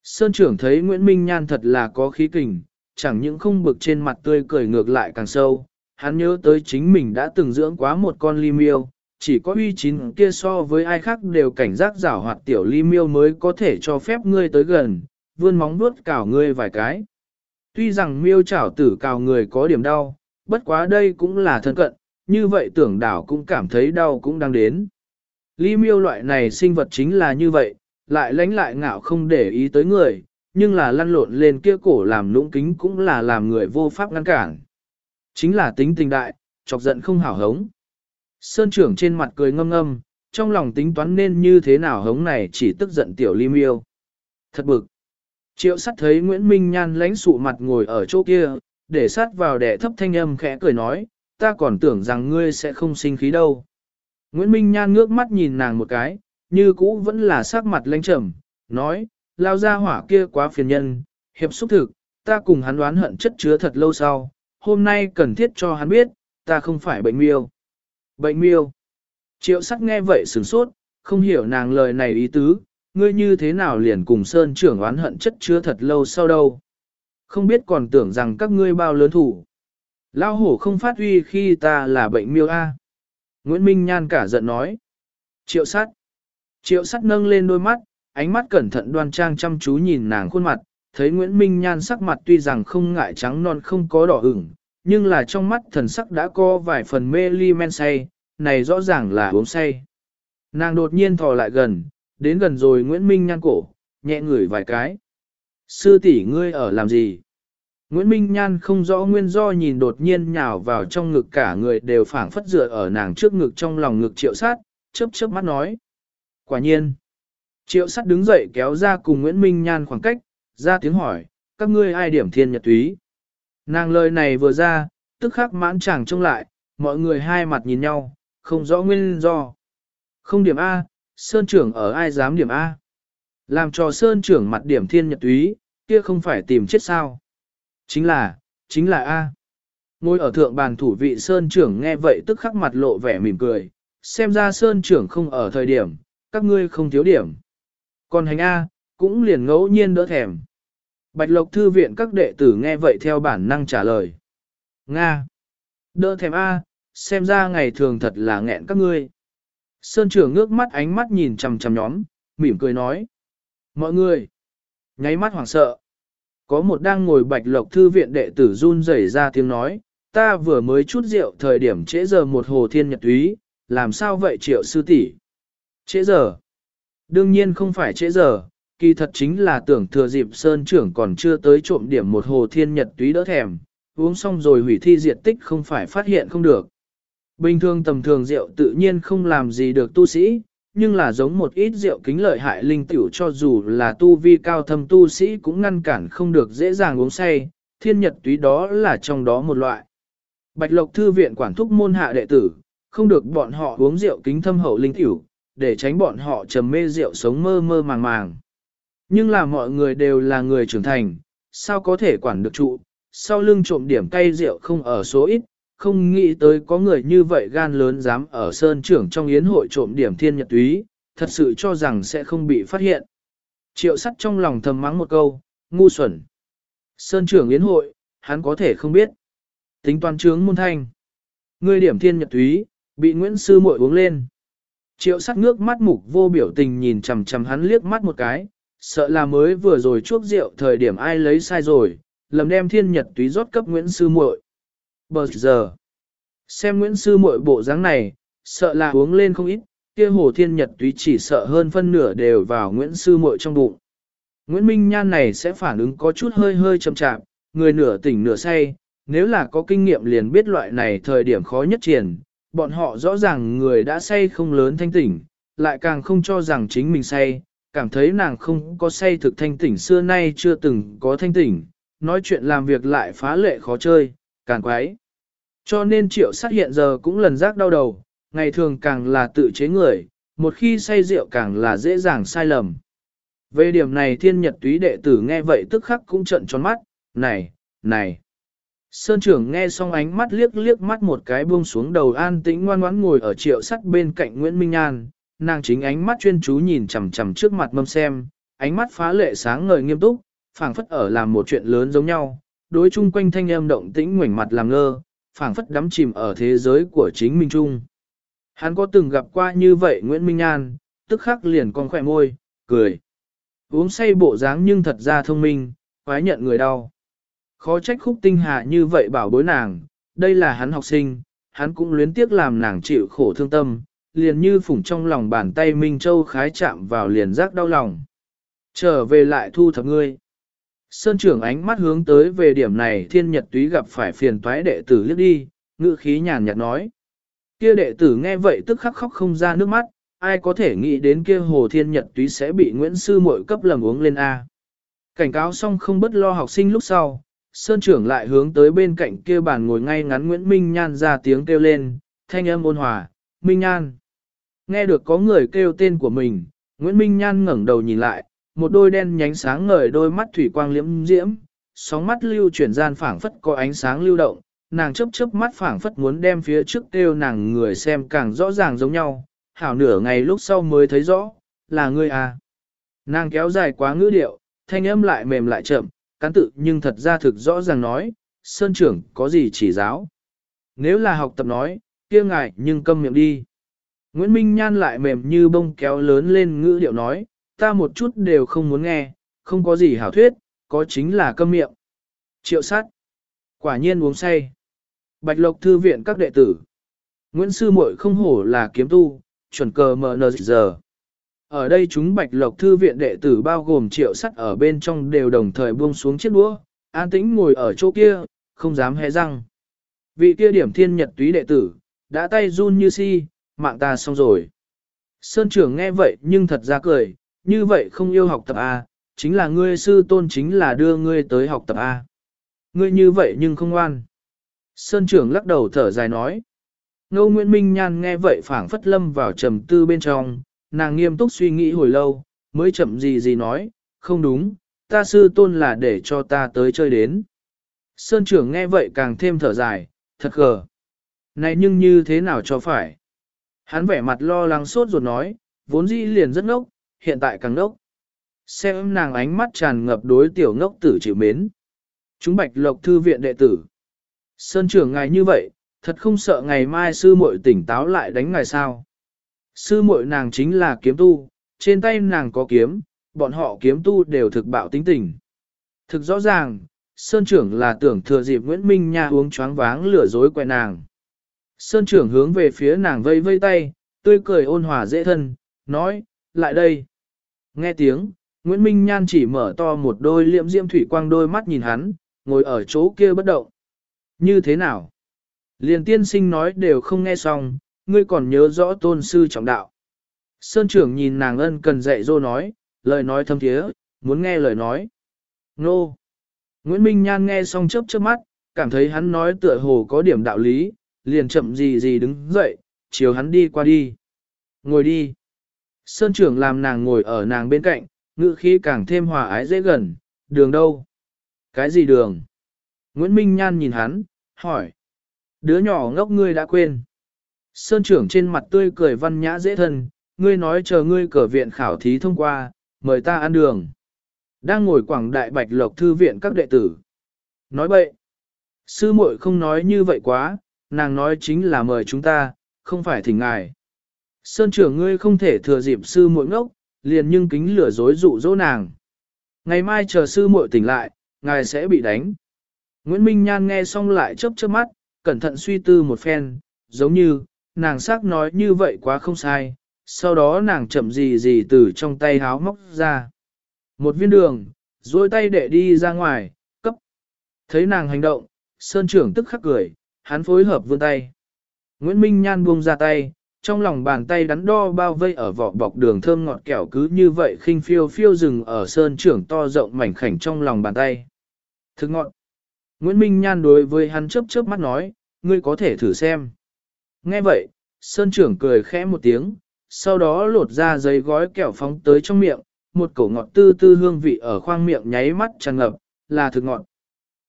Sơn trưởng thấy Nguyễn Minh Nhan thật là có khí kình, chẳng những không bực trên mặt tươi cười ngược lại càng sâu, hắn nhớ tới chính mình đã từng dưỡng quá một con ly miêu, chỉ có uy chín kia so với ai khác đều cảnh giác giảo hoạt tiểu ly miêu mới có thể cho phép ngươi tới gần, vươn móng vuốt cào ngươi vài cái. Tuy rằng miêu chảo tử cào người có điểm đau, bất quá đây cũng là thân cận, như vậy tưởng đảo cũng cảm thấy đau cũng đang đến. Ly miêu loại này sinh vật chính là như vậy, lại lánh lại ngạo không để ý tới người, nhưng là lăn lộn lên kia cổ làm lũng kính cũng là làm người vô pháp ngăn cản. Chính là tính tình đại, chọc giận không hảo hống. Sơn trưởng trên mặt cười ngâm ngâm, trong lòng tính toán nên như thế nào hống này chỉ tức giận tiểu ly miêu. Thật bực. Triệu sắt thấy Nguyễn Minh Nhan lánh sụ mặt ngồi ở chỗ kia, để sát vào đẻ thấp thanh âm khẽ cười nói, ta còn tưởng rằng ngươi sẽ không sinh khí đâu. Nguyễn Minh Nhan ngước mắt nhìn nàng một cái, như cũ vẫn là sắc mặt lãnh trầm, nói, lao ra hỏa kia quá phiền nhân, hiệp xúc thực, ta cùng hắn đoán hận chất chứa thật lâu sau, hôm nay cần thiết cho hắn biết, ta không phải bệnh miêu. Bệnh miêu. Triệu sắc nghe vậy sửng sốt, không hiểu nàng lời này ý tứ, ngươi như thế nào liền cùng Sơn trưởng oán hận chất chứa thật lâu sau đâu. Không biết còn tưởng rằng các ngươi bao lớn thủ. Lao hổ không phát huy khi ta là bệnh miêu A. Nguyễn Minh Nhan cả giận nói. Triệu sắt. Triệu sắt nâng lên đôi mắt, ánh mắt cẩn thận đoan trang chăm chú nhìn nàng khuôn mặt, thấy Nguyễn Minh Nhan sắc mặt tuy rằng không ngại trắng non không có đỏ ửng, nhưng là trong mắt thần sắc đã có vài phần mê ly men say, này rõ ràng là uống say. Nàng đột nhiên thò lại gần, đến gần rồi Nguyễn Minh Nhan cổ, nhẹ ngửi vài cái. Sư tỷ ngươi ở làm gì? Nguyễn Minh Nhan không rõ nguyên do nhìn đột nhiên nhào vào trong ngực cả người đều phảng phất dựa ở nàng trước ngực trong lòng ngực triệu sát, chớp chớp mắt nói. Quả nhiên. Triệu sát đứng dậy kéo ra cùng Nguyễn Minh Nhan khoảng cách, ra tiếng hỏi, các ngươi ai điểm thiên nhật túy? Nàng lời này vừa ra, tức khắc mãn chàng trông lại, mọi người hai mặt nhìn nhau, không rõ nguyên do. Không điểm A, Sơn trưởng ở ai dám điểm A? Làm cho Sơn trưởng mặt điểm thiên nhật túy, kia không phải tìm chết sao? Chính là, chính là A. Ngồi ở thượng bàn thủ vị Sơn trưởng nghe vậy tức khắc mặt lộ vẻ mỉm cười, xem ra Sơn trưởng không ở thời điểm, các ngươi không thiếu điểm. Còn hành A, cũng liền ngẫu nhiên đỡ thèm. Bạch Lộc Thư viện các đệ tử nghe vậy theo bản năng trả lời. Nga. Đỡ thèm A, xem ra ngày thường thật là nghẹn các ngươi. Sơn trưởng ngước mắt ánh mắt nhìn chằm chằm nhóm, mỉm cười nói. Mọi người. Nháy mắt hoảng sợ. Có một đang ngồi Bạch Lộc Thư viện đệ tử run rẩy ra tiếng nói. Ta vừa mới chút rượu thời điểm trễ giờ một hồ thiên nhật túy, làm sao vậy triệu sư tỷ? Trễ giờ. Đương nhiên không phải trễ giờ, kỳ thật chính là tưởng thừa dịp Sơn trưởng còn chưa tới trộm điểm một hồ thiên nhật túy đỡ thèm, uống xong rồi hủy thi diện tích không phải phát hiện không được. Bình thường tầm thường rượu tự nhiên không làm gì được tu sĩ, nhưng là giống một ít rượu kính lợi hại linh tiểu cho dù là tu vi cao thâm tu sĩ cũng ngăn cản không được dễ dàng uống say, thiên nhật túy đó là trong đó một loại. Bạch Lộc Thư viện quản thúc môn hạ đệ tử, không được bọn họ uống rượu kính thâm hậu linh tiểu, để tránh bọn họ trầm mê rượu sống mơ mơ màng màng. Nhưng là mọi người đều là người trưởng thành, sao có thể quản được trụ, sau lưng trộm điểm cay rượu không ở số ít, không nghĩ tới có người như vậy gan lớn dám ở sơn trưởng trong yến hội trộm điểm thiên nhật túy, thật sự cho rằng sẽ không bị phát hiện. Triệu sắt trong lòng thầm mắng một câu, ngu xuẩn. Sơn trưởng yến hội, hắn có thể không biết. Tính toán trướng môn thanh. Ngươi điểm thiên nhật túy, bị Nguyễn Sư muội uống lên. Triệu sắt ngước mắt mục vô biểu tình nhìn chằm chằm hắn liếc mắt một cái, sợ là mới vừa rồi chuốc rượu thời điểm ai lấy sai rồi, lầm đem thiên nhật túy rót cấp Nguyễn Sư muội. Bờ giờ, xem Nguyễn Sư muội bộ dáng này, sợ là uống lên không ít, kia hồ thiên nhật tuy chỉ sợ hơn phân nửa đều vào Nguyễn Sư muội trong bụng. Nguyễn Minh Nhan này sẽ phản ứng có chút hơi hơi chậm chạp, người nửa tỉnh nửa say, nếu là có kinh nghiệm liền biết loại này thời điểm khó nhất triển, bọn họ rõ ràng người đã say không lớn thanh tỉnh, lại càng không cho rằng chính mình say, cảm thấy nàng không có say thực thanh tỉnh xưa nay chưa từng có thanh tỉnh, nói chuyện làm việc lại phá lệ khó chơi, càng quái. Cho nên triệu sát hiện giờ cũng lần giác đau đầu, ngày thường càng là tự chế người, một khi say rượu càng là dễ dàng sai lầm. Về điểm này thiên nhật túy đệ tử nghe vậy tức khắc cũng trận tròn mắt, này, này. Sơn trưởng nghe xong ánh mắt liếc liếc mắt một cái buông xuống đầu an tĩnh ngoan ngoãn ngồi ở triệu sắt bên cạnh Nguyễn Minh An, nàng chính ánh mắt chuyên chú nhìn chằm chằm trước mặt mâm xem, ánh mắt phá lệ sáng ngời nghiêm túc, phảng phất ở làm một chuyện lớn giống nhau, đối chung quanh thanh âm động tĩnh ngoảnh mặt làm ngơ, phảng phất đắm chìm ở thế giới của chính mình chung. Hắn có từng gặp qua như vậy Nguyễn Minh An, tức khắc liền con khỏe môi, cười. Uống say bộ dáng nhưng thật ra thông minh, quái nhận người đau. Khó trách khúc tinh hạ như vậy bảo bối nàng, đây là hắn học sinh, hắn cũng luyến tiếc làm nàng chịu khổ thương tâm, liền như phủng trong lòng bàn tay Minh Châu khái chạm vào liền giác đau lòng. Trở về lại thu thập ngươi. Sơn trưởng ánh mắt hướng tới về điểm này thiên nhật túy gặp phải phiền toái đệ tử liếc đi, ngữ khí nhàn nhạt nói. Kia đệ tử nghe vậy tức khắc khóc không ra nước mắt, ai có thể nghĩ đến kia hồ thiên nhật túy sẽ bị Nguyễn Sư muội cấp lầm uống lên A. Cảnh cáo xong không bất lo học sinh lúc sau, Sơn trưởng lại hướng tới bên cạnh kia bàn ngồi ngay ngắn Nguyễn Minh Nhan ra tiếng kêu lên, thanh âm ôn hòa, Minh Nhan. Nghe được có người kêu tên của mình, Nguyễn Minh Nhan ngẩng đầu nhìn lại, một đôi đen nhánh sáng ngời đôi mắt thủy quang liễm diễm, sóng mắt lưu chuyển gian phảng phất có ánh sáng lưu động, nàng chớp chớp mắt phảng phất muốn đem phía trước kêu nàng người xem càng rõ ràng giống nhau, hảo nửa ngày lúc sau mới thấy rõ, là ngươi à. Nàng kéo dài quá ngữ điệu, thanh âm lại mềm lại chậm, cán tự nhưng thật ra thực rõ ràng nói, Sơn trưởng có gì chỉ giáo. Nếu là học tập nói, kia ngại nhưng câm miệng đi. Nguyễn Minh Nhan lại mềm như bông kéo lớn lên ngữ điệu nói, ta một chút đều không muốn nghe, không có gì hảo thuyết, có chính là câm miệng. Triệu sát. Quả nhiên uống say. Bạch Lộc Thư viện các đệ tử. Nguyễn Sư muội không hổ là kiếm tu, chuẩn cờ MN giờ. Ở đây chúng Bạch Lộc Thư viện đệ tử bao gồm triệu sắt ở bên trong đều đồng thời buông xuống chiếc đũa, an tĩnh ngồi ở chỗ kia, không dám hé răng. Vị kia điểm thiên nhật túy đệ tử, đã tay run như si, mạng ta xong rồi. Sơn trưởng nghe vậy nhưng thật ra cười, như vậy không yêu học tập A, chính là ngươi sư tôn chính là đưa ngươi tới học tập A. Ngươi như vậy nhưng không ngoan. Sơn trưởng lắc đầu thở dài nói. Ngô Nguyễn Minh Nhan nghe vậy phảng phất lâm vào trầm tư bên trong, nàng nghiêm túc suy nghĩ hồi lâu, mới chậm gì gì nói, không đúng, ta sư tôn là để cho ta tới chơi đến. Sơn trưởng nghe vậy càng thêm thở dài, thật gờ. Này nhưng như thế nào cho phải? Hắn vẻ mặt lo lắng sốt ruột nói, vốn dĩ liền rất ngốc, hiện tại càng ngốc. Xem nàng ánh mắt tràn ngập đối tiểu ngốc tử chịu mến. Chúng bạch lộc thư viện đệ tử. Sơn trưởng ngài như vậy, thật không sợ ngày mai sư muội tỉnh táo lại đánh ngài sao. Sư muội nàng chính là kiếm tu, trên tay nàng có kiếm, bọn họ kiếm tu đều thực bạo tính tình. Thực rõ ràng, Sơn trưởng là tưởng thừa dịp Nguyễn Minh Nha uống choáng váng lửa dối quẹ nàng. Sơn trưởng hướng về phía nàng vây vây tay, tươi cười ôn hòa dễ thân, nói, lại đây. Nghe tiếng, Nguyễn Minh Nhan chỉ mở to một đôi liệm diêm thủy quang đôi mắt nhìn hắn, ngồi ở chỗ kia bất động. Như thế nào? Liền tiên sinh nói đều không nghe xong, ngươi còn nhớ rõ tôn sư trọng đạo. Sơn trưởng nhìn nàng ân cần dạy dô nói, lời nói thâm thiế, muốn nghe lời nói. Nô! Nguyễn Minh Nhan nghe xong chớp chớp mắt, cảm thấy hắn nói tựa hồ có điểm đạo lý, liền chậm gì gì đứng dậy, chiều hắn đi qua đi. Ngồi đi. Sơn trưởng làm nàng ngồi ở nàng bên cạnh, ngữ khí càng thêm hòa ái dễ gần, đường đâu? Cái gì đường? Nguyễn Minh Nhan nhìn hắn, hỏi. Đứa nhỏ ngốc ngươi đã quên. Sơn trưởng trên mặt tươi cười văn nhã dễ thân, ngươi nói chờ ngươi cờ viện khảo thí thông qua, mời ta ăn đường. Đang ngồi quảng đại bạch lộc thư viện các đệ tử. Nói bậy. Sư muội không nói như vậy quá, nàng nói chính là mời chúng ta, không phải thỉnh ngài. Sơn trưởng ngươi không thể thừa dịp sư muội ngốc, liền nhưng kính lửa dối dụ dỗ nàng. Ngày mai chờ sư muội tỉnh lại, ngài sẽ bị đánh. Nguyễn Minh Nhan nghe xong lại chớp chớp mắt, cẩn thận suy tư một phen, giống như, nàng xác nói như vậy quá không sai, sau đó nàng chậm gì gì từ trong tay háo móc ra. Một viên đường, duỗi tay để đi ra ngoài, cấp. Thấy nàng hành động, Sơn trưởng tức khắc cười, hắn phối hợp vươn tay. Nguyễn Minh Nhan buông ra tay, trong lòng bàn tay đắn đo bao vây ở vỏ bọc đường thơm ngọt kẹo cứ như vậy khinh phiêu phiêu rừng ở sơn trưởng to rộng mảnh khảnh trong lòng bàn tay. Thức ngọt. Nguyễn Minh Nhan đối với hắn chớp chớp mắt nói, ngươi có thể thử xem. Nghe vậy, sơn trưởng cười khẽ một tiếng, sau đó lột ra giấy gói kẹo phóng tới trong miệng, một cổ ngọt tư tư hương vị ở khoang miệng nháy mắt tràn ngập, là thực ngọt.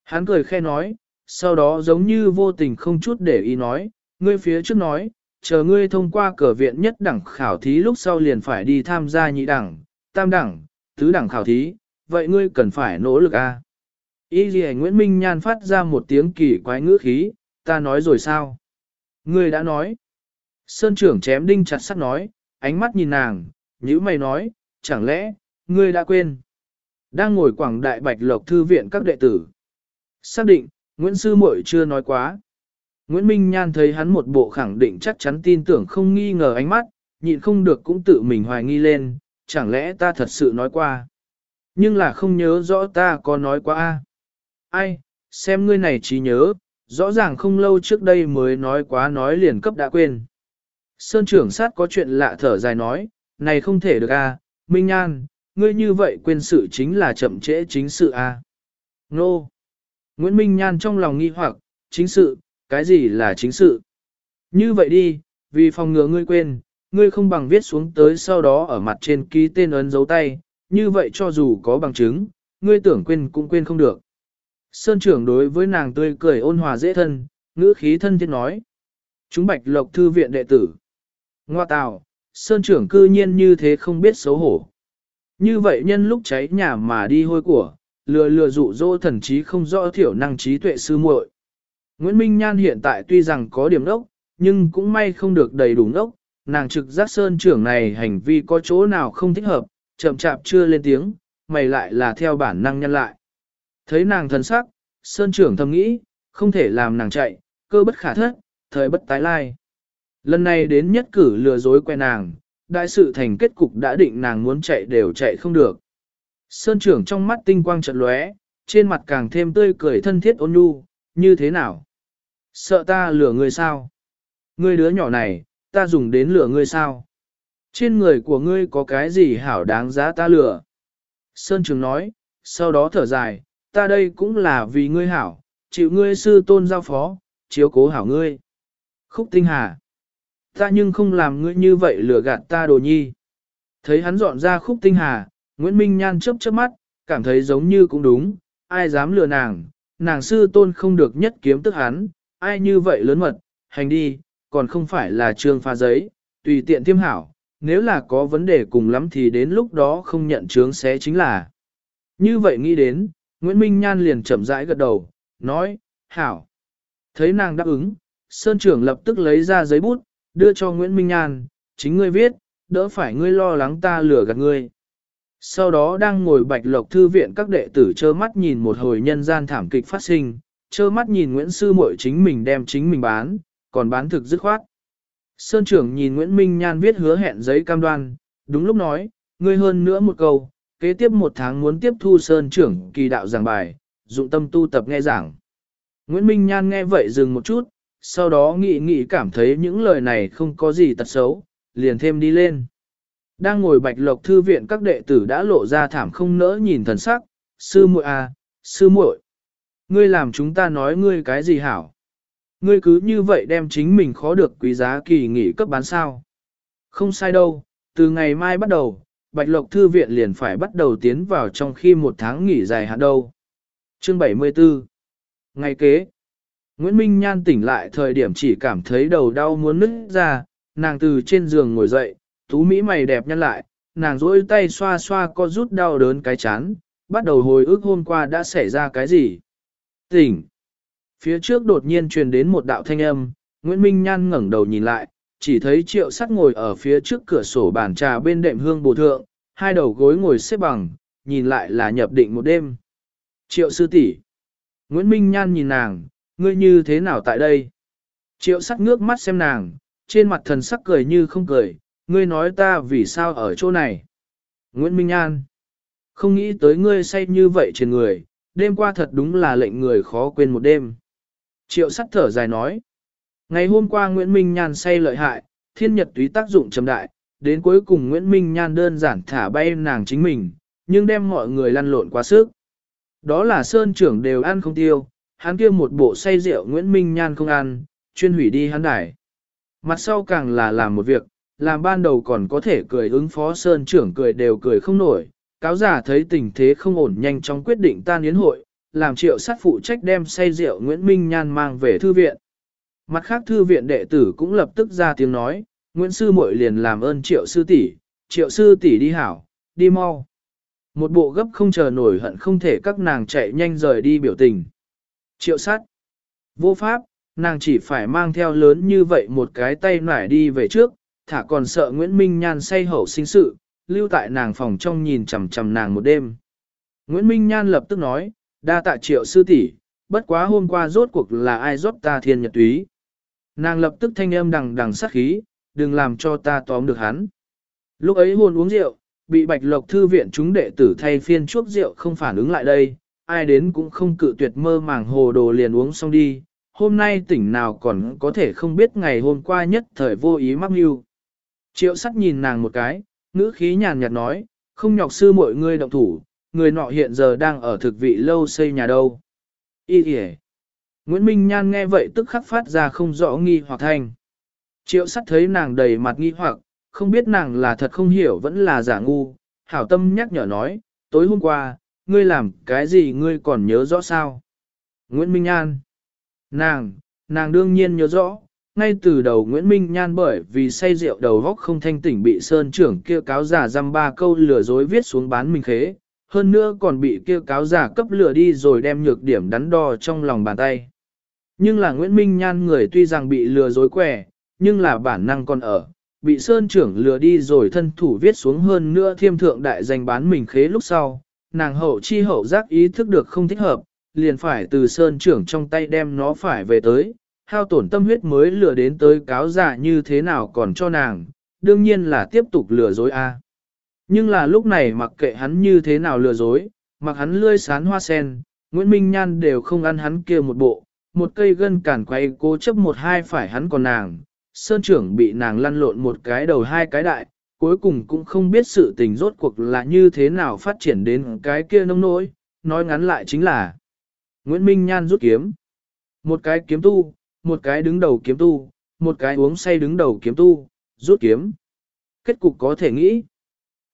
Hắn cười khẽ nói, sau đó giống như vô tình không chút để ý nói, ngươi phía trước nói, chờ ngươi thông qua cửa viện nhất đẳng khảo thí lúc sau liền phải đi tham gia nhị đẳng, tam đẳng, tứ đẳng khảo thí, vậy ngươi cần phải nỗ lực a. À? Y gì Nguyễn Minh Nhan phát ra một tiếng kỳ quái ngữ khí, ta nói rồi sao? Ngươi đã nói. Sơn trưởng chém đinh chặt sắt nói, ánh mắt nhìn nàng, nhữ mày nói, chẳng lẽ, ngươi đã quên? Đang ngồi quảng đại bạch lộc thư viện các đệ tử. Xác định, Nguyễn Sư Mội chưa nói quá. Nguyễn Minh Nhan thấy hắn một bộ khẳng định chắc chắn tin tưởng không nghi ngờ ánh mắt, nhịn không được cũng tự mình hoài nghi lên, chẳng lẽ ta thật sự nói qua. Nhưng là không nhớ rõ ta có nói qua a. Ai, xem ngươi này chỉ nhớ, rõ ràng không lâu trước đây mới nói quá nói liền cấp đã quên. Sơn trưởng sát có chuyện lạ thở dài nói, này không thể được a, Minh Nhan, ngươi như vậy quên sự chính là chậm trễ chính sự a. Nô! Nguyễn Minh Nhan trong lòng nghi hoặc, chính sự, cái gì là chính sự? Như vậy đi, vì phòng ngừa ngươi quên, ngươi không bằng viết xuống tới sau đó ở mặt trên ký tên ấn dấu tay, như vậy cho dù có bằng chứng, ngươi tưởng quên cũng quên không được. Sơn trưởng đối với nàng tươi cười ôn hòa dễ thân, ngữ khí thân thiết nói. Chúng bạch lộc thư viện đệ tử. Ngoa tào, Sơn trưởng cư nhiên như thế không biết xấu hổ. Như vậy nhân lúc cháy nhà mà đi hôi của, lừa lừa dụ dỗ thần trí không rõ thiểu năng trí tuệ sư muội. Nguyễn Minh Nhan hiện tại tuy rằng có điểm đốc, nhưng cũng may không được đầy đủ đốc, nàng trực giác sơn trưởng này hành vi có chỗ nào không thích hợp, chậm chạp chưa lên tiếng, mày lại là theo bản năng nhân lại. Thấy nàng thần sắc, sơn trưởng thầm nghĩ, không thể làm nàng chạy, cơ bất khả thất, thời bất tái lai. Lần này đến nhất cử lừa dối quen nàng, đại sự thành kết cục đã định nàng muốn chạy đều chạy không được. Sơn trưởng trong mắt tinh quang trận lóe, trên mặt càng thêm tươi cười thân thiết ôn nhu, như thế nào? Sợ ta lừa ngươi sao? Ngươi đứa nhỏ này, ta dùng đến lừa ngươi sao? Trên người của ngươi có cái gì hảo đáng giá ta lừa? Sơn trưởng nói, sau đó thở dài, ta đây cũng là vì ngươi hảo, chịu ngươi sư tôn giao phó, chiếu cố hảo ngươi. Khúc tinh hà. Ta nhưng không làm ngươi như vậy lừa gạt ta đồ nhi. Thấy hắn dọn ra khúc tinh hà, Nguyễn Minh Nhan chớp chớp mắt, cảm thấy giống như cũng đúng, ai dám lừa nàng, nàng sư tôn không được nhất kiếm tức hắn, ai như vậy lớn mật, hành đi, còn không phải là trương pha giấy, tùy tiện tiêm hảo, nếu là có vấn đề cùng lắm thì đến lúc đó không nhận trướng xé chính là. Như vậy nghĩ đến, Nguyễn Minh Nhan liền chậm rãi gật đầu, nói, hảo. Thấy nàng đáp ứng, Sơn trưởng lập tức lấy ra giấy bút, đưa cho Nguyễn Minh Nhan, chính ngươi viết, đỡ phải ngươi lo lắng ta lừa gạt ngươi. Sau đó đang ngồi bạch lộc thư viện các đệ tử trơ mắt nhìn một hồi nhân gian thảm kịch phát sinh, trơ mắt nhìn Nguyễn Sư Mội chính mình đem chính mình bán, còn bán thực dứt khoát. Sơn trưởng nhìn Nguyễn Minh Nhan viết hứa hẹn giấy cam đoan, đúng lúc nói, ngươi hơn nữa một câu, kế tiếp một tháng muốn tiếp thu Sơn trưởng kỳ đạo giảng bài, dụng tâm tu tập nghe giảng. Nguyễn Minh Nhan nghe vậy dừng một chút, sau đó nghĩ nghĩ cảm thấy những lời này không có gì tật xấu, liền thêm đi lên. Đang ngồi bạch lộc thư viện các đệ tử đã lộ ra thảm không nỡ nhìn thần sắc, sư muội à, sư muội, ngươi làm chúng ta nói ngươi cái gì hảo. Ngươi cứ như vậy đem chính mình khó được quý giá kỳ nghỉ cấp bán sao. Không sai đâu, từ ngày mai bắt đầu, Bạch Lộc Thư viện liền phải bắt đầu tiến vào trong khi một tháng nghỉ dài hạn đâu. Chương 74 Ngày kế Nguyễn Minh Nhan tỉnh lại thời điểm chỉ cảm thấy đầu đau muốn nứt ra, nàng từ trên giường ngồi dậy, tú mỹ mày đẹp nhăn lại, nàng rỗi tay xoa xoa co rút đau đớn cái chán, bắt đầu hồi ức hôm qua đã xảy ra cái gì. Tỉnh! Phía trước đột nhiên truyền đến một đạo thanh âm, Nguyễn Minh Nhan ngẩng đầu nhìn lại, chỉ thấy triệu sắt ngồi ở phía trước cửa sổ bàn trà bên đệm hương bồ thượng, hai đầu gối ngồi xếp bằng, nhìn lại là nhập định một đêm. Triệu sư tỷ, Nguyễn Minh Nhan nhìn nàng, ngươi như thế nào tại đây? Triệu sắc ngước mắt xem nàng, trên mặt thần sắc cười như không cười, ngươi nói ta vì sao ở chỗ này? Nguyễn Minh Nhan, không nghĩ tới ngươi say như vậy trên người, đêm qua thật đúng là lệnh người khó quên một đêm. Triệu sắt thở dài nói, ngày hôm qua Nguyễn Minh Nhan say lợi hại, thiên nhật túy tác dụng trầm đại, đến cuối cùng Nguyễn Minh Nhan đơn giản thả bay nàng chính mình, nhưng đem mọi người lăn lộn quá sức. Đó là sơn trưởng đều ăn không tiêu, hắn kia một bộ say rượu Nguyễn Minh Nhan không ăn, chuyên hủy đi hắn đài. Mặt sau càng là làm một việc, làm ban đầu còn có thể cười ứng phó sơn trưởng cười đều cười không nổi, cáo giả thấy tình thế không ổn nhanh chóng quyết định tan yến hội, làm triệu sát phụ trách đem say rượu Nguyễn Minh Nhan mang về thư viện. Mặt khác thư viện đệ tử cũng lập tức ra tiếng nói, Nguyễn Sư Mội liền làm ơn triệu sư tỷ, triệu sư tỷ đi hảo, đi mau. Một bộ gấp không chờ nổi hận không thể các nàng chạy nhanh rời đi biểu tình. Triệu sát. Vô pháp, nàng chỉ phải mang theo lớn như vậy một cái tay nải đi về trước, thả còn sợ Nguyễn Minh Nhan say hậu sinh sự, lưu tại nàng phòng trong nhìn chằm chằm nàng một đêm. Nguyễn Minh Nhan lập tức nói, đa tạ triệu sư tỷ, bất quá hôm qua rốt cuộc là ai rót ta thiên nhật túy. Nàng lập tức thanh âm đằng đằng sát khí, đừng làm cho ta tóm được hắn. Lúc ấy hôn uống rượu, bị bạch lộc thư viện chúng đệ tử thay phiên chuốc rượu không phản ứng lại đây, ai đến cũng không cự tuyệt mơ màng hồ đồ liền uống xong đi, hôm nay tỉnh nào còn có thể không biết ngày hôm qua nhất thời vô ý mắc mưu. Triệu sắt nhìn nàng một cái, ngữ khí nhàn nhạt nói, không nhọc sư mọi người động thủ, người nọ hiện giờ đang ở thực vị lâu xây nhà đâu. ý kìa. Nguyễn Minh Nhan nghe vậy tức khắc phát ra không rõ nghi hoặc thanh. Triệu sắt thấy nàng đầy mặt nghi hoặc, không biết nàng là thật không hiểu vẫn là giả ngu, hảo tâm nhắc nhở nói, tối hôm qua, ngươi làm cái gì ngươi còn nhớ rõ sao? Nguyễn Minh Nhan Nàng, nàng đương nhiên nhớ rõ, ngay từ đầu Nguyễn Minh Nhan bởi vì say rượu đầu góc không thanh tỉnh bị Sơn trưởng kia cáo giả dăm ba câu lừa dối viết xuống bán mình khế, hơn nữa còn bị kia cáo giả cấp lừa đi rồi đem nhược điểm đắn đo trong lòng bàn tay. Nhưng là Nguyễn Minh Nhan người tuy rằng bị lừa dối quẻ, nhưng là bản năng còn ở, bị Sơn trưởng lừa đi rồi thân thủ viết xuống hơn nữa thiêm thượng đại danh bán mình khế lúc sau, nàng hậu chi hậu giác ý thức được không thích hợp, liền phải từ Sơn trưởng trong tay đem nó phải về tới, hao tổn tâm huyết mới lừa đến tới cáo giả như thế nào còn cho nàng, đương nhiên là tiếp tục lừa dối a. Nhưng là lúc này mặc kệ hắn như thế nào lừa dối, mặc hắn lươi sán hoa sen, Nguyễn Minh Nhan đều không ăn hắn kia một bộ, một cây gân cản quay cố chấp một hai phải hắn còn nàng, sơn trưởng bị nàng lăn lộn một cái đầu hai cái đại, cuối cùng cũng không biết sự tình rốt cuộc là như thế nào phát triển đến cái kia nông nỗi, nói ngắn lại chính là Nguyễn Minh Nhan rút kiếm, một cái kiếm tu, một cái đứng đầu kiếm tu, một cái uống say đứng đầu kiếm tu, rút kiếm. Kết cục có thể nghĩ,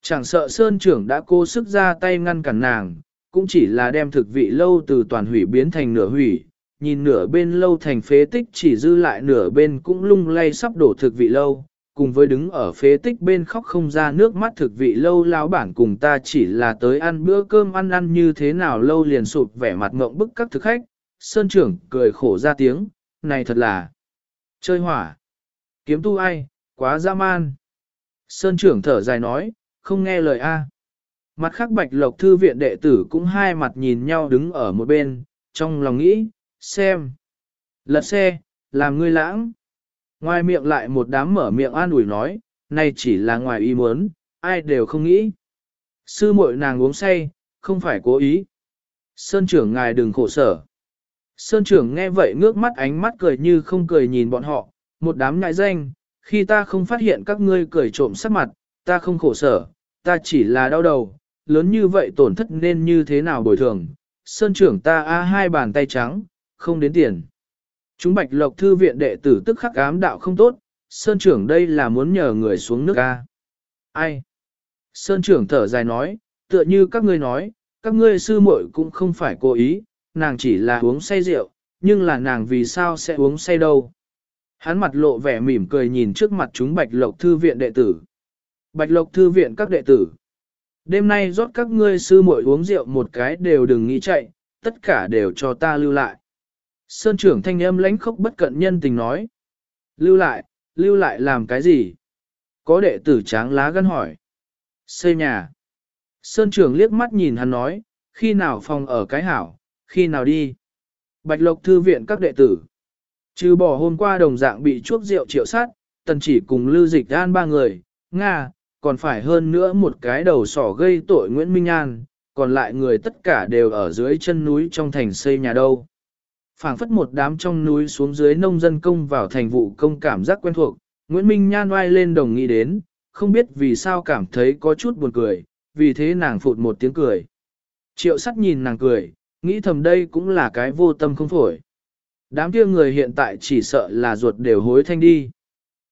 chẳng sợ Sơn trưởng đã cố sức ra tay ngăn cản nàng, cũng chỉ là đem thực vị lâu từ toàn hủy biến thành nửa hủy, nhìn nửa bên lâu thành phế tích chỉ dư lại nửa bên cũng lung lay sắp đổ thực vị lâu, cùng với đứng ở phế tích bên khóc không ra nước mắt thực vị lâu lão bản cùng ta chỉ là tới ăn bữa cơm ăn ăn như thế nào lâu liền sụp vẻ mặt ngộng bức các thực khách, sơn trưởng cười khổ ra tiếng, này thật là chơi hỏa, kiếm tu ai, quá dã man. Sơn trưởng thở dài nói, không nghe lời A. Mặt khác bạch lộc thư viện đệ tử cũng hai mặt nhìn nhau đứng ở một bên, trong lòng nghĩ, xem. Lật xe, làm ngươi lãng. Ngoài miệng lại một đám mở miệng an ủi nói, này chỉ là ngoài ý muốn, ai đều không nghĩ. Sư muội nàng uống say, không phải cố ý. Sơn trưởng ngài đừng khổ sở. Sơn trưởng nghe vậy ngước mắt ánh mắt cười như không cười nhìn bọn họ, một đám nhãi danh, khi ta không phát hiện các ngươi cười trộm sắc mặt, ta không khổ sở, ta chỉ là đau đầu, lớn như vậy tổn thất nên như thế nào bồi thường. Sơn trưởng ta a hai bàn tay trắng, không đến tiền. Chúng bạch lộc thư viện đệ tử tức khắc ám đạo không tốt, Sơn trưởng đây là muốn nhờ người xuống nước a Ai? Sơn trưởng thở dài nói, tựa như các ngươi nói, các ngươi sư muội cũng không phải cố ý, nàng chỉ là uống say rượu, nhưng là nàng vì sao sẽ uống say đâu. Hắn mặt lộ vẻ mỉm cười nhìn trước mặt chúng bạch lộc thư viện đệ tử. Bạch lộc thư viện các đệ tử. Đêm nay rót các ngươi sư muội uống rượu một cái đều đừng nghĩ chạy, tất cả đều cho ta lưu lại. Sơn trưởng thanh âm lãnh khốc bất cận nhân tình nói. Lưu lại, lưu lại làm cái gì? Có đệ tử tráng lá gân hỏi. Xây nhà. Sơn trưởng liếc mắt nhìn hắn nói, khi nào phòng ở cái hảo, khi nào đi. Bạch Lộc Thư viện các đệ tử. Trừ bỏ hôm qua đồng dạng bị chuốc rượu triệu sát, tần chỉ cùng lưu dịch an ba người, Nga, còn phải hơn nữa một cái đầu sỏ gây tội Nguyễn Minh An, còn lại người tất cả đều ở dưới chân núi trong thành xây nhà đâu phảng phất một đám trong núi xuống dưới nông dân công vào thành vụ công cảm giác quen thuộc, Nguyễn Minh Nhan oai lên đồng nghĩ đến, không biết vì sao cảm thấy có chút buồn cười, vì thế nàng phụt một tiếng cười. Triệu sắt nhìn nàng cười, nghĩ thầm đây cũng là cái vô tâm không phổi. Đám kia người hiện tại chỉ sợ là ruột đều hối thanh đi.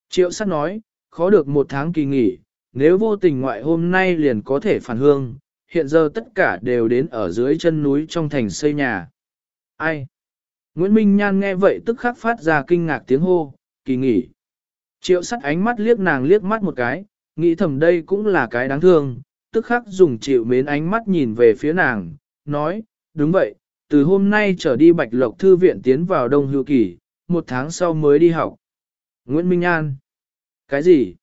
Triệu sắt nói, khó được một tháng kỳ nghỉ, nếu vô tình ngoại hôm nay liền có thể phản hương, hiện giờ tất cả đều đến ở dưới chân núi trong thành xây nhà. Ai? Nguyễn Minh Nhan nghe vậy tức khắc phát ra kinh ngạc tiếng hô, kỳ nghỉ. Triệu sắt ánh mắt liếc nàng liếc mắt một cái, nghĩ thầm đây cũng là cái đáng thương, tức khắc dùng chịu mến ánh mắt nhìn về phía nàng, nói, đúng vậy, từ hôm nay trở đi Bạch Lộc Thư viện tiến vào Đông Hưu Kỳ, một tháng sau mới đi học. Nguyễn Minh An. Cái gì?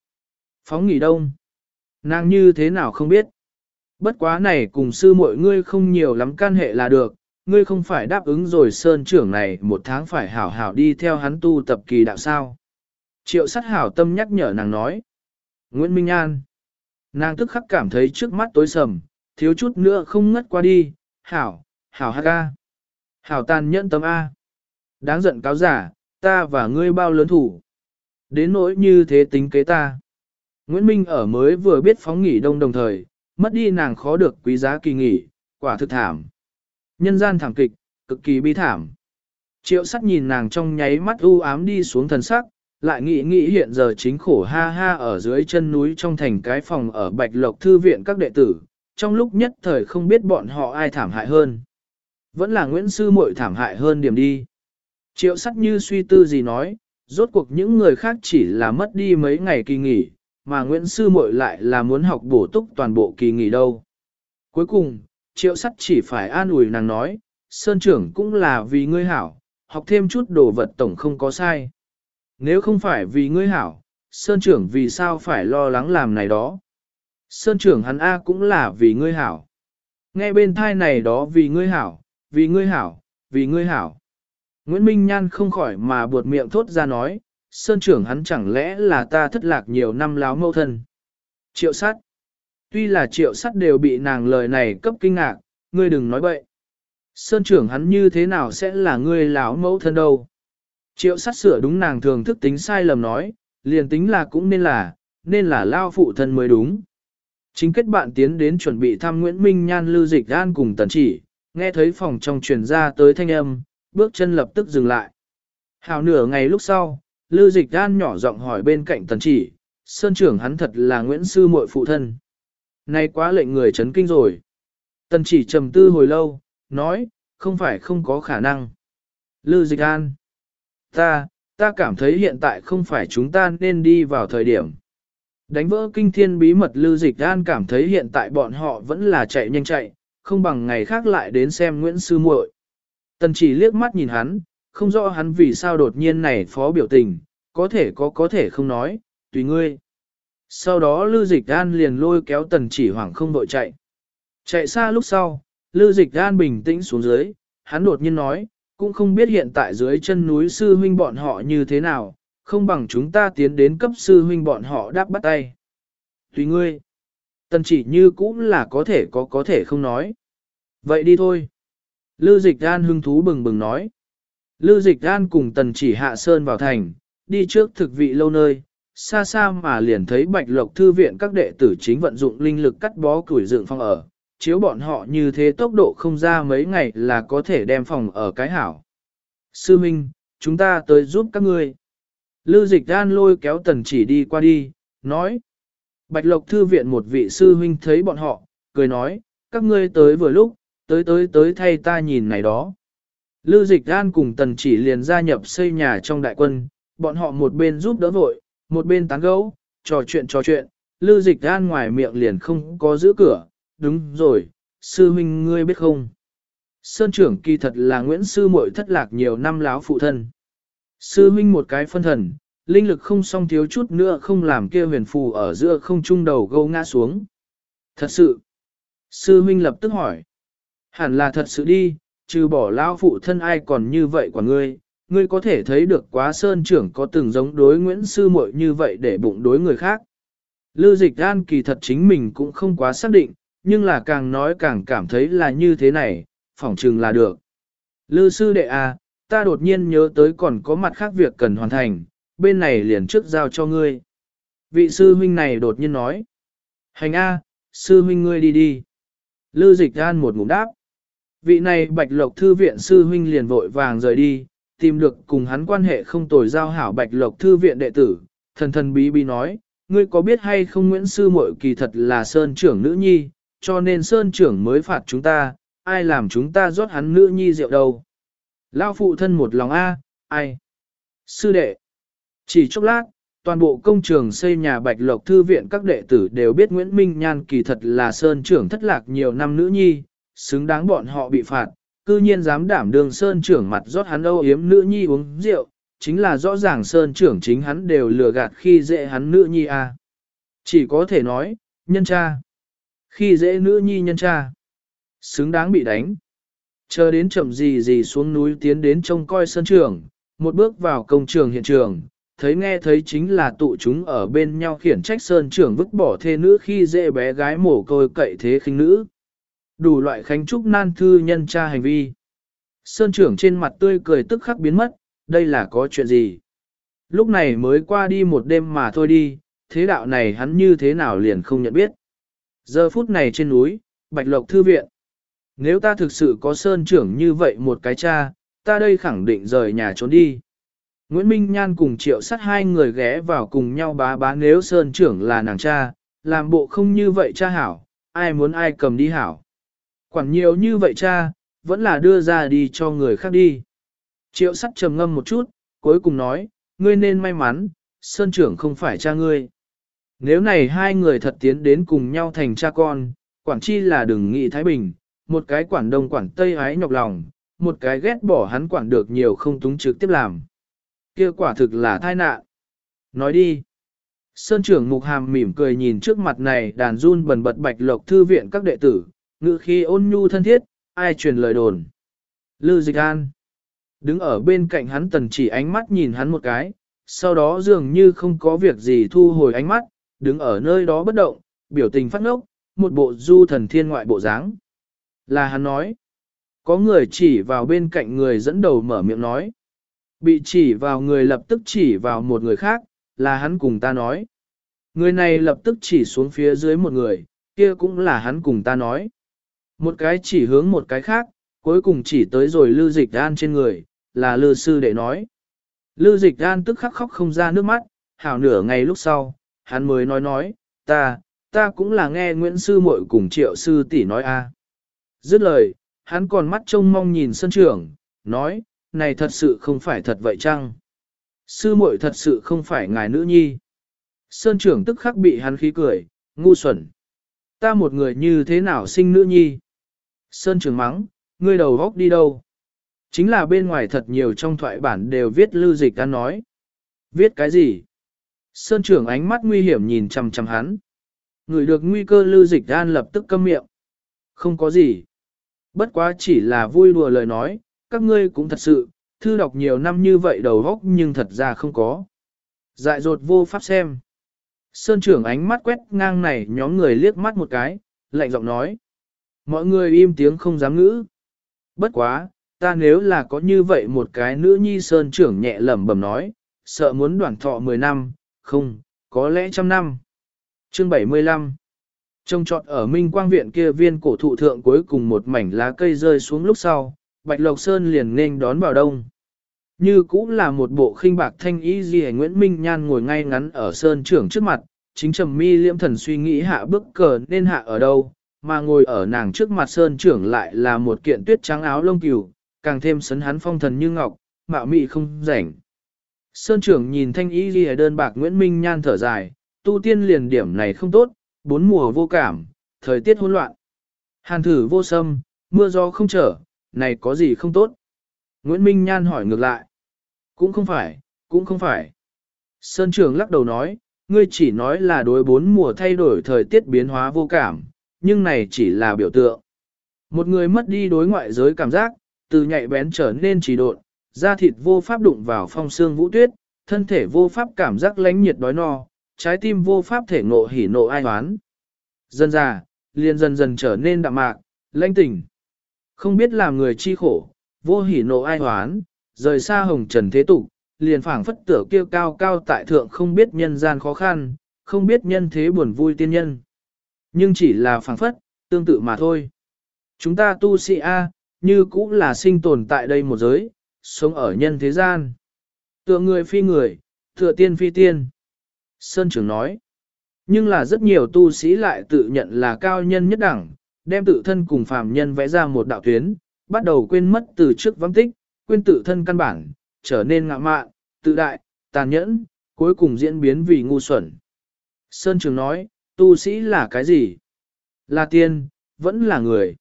Phóng nghỉ đông. Nàng như thế nào không biết. Bất quá này cùng sư mọi ngươi không nhiều lắm can hệ là được, ngươi không phải đáp ứng rồi sơn trưởng này một tháng phải hảo hảo đi theo hắn tu tập kỳ đạo sao. Triệu sát hảo tâm nhắc nhở nàng nói. Nguyễn Minh An. Nàng tức khắc cảm thấy trước mắt tối sầm, thiếu chút nữa không ngất qua đi, hảo, hảo hát ca. Hảo tàn nhẫn tâm A. Đáng giận cáo giả, ta và ngươi bao lớn thủ. Đến nỗi như thế tính kế ta. Nguyễn Minh ở mới vừa biết phóng nghỉ đông đồng thời, mất đi nàng khó được quý giá kỳ nghỉ, quả thực thảm. Nhân gian thảm kịch, cực kỳ bi thảm. Triệu sắt nhìn nàng trong nháy mắt u ám đi xuống thần sắc, lại nghĩ nghĩ hiện giờ chính khổ ha ha ở dưới chân núi trong thành cái phòng ở Bạch Lộc Thư viện các đệ tử, trong lúc nhất thời không biết bọn họ ai thảm hại hơn. Vẫn là Nguyễn Sư muội thảm hại hơn điểm đi. Triệu sắc như suy tư gì nói, rốt cuộc những người khác chỉ là mất đi mấy ngày kỳ nghỉ, mà Nguyễn Sư muội lại là muốn học bổ túc toàn bộ kỳ nghỉ đâu. Cuối cùng, triệu sắt chỉ phải an ủi nàng nói, Sơn trưởng cũng là vì ngươi hảo, học thêm chút đồ vật tổng không có sai. Nếu không phải vì ngươi hảo, Sơn trưởng vì sao phải lo lắng làm này đó. Sơn trưởng hắn A cũng là vì ngươi hảo. Nghe bên thai này đó vì ngươi hảo, vì ngươi hảo, vì ngươi hảo. Nguyễn Minh Nhan không khỏi mà buột miệng thốt ra nói, Sơn trưởng hắn chẳng lẽ là ta thất lạc nhiều năm láo mâu thân. Triệu sát. Tuy là triệu sát đều bị nàng lời này cấp kinh ngạc, ngươi đừng nói bậy. Sơn trưởng hắn như thế nào sẽ là ngươi láo mẫu thân đâu. Triệu sát sửa đúng nàng thường thức tính sai lầm nói, liền tính là cũng nên là, nên là lao phụ thân mới đúng. Chính kết bạn tiến đến chuẩn bị thăm Nguyễn Minh Nhan lưu dịch an cùng tần chỉ, nghe thấy phòng trong truyền ra tới thanh âm, bước chân lập tức dừng lại. Hào nửa ngày lúc sau, Lư dịch an nhỏ giọng hỏi bên cạnh tần chỉ, sơn trưởng hắn thật là Nguyễn Sư muội phụ thân. Này quá lệnh người chấn kinh rồi. Tần chỉ trầm tư hồi lâu, nói, không phải không có khả năng. Lư dịch an. Ta, ta cảm thấy hiện tại không phải chúng ta nên đi vào thời điểm. Đánh vỡ kinh thiên bí mật Lư dịch an cảm thấy hiện tại bọn họ vẫn là chạy nhanh chạy, không bằng ngày khác lại đến xem Nguyễn Sư muội. Tần chỉ liếc mắt nhìn hắn, không rõ hắn vì sao đột nhiên này phó biểu tình, có thể có có thể không nói, tùy ngươi. Sau đó Lưu Dịch An liền lôi kéo tần chỉ hoảng không đội chạy. Chạy xa lúc sau, Lưu Dịch An bình tĩnh xuống dưới, hắn đột nhiên nói, cũng không biết hiện tại dưới chân núi sư huynh bọn họ như thế nào, không bằng chúng ta tiến đến cấp sư huynh bọn họ đáp bắt tay. Tùy ngươi. Tần chỉ như cũng là có thể có có thể không nói. Vậy đi thôi. Lư dịch an hưng thú bừng bừng nói. Lư dịch an cùng tần chỉ hạ sơn vào thành, đi trước thực vị lâu nơi, xa xa mà liền thấy bạch lộc thư viện các đệ tử chính vận dụng linh lực cắt bó củi dựng phòng ở, chiếu bọn họ như thế tốc độ không ra mấy ngày là có thể đem phòng ở cái hảo. Sư Minh, chúng ta tới giúp các ngươi. Lư dịch an lôi kéo tần chỉ đi qua đi, nói. Bạch Lộc Thư viện một vị sư huynh thấy bọn họ, cười nói, các ngươi tới vừa lúc, tới tới tới thay ta nhìn này đó. Lư Dịch An cùng Tần Chỉ liền gia nhập xây nhà trong đại quân, bọn họ một bên giúp đỡ vội, một bên tán gẫu, trò chuyện trò chuyện, Lư Dịch An ngoài miệng liền không có giữ cửa, đúng rồi, sư huynh ngươi biết không? Sơn trưởng kỳ thật là Nguyễn Sư muội thất lạc nhiều năm láo phụ thân. Sư huynh một cái phân thần, linh lực không song thiếu chút nữa không làm kia huyền phù ở giữa không trung đầu gâu ngã xuống. Thật sự. Sư huynh lập tức hỏi. Hẳn là thật sự đi, trừ bỏ lao phụ thân ai còn như vậy của ngươi, ngươi có thể thấy được quá sơn trưởng có từng giống đối Nguyễn Sư muội như vậy để bụng đối người khác. Lư dịch an kỳ thật chính mình cũng không quá xác định, nhưng là càng nói càng cảm thấy là như thế này, phỏng chừng là được. Lư sư đệ à, ta đột nhiên nhớ tới còn có mặt khác việc cần hoàn thành, bên này liền trước giao cho ngươi. Vị sư huynh này đột nhiên nói. Hành A, sư huynh ngươi đi đi. Lư dịch an một ngụm đáp. Vị này bạch lộc thư viện sư huynh liền vội vàng rời đi, tìm được cùng hắn quan hệ không tồi giao hảo bạch lộc thư viện đệ tử, thần thần bí bí nói, ngươi có biết hay không Nguyễn Sư Mội kỳ thật là Sơn trưởng nữ nhi, cho nên Sơn trưởng mới phạt chúng ta, ai làm chúng ta rót hắn nữ nhi rượu đâu. Lao phụ thân một lòng A, ai? Sư đệ. Chỉ chốc lát, toàn bộ công trường xây nhà Bạch Lộc Thư viện các đệ tử đều biết Nguyễn Minh Nhan kỳ thật là Sơn trưởng thất lạc nhiều năm nữ nhi, xứng đáng bọn họ bị phạt, cư nhiên dám đảm đường Sơn trưởng mặt rót hắn âu yếm nữ nhi uống rượu, chính là rõ ràng Sơn trưởng chính hắn đều lừa gạt khi dễ hắn nữ nhi a. À. Chỉ có thể nói, nhân cha. Khi dễ nữ nhi nhân cha. Xứng đáng bị đánh. Chờ đến chậm gì gì xuống núi tiến đến trông coi Sơn trưởng, một bước vào công trường hiện trường, thấy nghe thấy chính là tụ chúng ở bên nhau khiển trách sơn trưởng vứt bỏ thê nữ khi dễ bé gái mổ côi cậy thế khinh nữ. Đủ loại khánh trúc nan thư nhân tra hành vi. Sơn trưởng trên mặt tươi cười tức khắc biến mất, đây là có chuyện gì? Lúc này mới qua đi một đêm mà thôi đi, thế đạo này hắn như thế nào liền không nhận biết. Giờ phút này trên núi, Bạch Lộc Thư Viện. Nếu ta thực sự có sơn trưởng như vậy một cái cha, ta đây khẳng định rời nhà trốn đi. Nguyễn Minh Nhan cùng triệu sắt hai người ghé vào cùng nhau bá bá nếu sơn trưởng là nàng cha, làm bộ không như vậy cha hảo, ai muốn ai cầm đi hảo. Quản nhiều như vậy cha, vẫn là đưa ra đi cho người khác đi. Triệu sắt trầm ngâm một chút, cuối cùng nói, ngươi nên may mắn, sơn trưởng không phải cha ngươi. Nếu này hai người thật tiến đến cùng nhau thành cha con, quản chi là đừng nghĩ Thái Bình, một cái quản đông quản tây ái nhọc lòng, một cái ghét bỏ hắn quản được nhiều không túng trực tiếp làm kia quả thực là tai nạn. Nói đi. Sơn trưởng mục hàm mỉm cười nhìn trước mặt này đàn run bần bật bạch lộc thư viện các đệ tử, ngự khi ôn nhu thân thiết, ai truyền lời đồn. Lư dịch an. Đứng ở bên cạnh hắn tần chỉ ánh mắt nhìn hắn một cái, sau đó dường như không có việc gì thu hồi ánh mắt, đứng ở nơi đó bất động, biểu tình phát ngốc, một bộ du thần thiên ngoại bộ dáng. Là hắn nói. Có người chỉ vào bên cạnh người dẫn đầu mở miệng nói. Bị chỉ vào người lập tức chỉ vào một người khác, là hắn cùng ta nói. Người này lập tức chỉ xuống phía dưới một người, kia cũng là hắn cùng ta nói. Một cái chỉ hướng một cái khác, cuối cùng chỉ tới rồi lưu dịch đan trên người, là lư sư để nói. Lưu dịch đan tức khắc khóc không ra nước mắt, hảo nửa ngày lúc sau, hắn mới nói nói, ta, ta cũng là nghe Nguyễn Sư muội cùng triệu sư tỷ nói a. Dứt lời, hắn còn mắt trông mong nhìn sân trưởng, nói, này thật sự không phải thật vậy chăng? Sư muội thật sự không phải ngài nữ nhi. Sơn trưởng tức khắc bị hắn khí cười, ngu xuẩn. Ta một người như thế nào sinh nữ nhi? Sơn trưởng mắng, ngươi đầu góc đi đâu? Chính là bên ngoài thật nhiều trong thoại bản đều viết lưu dịch đã nói. Viết cái gì? Sơn trưởng ánh mắt nguy hiểm nhìn chằm chằm hắn. Người được nguy cơ lưu dịch đan lập tức câm miệng. Không có gì. Bất quá chỉ là vui đùa lời nói, các ngươi cũng thật sự, thư đọc nhiều năm như vậy đầu góc nhưng thật ra không có. Dại dột vô pháp xem. Sơn trưởng ánh mắt quét ngang này nhóm người liếc mắt một cái, lạnh giọng nói. Mọi người im tiếng không dám ngữ. Bất quá, ta nếu là có như vậy một cái nữ nhi sơn trưởng nhẹ lẩm bẩm nói, sợ muốn đoạn thọ 10 năm, không, có lẽ trăm năm. Chương 75 Trông trọt ở Minh Quang Viện kia viên cổ thụ thượng cuối cùng một mảnh lá cây rơi xuống lúc sau, Bạch Lộc Sơn liền nên đón vào đông. Như cũng là một bộ khinh bạc thanh ý gì Nguyễn Minh Nhan ngồi ngay ngắn ở Sơn trưởng trước mặt, chính trầm mi liễm thần suy nghĩ hạ bức cờ nên hạ ở đâu, mà ngồi ở nàng trước mặt Sơn trưởng lại là một kiện tuyết trắng áo lông cừu, càng thêm sấn hắn phong thần như ngọc, mạo mị không rảnh. Sơn trưởng nhìn thanh ý gì đơn bạc Nguyễn Minh Nhan thở dài, tu tiên liền điểm này không tốt, bốn mùa vô cảm, thời tiết hỗn loạn. Hàn thử vô sâm, mưa gió không trở, này có gì không tốt? Nguyễn Minh Nhan hỏi ngược lại. Cũng không phải, cũng không phải. Sơn trưởng lắc đầu nói, ngươi chỉ nói là đối bốn mùa thay đổi thời tiết biến hóa vô cảm, nhưng này chỉ là biểu tượng. Một người mất đi đối ngoại giới cảm giác, từ nhạy bén trở nên trì độn, da thịt vô pháp đụng vào phong xương vũ tuyết, thân thể vô pháp cảm giác lánh nhiệt đói no, trái tim vô pháp thể ngộ hỉ nộ ai hoán. Dần già, liền dần dần trở nên đạm mạc, lãnh tỉnh. Không biết làm người chi khổ, vô hỉ nộ ai hoán, rời xa hồng trần thế tục, liền phảng phất tựa kêu cao cao tại thượng không biết nhân gian khó khăn, không biết nhân thế buồn vui tiên nhân. Nhưng chỉ là phảng phất, tương tự mà thôi. Chúng ta tu sĩ A, như cũng là sinh tồn tại đây một giới, sống ở nhân thế gian. Tựa người phi người, tựa tiên phi tiên. Sơn trưởng nói, nhưng là rất nhiều tu sĩ lại tự nhận là cao nhân nhất đẳng, đem tự thân cùng phàm nhân vẽ ra một đạo tuyến, bắt đầu quên mất từ trước vắng tích, quên tự thân căn bản, trở nên ngạ mạn, tự đại, tàn nhẫn, cuối cùng diễn biến vì ngu xuẩn. Sơn Trường nói, tu sĩ là cái gì? Là tiên, vẫn là người.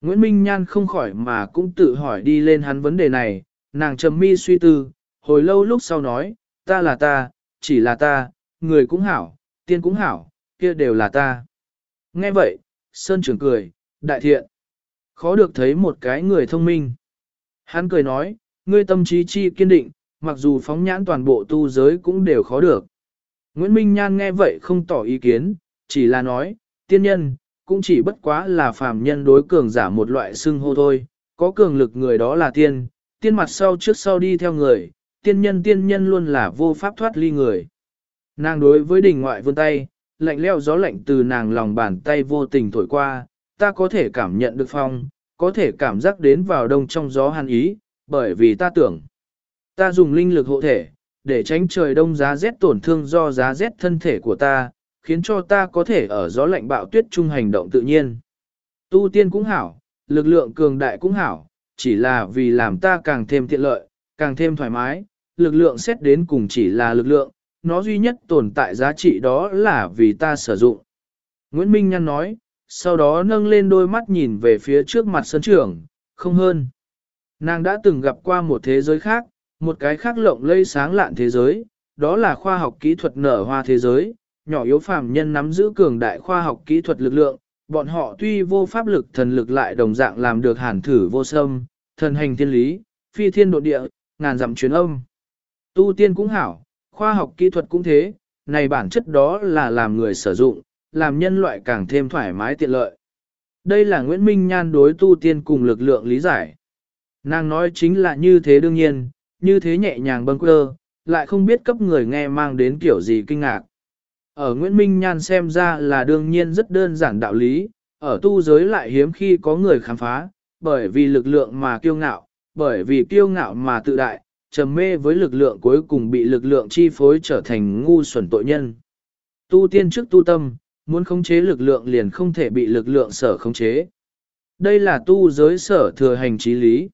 Nguyễn Minh Nhan không khỏi mà cũng tự hỏi đi lên hắn vấn đề này, nàng trầm mi suy tư, hồi lâu lúc sau nói, ta là ta, chỉ là ta, người cũng hảo, tiên cũng hảo, kia đều là ta. Nghe vậy, Sơn trưởng cười, đại thiện. Khó được thấy một cái người thông minh. Hắn cười nói, ngươi tâm trí chi kiên định, mặc dù phóng nhãn toàn bộ tu giới cũng đều khó được. Nguyễn Minh Nhan nghe vậy không tỏ ý kiến, chỉ là nói, tiên nhân, cũng chỉ bất quá là phàm nhân đối cường giả một loại xưng hô thôi, có cường lực người đó là tiên, tiên mặt sau trước sau đi theo người, tiên nhân tiên nhân luôn là vô pháp thoát ly người. Nàng đối với đỉnh ngoại vươn tay, lạnh leo gió lạnh từ nàng lòng bàn tay vô tình thổi qua, ta có thể cảm nhận được phong, có thể cảm giác đến vào đông trong gió hàn ý, bởi vì ta tưởng, ta dùng linh lực hộ thể, để tránh trời đông giá rét tổn thương do giá rét thân thể của ta, khiến cho ta có thể ở gió lạnh bạo tuyết trung hành động tự nhiên. Tu tiên cũng hảo, lực lượng cường đại cũng hảo, chỉ là vì làm ta càng thêm tiện lợi, càng thêm thoải mái, lực lượng xét đến cùng chỉ là lực lượng, nó duy nhất tồn tại giá trị đó là vì ta sử dụng. Nguyễn Minh Nhăn nói, sau đó nâng lên đôi mắt nhìn về phía trước mặt sân trưởng, không hơn. Nàng đã từng gặp qua một thế giới khác, một cái khác lộng lây sáng lạn thế giới, đó là khoa học kỹ thuật nở hoa thế giới, nhỏ yếu phàm nhân nắm giữ cường đại khoa học kỹ thuật lực lượng, bọn họ tuy vô pháp lực thần lực lại đồng dạng làm được hàn thử vô sâm, thần hành thiên lý, phi thiên độ địa, ngàn dặm chuyến âm. Tu tiên cũng hảo, khoa học kỹ thuật cũng thế, này bản chất đó là làm người sử dụng, làm nhân loại càng thêm thoải mái tiện lợi. Đây là Nguyễn Minh Nhan đối tu tiên cùng lực lượng lý giải. Nàng nói chính là như thế đương nhiên, như thế nhẹ nhàng bâng quơ, lại không biết cấp người nghe mang đến kiểu gì kinh ngạc. Ở Nguyễn Minh Nhan xem ra là đương nhiên rất đơn giản đạo lý, ở tu giới lại hiếm khi có người khám phá, bởi vì lực lượng mà kiêu ngạo, bởi vì kiêu ngạo mà tự đại, trầm mê với lực lượng cuối cùng bị lực lượng chi phối trở thành ngu xuẩn tội nhân. Tu tiên trước tu tâm, muốn khống chế lực lượng liền không thể bị lực lượng sở khống chế. Đây là tu giới sở thừa hành trí lý.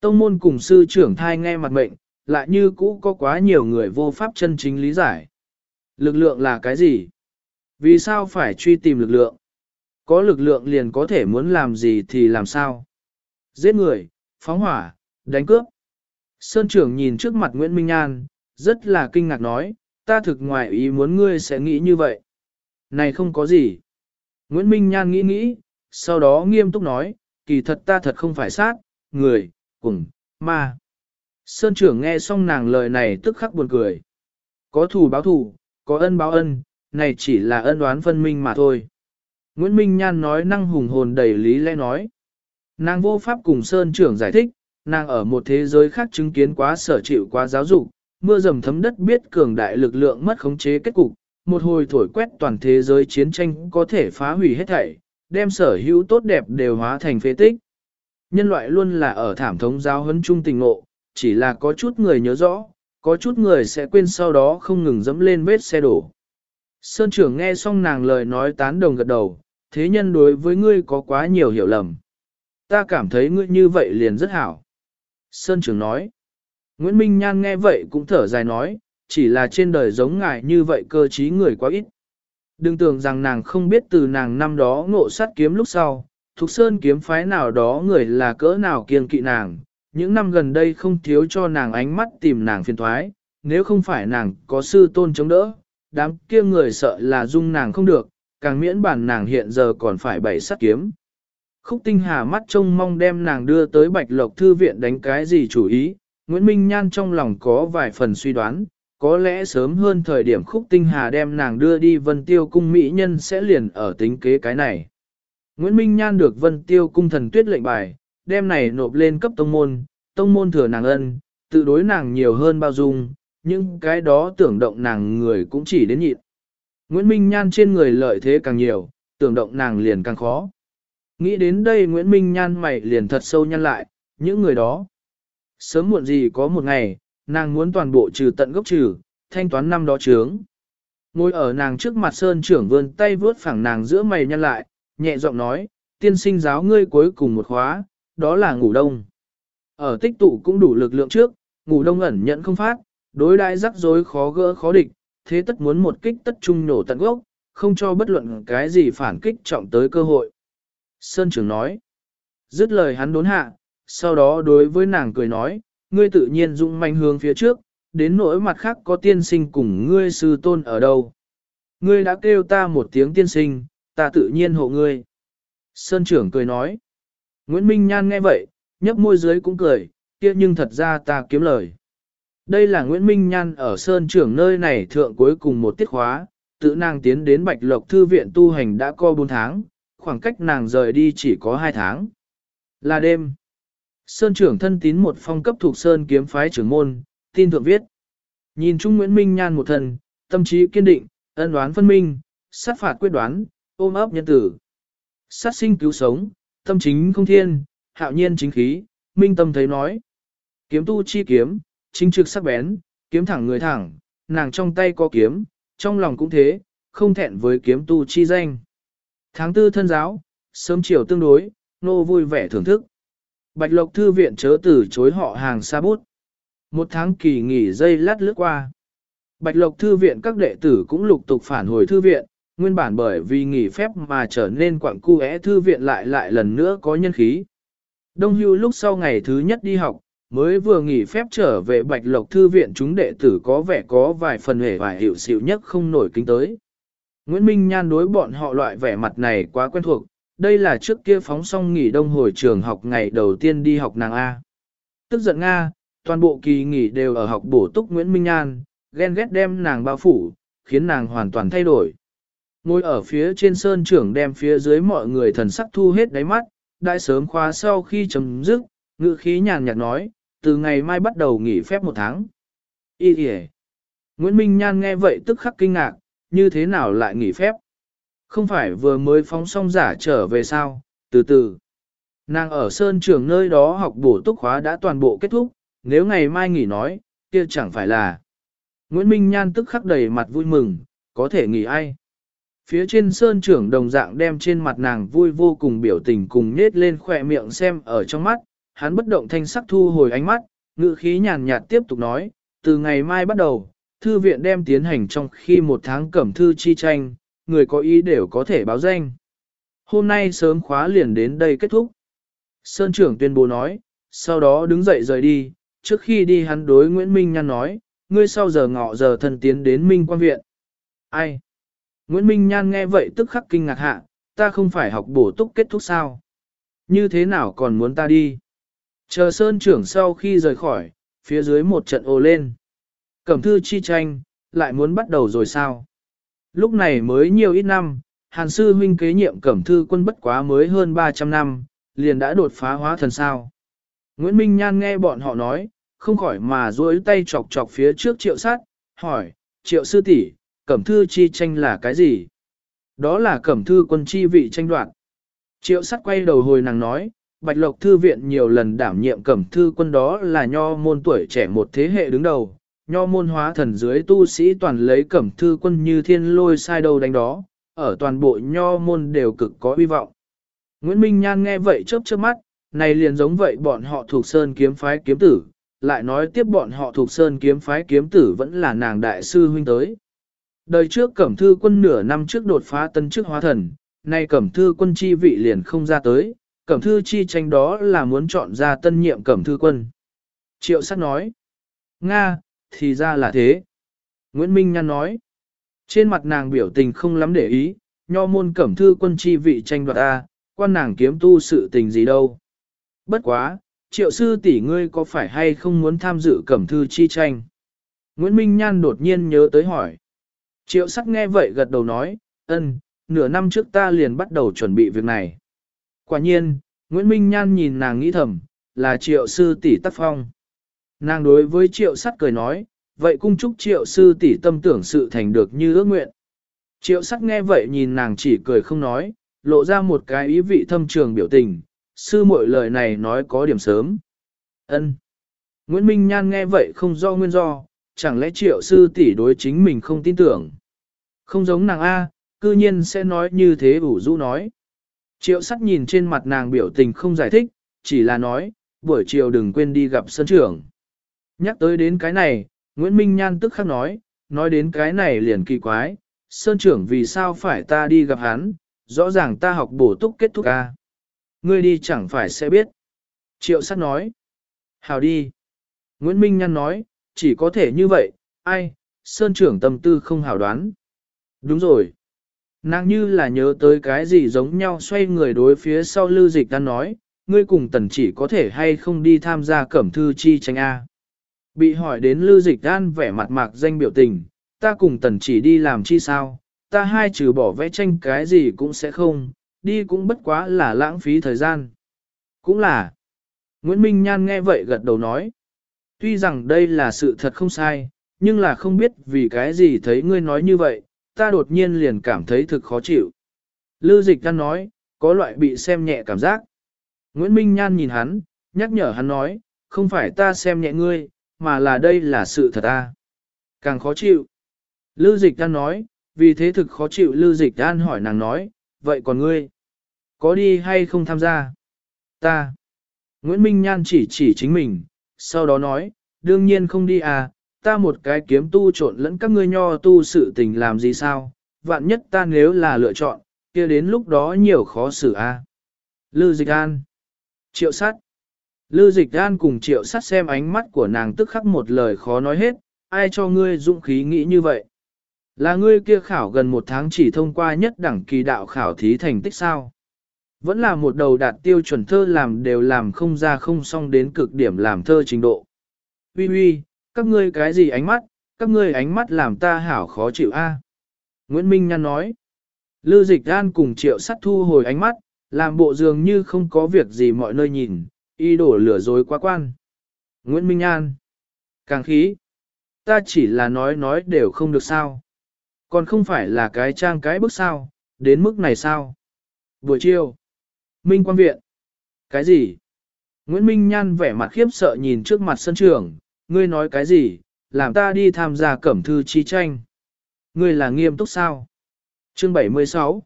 Tông môn cùng sư trưởng thai nghe mặt mệnh, lại như cũ có quá nhiều người vô pháp chân chính lý giải. Lực lượng là cái gì? Vì sao phải truy tìm lực lượng? Có lực lượng liền có thể muốn làm gì thì làm sao? Giết người, phóng hỏa, đánh cướp. Sơn trưởng nhìn trước mặt Nguyễn Minh Nhan, rất là kinh ngạc nói, ta thực ngoài ý muốn ngươi sẽ nghĩ như vậy. Này không có gì. Nguyễn Minh Nhan nghĩ nghĩ, sau đó nghiêm túc nói, kỳ thật ta thật không phải sát, người, cùng, ma. Sơn trưởng nghe xong nàng lời này tức khắc buồn cười. Có thù báo thù, có ân báo ân, này chỉ là ân đoán phân minh mà thôi. Nguyễn Minh Nhan nói năng hùng hồn đầy lý lẽ nói. Nàng vô pháp cùng Sơn trưởng giải thích, nàng ở một thế giới khác chứng kiến quá sở chịu quá giáo dục, mưa dầm thấm đất biết cường đại lực lượng mất khống chế kết cục, một hồi thổi quét toàn thế giới chiến tranh có thể phá hủy hết thảy, đem sở hữu tốt đẹp đều hóa thành phế tích. Nhân loại luôn là ở thảm thống giáo huấn trung tình ngộ, chỉ là có chút người nhớ rõ, có chút người sẽ quên sau đó không ngừng dẫm lên vết xe đổ. Sơn trưởng nghe xong nàng lời nói tán đồng gật đầu, thế nhân đối với ngươi có quá nhiều hiểu lầm. Ta cảm thấy ngươi như vậy liền rất hảo. Sơn trưởng nói. Nguyễn Minh Nhan nghe vậy cũng thở dài nói, chỉ là trên đời giống ngài như vậy cơ trí người quá ít. Đừng tưởng rằng nàng không biết từ nàng năm đó ngộ sát kiếm lúc sau, thuộc Sơn kiếm phái nào đó người là cỡ nào kiêng kỵ nàng, những năm gần đây không thiếu cho nàng ánh mắt tìm nàng phiền thoái, nếu không phải nàng có sư tôn chống đỡ, đám kia người sợ là dung nàng không được, càng miễn bản nàng hiện giờ còn phải bảy sát kiếm. Khúc tinh hà mắt trông mong đem nàng đưa tới bạch lộc thư viện đánh cái gì chủ ý, Nguyễn Minh Nhan trong lòng có vài phần suy đoán, có lẽ sớm hơn thời điểm khúc tinh hà đem nàng đưa đi vân tiêu cung mỹ nhân sẽ liền ở tính kế cái này. Nguyễn Minh Nhan được vân tiêu cung thần tuyết lệnh bài, đem này nộp lên cấp tông môn, tông môn thừa nàng ân, tự đối nàng nhiều hơn bao dung, nhưng cái đó tưởng động nàng người cũng chỉ đến nhịn. Nguyễn Minh Nhan trên người lợi thế càng nhiều, tưởng động nàng liền càng khó. Nghĩ đến đây Nguyễn Minh Nhan mày liền thật sâu nhăn lại, những người đó. Sớm muộn gì có một ngày, nàng muốn toàn bộ trừ tận gốc trừ, thanh toán năm đó trướng. Ngồi ở nàng trước mặt sơn trưởng vươn tay vướt phẳng nàng giữa mày nhăn lại, nhẹ giọng nói, tiên sinh giáo ngươi cuối cùng một khóa, đó là ngủ đông. Ở tích tụ cũng đủ lực lượng trước, ngủ đông ẩn nhận không phát, đối đãi rắc rối khó gỡ khó địch, thế tất muốn một kích tất trung nổ tận gốc, không cho bất luận cái gì phản kích trọng tới cơ hội. Sơn trưởng nói, dứt lời hắn đốn hạ, sau đó đối với nàng cười nói, ngươi tự nhiên dũng manh hướng phía trước, đến nỗi mặt khác có tiên sinh cùng ngươi sư tôn ở đâu. Ngươi đã kêu ta một tiếng tiên sinh, ta tự nhiên hộ ngươi. Sơn trưởng cười nói. Nguyễn Minh Nhan nghe vậy, nhấp môi dưới cũng cười, kia nhưng thật ra ta kiếm lời. Đây là Nguyễn Minh Nhan ở Sơn trưởng nơi này thượng cuối cùng một tiết khóa, tự nàng tiến đến Bạch Lộc Thư viện tu hành đã co 4 tháng, khoảng cách nàng rời đi chỉ có 2 tháng. Là đêm. Sơn trưởng thân tín một phong cấp thuộc Sơn kiếm phái trưởng môn, tin thượng viết. Nhìn Trung Nguyễn Minh Nhan một thần, tâm trí kiên định, ân đoán phân minh, sát phạt quyết đoán, ôm ấp nhân tử. Sát sinh cứu sống, tâm chính không thiên, hạo nhiên chính khí, minh tâm thấy nói. Kiếm tu chi kiếm, chính trực sắc bén, kiếm thẳng người thẳng, nàng trong tay có kiếm, trong lòng cũng thế, không thẹn với kiếm tu chi danh. Tháng tư thân giáo, sớm chiều tương đối, nô vui vẻ thưởng thức. Bạch Lộc Thư viện chớ từ chối họ hàng xa bút. Một tháng kỳ nghỉ dây lát lướt qua. Bạch Lộc Thư viện các đệ tử cũng lục tục phản hồi thư viện, nguyên bản bởi vì nghỉ phép mà trở nên quặng cu é thư viện lại lại lần nữa có nhân khí. Đông hưu lúc sau ngày thứ nhất đi học, mới vừa nghỉ phép trở về Bạch Lộc Thư viện chúng đệ tử có vẻ có vài phần hề vài hiệu xịu nhất không nổi kính tới. Nguyễn Minh Nhan đối bọn họ loại vẻ mặt này quá quen thuộc, đây là trước kia phóng xong nghỉ đông hồi trường học ngày đầu tiên đi học nàng A. Tức giận Nga, toàn bộ kỳ nghỉ đều ở học bổ túc Nguyễn Minh Nhan, ghen ghét đem nàng bao phủ, khiến nàng hoàn toàn thay đổi. Ngồi ở phía trên sơn trưởng đem phía dưới mọi người thần sắc thu hết đáy mắt, đại sớm khóa sau khi chấm dứt, ngự khí nhàn nhạt nói, từ ngày mai bắt đầu nghỉ phép một tháng. Ý kìa. Nguyễn Minh Nhan nghe vậy tức khắc kinh ngạc, như thế nào lại nghỉ phép? Không phải vừa mới phóng xong giả trở về sao, từ từ. Nàng ở Sơn Trường nơi đó học bổ túc khóa đã toàn bộ kết thúc, nếu ngày mai nghỉ nói, kia chẳng phải là. Nguyễn Minh Nhan tức khắc đầy mặt vui mừng, có thể nghỉ ai. Phía trên Sơn trưởng đồng dạng đem trên mặt nàng vui vô cùng biểu tình cùng nết lên khỏe miệng xem ở trong mắt, hắn bất động thanh sắc thu hồi ánh mắt, ngự khí nhàn nhạt tiếp tục nói, từ ngày mai bắt đầu, thư viện đem tiến hành trong khi một tháng cẩm thư chi tranh, người có ý đều có thể báo danh. Hôm nay sớm khóa liền đến đây kết thúc. Sơn trưởng tuyên bố nói, sau đó đứng dậy rời đi, trước khi đi hắn đối Nguyễn Minh Nhan nói, ngươi sau giờ ngọ giờ thần tiến đến Minh quan viện. Ai? Nguyễn Minh Nhan nghe vậy tức khắc kinh ngạc hạ, ta không phải học bổ túc kết thúc sao? Như thế nào còn muốn ta đi? Chờ Sơn trưởng sau khi rời khỏi, phía dưới một trận ô lên. Cẩm thư chi tranh, lại muốn bắt đầu rồi sao? Lúc này mới nhiều ít năm, Hàn sư huynh kế nhiệm cẩm thư quân bất quá mới hơn 300 năm, liền đã đột phá hóa thần sao. Nguyễn Minh Nhan nghe bọn họ nói, không khỏi mà duỗi tay chọc chọc phía trước triệu sát, hỏi, triệu sư tỷ, cẩm thư chi tranh là cái gì? Đó là cẩm thư quân chi vị tranh đoạt. Triệu sát quay đầu hồi nàng nói, Bạch Lộc Thư viện nhiều lần đảm nhiệm cẩm thư quân đó là nho môn tuổi trẻ một thế hệ đứng đầu, nho môn hóa thần dưới tu sĩ toàn lấy cẩm thư quân như thiên lôi sai đầu đánh đó, ở toàn bộ nho môn đều cực có hy vọng. Nguyễn Minh Nhan nghe vậy chớp chớp mắt, này liền giống vậy bọn họ thuộc sơn kiếm phái kiếm tử, lại nói tiếp bọn họ thuộc sơn kiếm phái kiếm tử vẫn là nàng đại sư huynh tới. Đời trước cẩm thư quân nửa năm trước đột phá tân chức hóa thần, nay cẩm thư quân chi vị liền không ra tới, cẩm thư chi tranh đó là muốn chọn ra tân nhiệm cẩm thư quân. Triệu sắc nói, Nga, thì ra là thế. Nguyễn Minh Nhan nói, trên mặt nàng biểu tình không lắm để ý, nho môn cẩm thư quân chi vị tranh đoạt A, quan nàng kiếm tu sự tình gì đâu. Bất quá, triệu sư tỷ ngươi có phải hay không muốn tham dự cẩm thư chi tranh? Nguyễn Minh Nhan đột nhiên nhớ tới hỏi. Triệu sắc nghe vậy gật đầu nói, ân, nửa năm trước ta liền bắt đầu chuẩn bị việc này. Quả nhiên, Nguyễn Minh Nhan nhìn nàng nghĩ thầm, là triệu sư tỷ tác phong. Nàng đối với triệu sắt cười nói, vậy cung chúc triệu sư tỷ tâm tưởng sự thành được như ước nguyện. Triệu sắt nghe vậy nhìn nàng chỉ cười không nói, lộ ra một cái ý vị thâm trường biểu tình, sư muội lời này nói có điểm sớm. ân Nguyễn Minh Nhan nghe vậy không do nguyên do, chẳng lẽ triệu sư tỷ đối chính mình không tin tưởng. Không giống nàng A, cư nhiên sẽ nói như thế ủ rũ nói. Triệu sắt nhìn trên mặt nàng biểu tình không giải thích, chỉ là nói, buổi chiều đừng quên đi gặp sân trưởng. Nhắc tới đến cái này, Nguyễn Minh Nhan tức khắc nói, nói đến cái này liền kỳ quái, sơn trưởng vì sao phải ta đi gặp hắn, rõ ràng ta học bổ túc kết thúc ca. Ngươi đi chẳng phải sẽ biết. Triệu sát nói, hào đi. Nguyễn Minh Nhan nói, chỉ có thể như vậy, ai, sơn trưởng tâm tư không hào đoán. Đúng rồi. Nàng như là nhớ tới cái gì giống nhau xoay người đối phía sau lưu dịch đang nói, ngươi cùng tần chỉ có thể hay không đi tham gia cẩm thư chi tranh A. Bị hỏi đến lưu dịch đan vẻ mặt mạc danh biểu tình, ta cùng tần chỉ đi làm chi sao, ta hai trừ bỏ vẽ tranh cái gì cũng sẽ không, đi cũng bất quá là lãng phí thời gian. Cũng là. Nguyễn Minh Nhan nghe vậy gật đầu nói. Tuy rằng đây là sự thật không sai, nhưng là không biết vì cái gì thấy ngươi nói như vậy, ta đột nhiên liền cảm thấy thực khó chịu. Lưu dịch đang nói, có loại bị xem nhẹ cảm giác. Nguyễn Minh Nhan nhìn hắn, nhắc nhở hắn nói, không phải ta xem nhẹ ngươi, mà là đây là sự thật à? Càng khó chịu. Lư dịch đan nói, vì thế thực khó chịu Lư dịch đan hỏi nàng nói, vậy còn ngươi? Có đi hay không tham gia? Ta. Nguyễn Minh Nhan chỉ chỉ chính mình, sau đó nói, đương nhiên không đi à, ta một cái kiếm tu trộn lẫn các ngươi nho tu sự tình làm gì sao, vạn nhất ta nếu là lựa chọn, kia đến lúc đó nhiều khó xử a. À. Lư Dịch An Triệu sát Lư Dịch An cùng triệu sát xem ánh mắt của nàng tức khắc một lời khó nói hết, ai cho ngươi dũng khí nghĩ như vậy? Là ngươi kia khảo gần một tháng chỉ thông qua nhất đẳng kỳ đạo khảo thí thành tích sao? Vẫn là một đầu đạt tiêu chuẩn thơ làm đều làm không ra không xong đến cực điểm làm thơ trình độ. Ui ui, các ngươi cái gì ánh mắt, các ngươi ánh mắt làm ta hảo khó chịu a. Nguyễn Minh Nhan nói. Lư dịch an cùng triệu sắt thu hồi ánh mắt, làm bộ dường như không có việc gì mọi nơi nhìn, y đổ lửa dối quá quan. Nguyễn Minh An, Càng khí. Ta chỉ là nói nói đều không được sao. Còn không phải là cái trang cái bức sao, đến mức này sao. Buổi chiều. Minh quan viện. Cái gì? Nguyễn Minh Nhan vẻ mặt khiếp sợ nhìn trước mặt sân trường, ngươi nói cái gì, làm ta đi tham gia cẩm thư chi tranh. Ngươi là nghiêm túc sao? Chương 76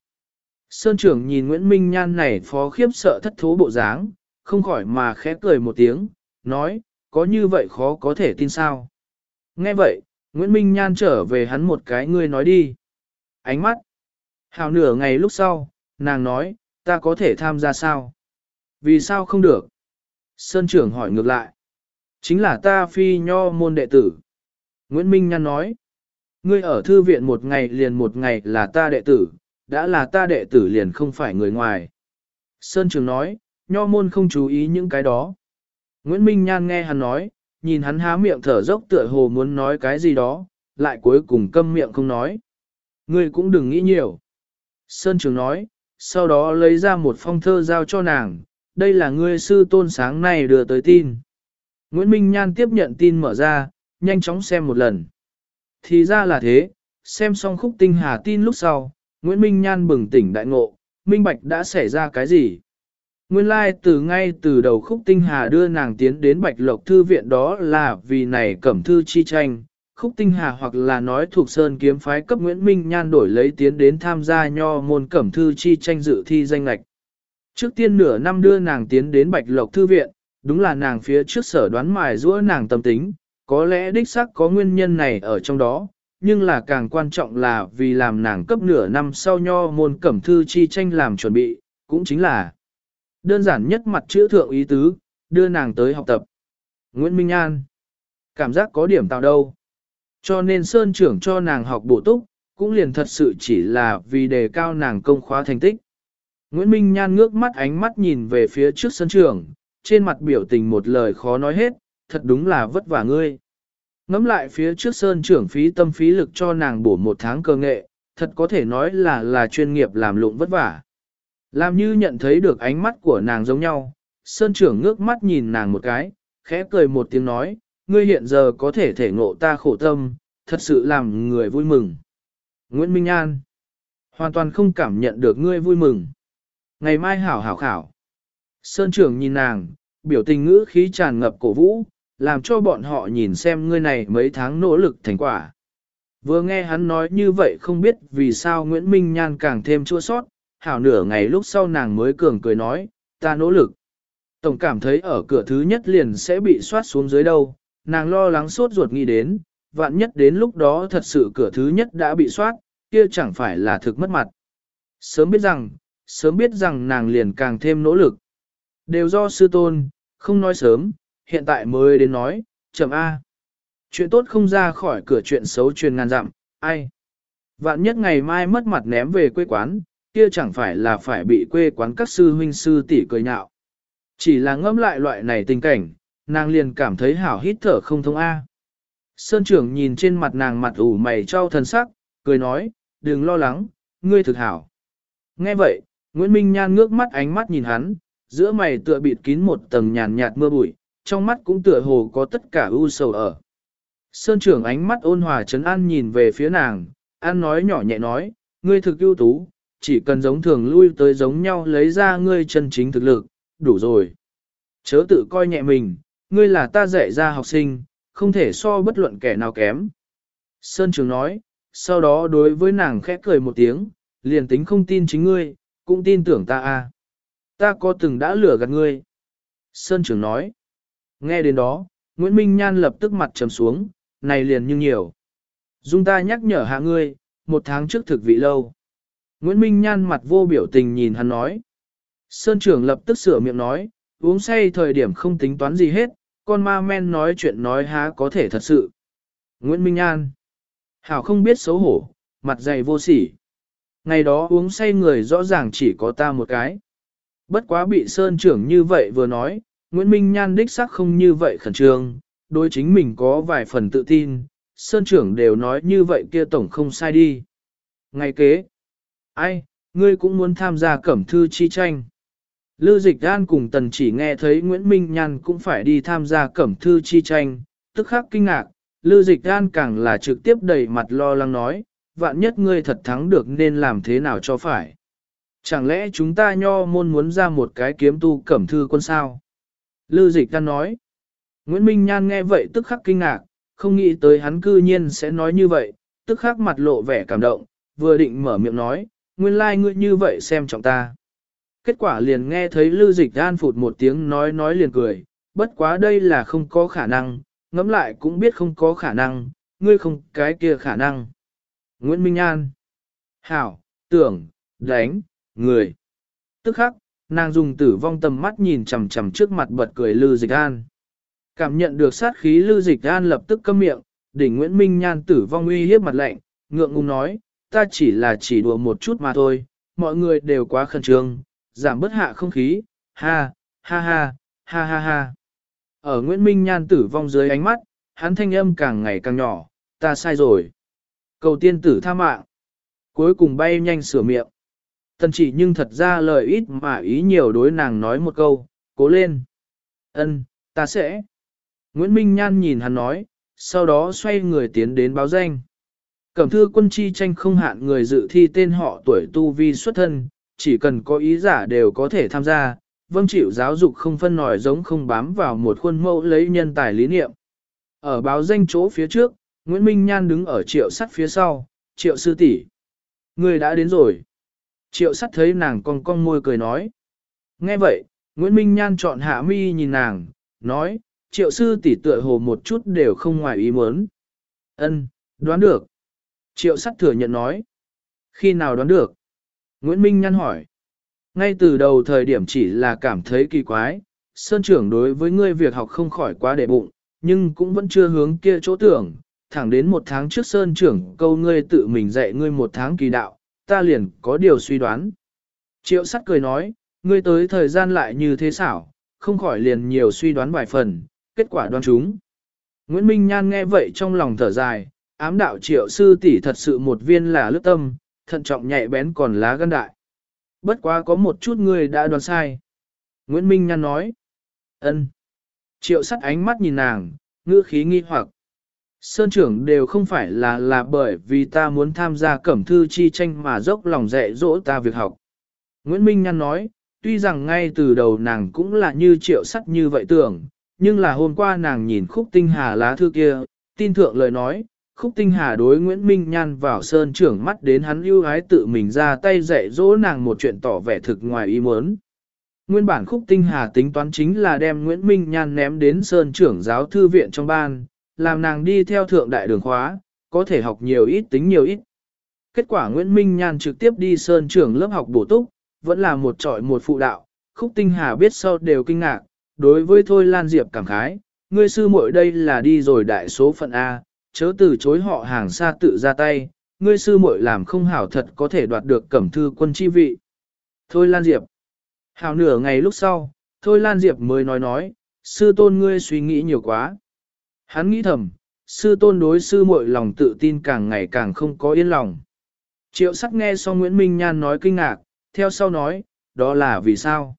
Sơn trưởng nhìn Nguyễn Minh Nhan này phó khiếp sợ thất thố bộ dáng, không khỏi mà khẽ cười một tiếng, nói, có như vậy khó có thể tin sao? Nghe vậy, Nguyễn Minh Nhan trở về hắn một cái ngươi nói đi. Ánh mắt. Hào nửa ngày lúc sau, nàng nói, ta có thể tham gia sao? Vì sao không được? Sơn trưởng hỏi ngược lại. Chính là ta phi nho môn đệ tử. Nguyễn Minh Nhan nói. Ngươi ở thư viện một ngày liền một ngày là ta đệ tử, đã là ta đệ tử liền không phải người ngoài. Sơn trưởng nói, nho môn không chú ý những cái đó. Nguyễn Minh Nhan nghe hắn nói, nhìn hắn há miệng thở dốc tựa hồ muốn nói cái gì đó, lại cuối cùng câm miệng không nói. Ngươi cũng đừng nghĩ nhiều. Sơn Trường nói, sau đó lấy ra một phong thơ giao cho nàng, đây là ngươi sư tôn sáng nay đưa tới tin. Nguyễn Minh Nhan tiếp nhận tin mở ra, nhanh chóng xem một lần. Thì ra là thế, xem xong khúc tinh hà tin lúc sau, Nguyễn Minh Nhan bừng tỉnh đại ngộ, minh bạch đã xảy ra cái gì. Nguyên lai like từ ngay từ đầu khúc tinh hà đưa nàng tiến đến bạch lộc thư viện đó là vì này cẩm thư chi tranh. Khúc tinh hà hoặc là nói thuộc sơn kiếm phái cấp Nguyễn Minh Nhan đổi lấy tiến đến tham gia nho môn cẩm thư chi tranh dự thi danh lạch. Trước tiên nửa năm đưa nàng tiến đến bạch lộc thư viện, đúng là nàng phía trước sở đoán mài giữa nàng tâm tính, có lẽ đích xác có nguyên nhân này ở trong đó, nhưng là càng quan trọng là vì làm nàng cấp nửa năm sau nho môn cẩm thư chi tranh làm chuẩn bị, cũng chính là đơn giản nhất mặt chữ thượng ý tứ, đưa nàng tới học tập. Nguyễn Minh An cảm giác có điểm tạo đâu. Cho nên Sơn trưởng cho nàng học bổ túc, cũng liền thật sự chỉ là vì đề cao nàng công khóa thành tích. Nguyễn Minh Nhan ngước mắt ánh mắt nhìn về phía trước sân trường, trên mặt biểu tình một lời khó nói hết, thật đúng là vất vả ngươi. Ngắm lại phía trước sơn trưởng phí tâm phí lực cho nàng bổ một tháng cơ nghệ, thật có thể nói là là chuyên nghiệp làm lụng vất vả. Làm như nhận thấy được ánh mắt của nàng giống nhau, sơn trưởng ngước mắt nhìn nàng một cái, khẽ cười một tiếng nói, ngươi hiện giờ có thể thể ngộ ta khổ tâm, thật sự làm người vui mừng. Nguyễn Minh An hoàn toàn không cảm nhận được ngươi vui mừng. Ngày mai hảo hảo khảo. Sơn trưởng nhìn nàng, biểu tình ngữ khí tràn ngập cổ vũ, làm cho bọn họ nhìn xem ngươi này mấy tháng nỗ lực thành quả. Vừa nghe hắn nói như vậy không biết vì sao Nguyễn Minh Nhan càng thêm chua sót, hảo nửa ngày lúc sau nàng mới cường cười nói, ta nỗ lực. Tổng cảm thấy ở cửa thứ nhất liền sẽ bị soát xuống dưới đâu, nàng lo lắng suốt ruột nghĩ đến, vạn nhất đến lúc đó thật sự cửa thứ nhất đã bị soát, kia chẳng phải là thực mất mặt. Sớm biết rằng, sớm biết rằng nàng liền càng thêm nỗ lực. Đều do sư tôn, không nói sớm, hiện tại mới đến nói, chậm A. Chuyện tốt không ra khỏi cửa chuyện xấu truyền ngàn dặm, ai. Vạn nhất ngày mai mất mặt ném về quê quán, kia chẳng phải là phải bị quê quán các sư huynh sư tỷ cười nhạo. Chỉ là ngẫm lại loại này tình cảnh, nàng liền cảm thấy hảo hít thở không thông A. Sơn trưởng nhìn trên mặt nàng mặt ủ mày trao thần sắc, cười nói, đừng lo lắng, ngươi thực hảo. Nghe vậy, Nguyễn Minh Nhan ngước mắt ánh mắt nhìn hắn, giữa mày tựa bịt kín một tầng nhàn nhạt mưa bụi, trong mắt cũng tựa hồ có tất cả ưu sầu ở. Sơn trưởng ánh mắt ôn hòa trấn an nhìn về phía nàng, an nói nhỏ nhẹ nói, ngươi thực ưu tú, chỉ cần giống thường lui tới giống nhau lấy ra ngươi chân chính thực lực, đủ rồi. Chớ tự coi nhẹ mình, ngươi là ta dạy ra học sinh, không thể so bất luận kẻ nào kém. Sơn Trường nói, sau đó đối với nàng khẽ cười một tiếng, liền tính không tin chính ngươi, cũng tin tưởng ta a. Ta có từng đã lừa gạt ngươi. Sơn Trường nói, nghe đến đó, Nguyễn Minh Nhan lập tức mặt trầm xuống, này liền như nhiều. Dung ta nhắc nhở hạ ngươi, một tháng trước thực vị lâu. Nguyễn Minh Nhan mặt vô biểu tình nhìn hắn nói. Sơn trưởng lập tức sửa miệng nói, uống say thời điểm không tính toán gì hết, con ma men nói chuyện nói há có thể thật sự. Nguyễn Minh Nhan. Hảo không biết xấu hổ, mặt dày vô sỉ. Ngày đó uống say người rõ ràng chỉ có ta một cái. Bất quá bị Sơn trưởng như vậy vừa nói, Nguyễn Minh Nhan đích xác không như vậy khẩn trương, đối chính mình có vài phần tự tin, Sơn trưởng đều nói như vậy kia tổng không sai đi. Ngày kế, ai, ngươi cũng muốn tham gia cẩm thư chi tranh. Lư Dịch An cùng Tần chỉ nghe thấy Nguyễn Minh Nhan cũng phải đi tham gia cẩm thư chi tranh, tức khắc kinh ngạc, Lư Dịch An càng là trực tiếp đầy mặt lo lắng nói, vạn nhất ngươi thật thắng được nên làm thế nào cho phải. Chẳng lẽ chúng ta nho môn muốn ra một cái kiếm tu cẩm thư quân sao? Lư Dịch An nói, Nguyễn Minh Nhan nghe vậy tức khắc kinh ngạc, không nghĩ tới hắn cư nhiên sẽ nói như vậy, tức khắc mặt lộ vẻ cảm động, vừa định mở miệng nói, nguyên lai like ngươi như vậy xem trọng ta. Kết quả liền nghe thấy Lưu Dịch An phụt một tiếng nói nói liền cười, bất quá đây là không có khả năng, ngẫm lại cũng biết không có khả năng, ngươi không cái kia khả năng. Nguyễn Minh An Hảo, tưởng, đánh, người. Tức khắc, nàng dùng tử vong tầm mắt nhìn chằm chằm trước mặt bật cười Lư Dịch An. Cảm nhận được sát khí Lư Dịch An lập tức câm miệng, đỉnh Nguyễn Minh Nhan tử vong uy hiếp mặt lạnh, ngượng ngùng nói, ta chỉ là chỉ đùa một chút mà thôi, mọi người đều quá khẩn trương, giảm bớt hạ không khí, ha, ha ha, ha ha ha. Ở Nguyễn Minh Nhan tử vong dưới ánh mắt, hắn thanh âm càng ngày càng nhỏ, ta sai rồi. Cầu tiên tử tha mạng. Cuối cùng bay nhanh sửa miệng. Tần chỉ nhưng thật ra lời ít mà ý nhiều đối nàng nói một câu, cố lên. Ân, ta sẽ. Nguyễn Minh Nhan nhìn hắn nói, sau đó xoay người tiến đến báo danh. Cẩm thư quân chi tranh không hạn người dự thi tên họ tuổi tu vi xuất thân, chỉ cần có ý giả đều có thể tham gia, vâng chịu giáo dục không phân nổi giống không bám vào một khuôn mẫu lấy nhân tài lý niệm. Ở báo danh chỗ phía trước, Nguyễn Minh Nhan đứng ở triệu sắt phía sau, triệu sư tỷ Người đã đến rồi. Triệu sắt thấy nàng cong cong môi cười nói. Nghe vậy, Nguyễn Minh Nhan chọn hạ mi nhìn nàng, nói, triệu sư tỷ tựa hồ một chút đều không ngoài ý muốn. Ân, đoán được. Triệu sắt thừa nhận nói. Khi nào đoán được? Nguyễn Minh nhăn hỏi. Ngay từ đầu thời điểm chỉ là cảm thấy kỳ quái, Sơn trưởng đối với ngươi việc học không khỏi quá để bụng, nhưng cũng vẫn chưa hướng kia chỗ tưởng, thẳng đến một tháng trước Sơn trưởng câu ngươi tự mình dạy ngươi một tháng kỳ đạo, ta liền có điều suy đoán. Triệu sắt cười nói, ngươi tới thời gian lại như thế xảo, không khỏi liền nhiều suy đoán vài phần, kết quả đoán chúng. Nguyễn Minh Nhan nghe vậy trong lòng thở dài, ám đạo triệu sư tỷ thật sự một viên là lướt tâm, thận trọng nhạy bén còn lá gan đại. Bất quá có một chút người đã đoán sai. Nguyễn Minh Nhan nói. ân. Triệu sắt ánh mắt nhìn nàng, ngữ khí nghi hoặc. Sơn trưởng đều không phải là là bởi vì ta muốn tham gia cẩm thư chi tranh mà dốc lòng dạy dỗ ta việc học. Nguyễn Minh Nhan nói, tuy rằng ngay từ đầu nàng cũng là như triệu sắt như vậy tưởng, nhưng là hôm qua nàng nhìn khúc tinh hà lá thư kia, tin thượng lời nói, Khúc Tinh Hà đối Nguyễn Minh Nhan vào sơn trưởng mắt đến hắn ưu ái tự mình ra tay dạy dỗ nàng một chuyện tỏ vẻ thực ngoài ý muốn. Nguyên bản Khúc Tinh Hà tính toán chính là đem Nguyễn Minh Nhan ném đến sơn trưởng giáo thư viện trong ban, làm nàng đi theo thượng đại đường khóa, có thể học nhiều ít tính nhiều ít. Kết quả Nguyễn Minh Nhan trực tiếp đi sơn trưởng lớp học bổ túc, vẫn là một trọi một phụ đạo, Khúc Tinh Hà biết sau đều kinh ngạc, đối với Thôi Lan Diệp cảm khái, ngươi sư muội đây là đi rồi đại số phận A, chớ từ chối họ hàng xa tự ra tay, ngươi sư muội làm không hảo thật có thể đoạt được cẩm thư quân chi vị. Thôi Lan Diệp. Hảo nửa ngày lúc sau, Thôi Lan Diệp mới nói nói, sư tôn ngươi suy nghĩ nhiều quá. Hắn nghĩ thầm, sư tôn đối sư muội lòng tự tin càng ngày càng không có yên lòng. Triệu sắc nghe xong Nguyễn Minh Nhan nói kinh ngạc, theo sau nói, đó là vì sao?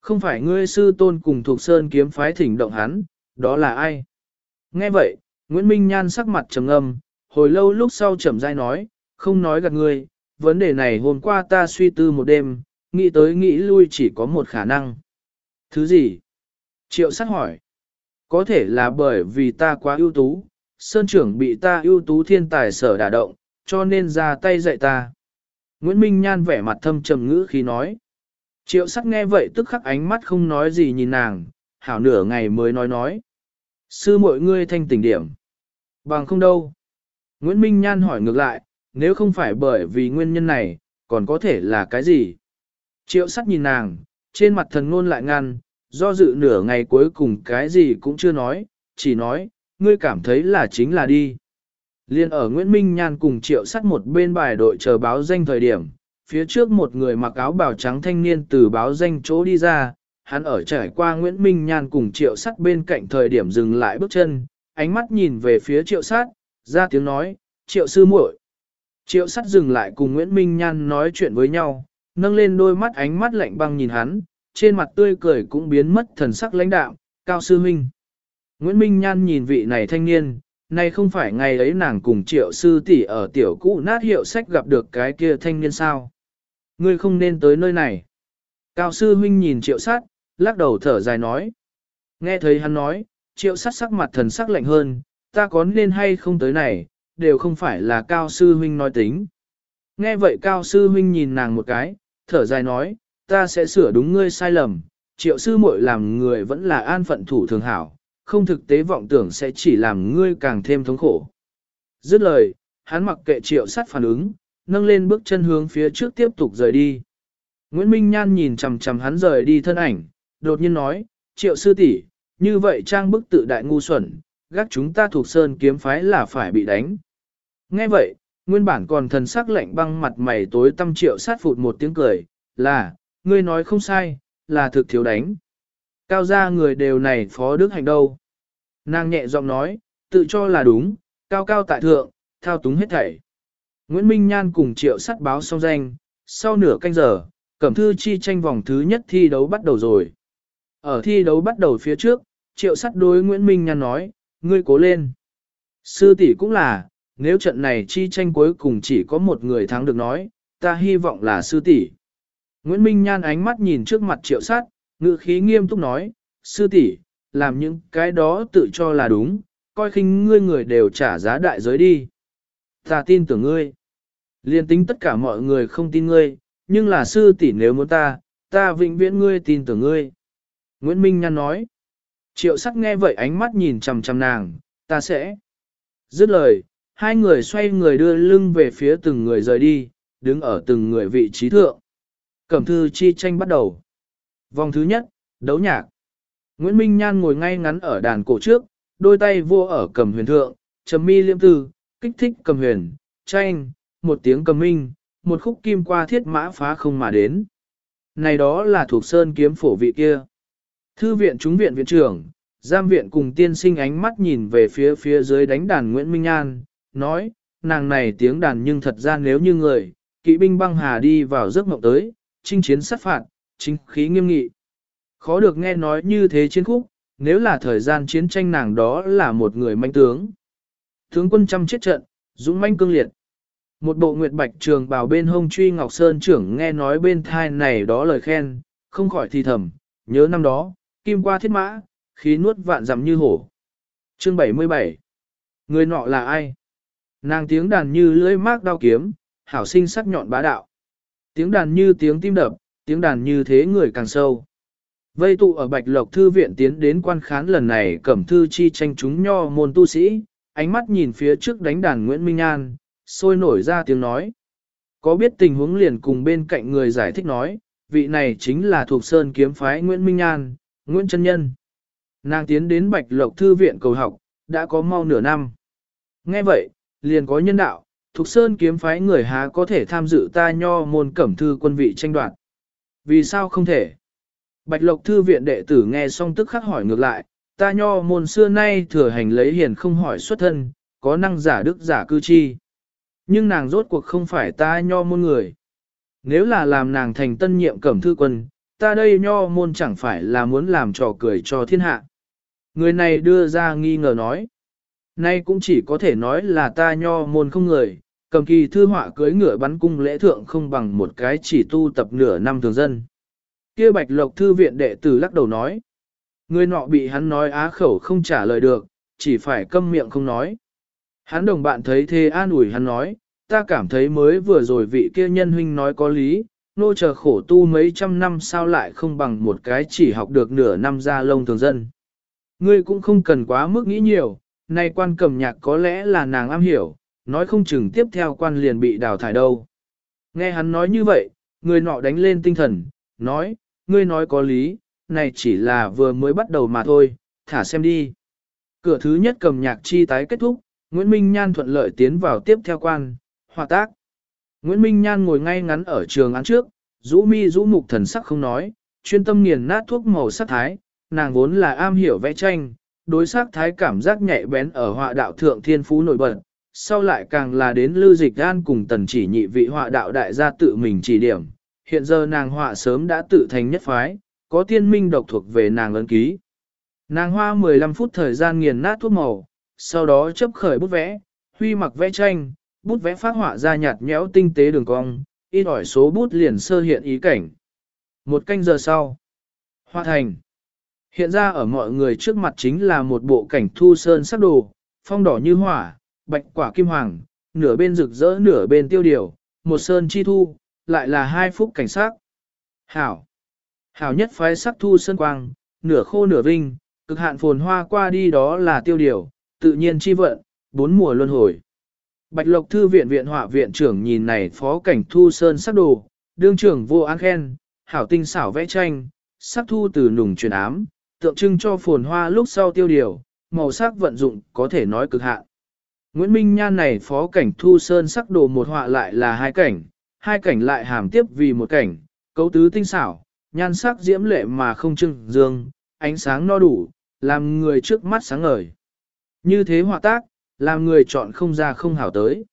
Không phải ngươi sư tôn cùng thuộc sơn kiếm phái thỉnh động hắn, đó là ai? Nghe vậy, Nguyễn Minh Nhan sắc mặt trầm âm, hồi lâu lúc sau chậm rãi nói, không nói gạt ngươi, vấn đề này hôm qua ta suy tư một đêm, nghĩ tới nghĩ lui chỉ có một khả năng. Thứ gì? Triệu sát hỏi. Có thể là bởi vì ta quá ưu tú, Sơn trưởng bị ta ưu tú thiên tài sở đả động, cho nên ra tay dạy ta. Nguyễn Minh Nhan vẻ mặt thâm trầm ngữ khi nói. Triệu sắc nghe vậy tức khắc ánh mắt không nói gì nhìn nàng, hảo nửa ngày mới nói nói. Sư mọi ngươi thanh tỉnh điểm. Bằng không đâu. Nguyễn Minh Nhan hỏi ngược lại, nếu không phải bởi vì nguyên nhân này, còn có thể là cái gì? Triệu Sắt nhìn nàng, trên mặt thần ngôn lại ngăn, do dự nửa ngày cuối cùng cái gì cũng chưa nói, chỉ nói, ngươi cảm thấy là chính là đi. Liên ở Nguyễn Minh Nhan cùng triệu sắt một bên bài đội chờ báo danh thời điểm, phía trước một người mặc áo bào trắng thanh niên từ báo danh chỗ đi ra, hắn ở trải qua Nguyễn Minh Nhan cùng triệu sắt bên cạnh thời điểm dừng lại bước chân, ánh mắt nhìn về phía triệu sát, ra tiếng nói, triệu sư muội. Triệu sắt dừng lại cùng Nguyễn Minh Nhan nói chuyện với nhau, nâng lên đôi mắt ánh mắt lạnh băng nhìn hắn, trên mặt tươi cười cũng biến mất thần sắc lãnh đạo, cao sư huynh. Nguyễn Minh Nhan nhìn vị này thanh niên, này không phải ngày ấy nàng cùng triệu sư tỷ ở tiểu cũ nát hiệu sách gặp được cái kia thanh niên sao. Ngươi không nên tới nơi này. Cao sư huynh nhìn triệu sát, lắc đầu thở dài nói. Nghe thấy hắn nói, triệu sát sắc mặt thần sắc lạnh hơn, ta có nên hay không tới này, đều không phải là cao sư huynh nói tính. Nghe vậy cao sư huynh nhìn nàng một cái, thở dài nói, ta sẽ sửa đúng ngươi sai lầm, triệu sư muội làm người vẫn là an phận thủ thường hảo, không thực tế vọng tưởng sẽ chỉ làm ngươi càng thêm thống khổ. Dứt lời, hắn mặc kệ triệu sát phản ứng, nâng lên bước chân hướng phía trước tiếp tục rời đi. Nguyễn Minh Nhan nhìn chằm chằm hắn rời đi thân ảnh, đột nhiên nói, triệu sư tỷ, như vậy trang bức tự đại ngu xuẩn, gác chúng ta thuộc sơn kiếm phái là phải bị đánh. Nghe vậy, nguyên bản còn thần sắc lạnh băng mặt mày tối tâm triệu sát phụt một tiếng cười, là, ngươi nói không sai, là thực thiếu đánh. Cao gia người đều này phó đức hành đâu. Nàng nhẹ giọng nói, tự cho là đúng, cao cao tại thượng, thao túng hết thảy. Nguyễn Minh Nhan cùng triệu sắt báo xong danh, sau nửa canh giờ, cẩm thư chi tranh vòng thứ nhất thi đấu bắt đầu rồi. Ở thi đấu bắt đầu phía trước, triệu sắt đối Nguyễn Minh Nhan nói, ngươi cố lên. Sư tỷ cũng là, nếu trận này chi tranh cuối cùng chỉ có một người thắng được nói, ta hy vọng là sư tỷ. Nguyễn Minh Nhan ánh mắt nhìn trước mặt triệu sắt ngữ khí nghiêm túc nói, sư tỷ, làm những cái đó tự cho là đúng, coi khinh ngươi người đều trả giá đại giới đi. Ta tin tưởng ngươi. Liên tính tất cả mọi người không tin ngươi, nhưng là sư tỷ nếu muốn ta, ta vĩnh viễn ngươi tin tưởng ngươi. Nguyễn Minh Nhan nói. Triệu sắc nghe vậy ánh mắt nhìn chằm chằm nàng, ta sẽ. Dứt lời, hai người xoay người đưa lưng về phía từng người rời đi, đứng ở từng người vị trí thượng. Cẩm thư chi tranh bắt đầu. Vòng thứ nhất, đấu nhạc. Nguyễn Minh Nhan ngồi ngay ngắn ở đàn cổ trước, đôi tay vua ở cầm huyền thượng, trầm mi liêm tư, kích thích cầm huyền, tranh, một tiếng cầm minh, một khúc kim qua thiết mã phá không mà đến. Này đó là thuộc sơn kiếm phổ vị kia. Thư viện chúng viện viện trưởng, giam viện cùng tiên sinh ánh mắt nhìn về phía phía dưới đánh đàn Nguyễn Minh an nói, nàng này tiếng đàn nhưng thật ra nếu như người, kỵ binh băng hà đi vào giấc mộng tới, chinh chiến sát phạt, chính khí nghiêm nghị. Khó được nghe nói như thế chiến khúc, nếu là thời gian chiến tranh nàng đó là một người manh tướng. Tướng quân trăm chết trận, dũng manh cương liệt. Một bộ nguyệt bạch trường bào bên hông truy Ngọc Sơn trưởng nghe nói bên thai này đó lời khen, không khỏi thì thầm, nhớ năm đó, kim qua thiết mã, khí nuốt vạn dặm như hổ. Chương 77 Người nọ là ai? Nàng tiếng đàn như lưỡi mác đao kiếm, hảo sinh sắc nhọn bá đạo. Tiếng đàn như tiếng tim đập, tiếng đàn như thế người càng sâu. Vây tụ ở Bạch Lộc Thư viện tiến đến quan khán lần này cẩm thư chi tranh chúng nho môn tu sĩ, ánh mắt nhìn phía trước đánh đàn Nguyễn Minh An, sôi nổi ra tiếng nói. Có biết tình huống liền cùng bên cạnh người giải thích nói, vị này chính là thuộc sơn kiếm phái Nguyễn Minh An, Nguyễn Trân Nhân. Nàng tiến đến Bạch Lộc Thư viện cầu học, đã có mau nửa năm. Nghe vậy, liền có nhân đạo, Thục sơn kiếm phái người há có thể tham dự ta nho môn cẩm thư quân vị tranh đoạt. Vì sao không thể? Bạch Lộc Thư viện đệ tử nghe xong tức khắc hỏi ngược lại, ta nho môn xưa nay thừa hành lấy hiền không hỏi xuất thân, có năng giả đức giả cư chi. Nhưng nàng rốt cuộc không phải ta nho môn người. Nếu là làm nàng thành tân nhiệm cẩm thư quân, ta đây nho môn chẳng phải là muốn làm trò cười cho thiên hạ. Người này đưa ra nghi ngờ nói. Nay cũng chỉ có thể nói là ta nho môn không người, cầm kỳ thư họa cưới ngựa bắn cung lễ thượng không bằng một cái chỉ tu tập nửa năm thường dân. Kia bạch lộc thư viện đệ tử lắc đầu nói. Người nọ bị hắn nói á khẩu không trả lời được, chỉ phải câm miệng không nói. Hắn đồng bạn thấy thế an ủi hắn nói, ta cảm thấy mới vừa rồi vị kia nhân huynh nói có lý, nô chờ khổ tu mấy trăm năm sao lại không bằng một cái chỉ học được nửa năm ra lông thường dân. Ngươi cũng không cần quá mức nghĩ nhiều, nay quan cầm nhạc có lẽ là nàng am hiểu, nói không chừng tiếp theo quan liền bị đào thải đâu. Nghe hắn nói như vậy, người nọ đánh lên tinh thần, nói, ngươi nói có lý, này chỉ là vừa mới bắt đầu mà thôi, thả xem đi. Cửa thứ nhất cầm nhạc chi tái kết thúc, Nguyễn Minh Nhan thuận lợi tiến vào tiếp theo quan, hòa tác. Nguyễn Minh Nhan ngồi ngay ngắn ở trường án trước, rũ mi rũ mục thần sắc không nói, chuyên tâm nghiền nát thuốc màu sắc thái, nàng vốn là am hiểu vẽ tranh, đối sắc thái cảm giác nhạy bén ở họa đạo thượng thiên phú nổi bật, sau lại càng là đến lưu dịch an cùng tần chỉ nhị vị họa đạo đại gia tự mình chỉ điểm. Hiện giờ nàng họa sớm đã tự thành nhất phái, có tiên minh độc thuộc về nàng ấn ký. Nàng hoa 15 phút thời gian nghiền nát thuốc màu, sau đó chấp khởi bút vẽ, huy mặc vẽ tranh, bút vẽ phát họa ra nhạt nhẽo tinh tế đường cong, ít ỏi số bút liền sơ hiện ý cảnh. Một canh giờ sau, hoa thành. Hiện ra ở mọi người trước mặt chính là một bộ cảnh thu sơn sắc đồ, phong đỏ như hỏa, bạch quả kim hoàng, nửa bên rực rỡ nửa bên tiêu điều, một sơn chi thu, lại là hai phúc cảnh sắc. Hảo. Hảo nhất phái sắc thu sơn quang, nửa khô nửa vinh, cực hạn phồn hoa qua đi đó là tiêu điều, tự nhiên chi vận, bốn mùa luân hồi. Bạch Lộc Thư viện viện họa viện trưởng nhìn này phó cảnh thu sơn sắc đồ, đương trưởng vô an khen, hảo tinh xảo vẽ tranh, sắc thu từ nùng truyền ám, tượng trưng cho phồn hoa lúc sau tiêu điều, màu sắc vận dụng có thể nói cực hạn. Nguyễn Minh Nhan này phó cảnh thu sơn sắc đồ một họa lại là hai cảnh, hai cảnh lại hàm tiếp vì một cảnh, cấu tứ tinh xảo, nhan sắc diễm lệ mà không trưng dương, ánh sáng no đủ, làm người trước mắt sáng ngời. Như thế họa tác, làm người chọn không ra không hảo tới.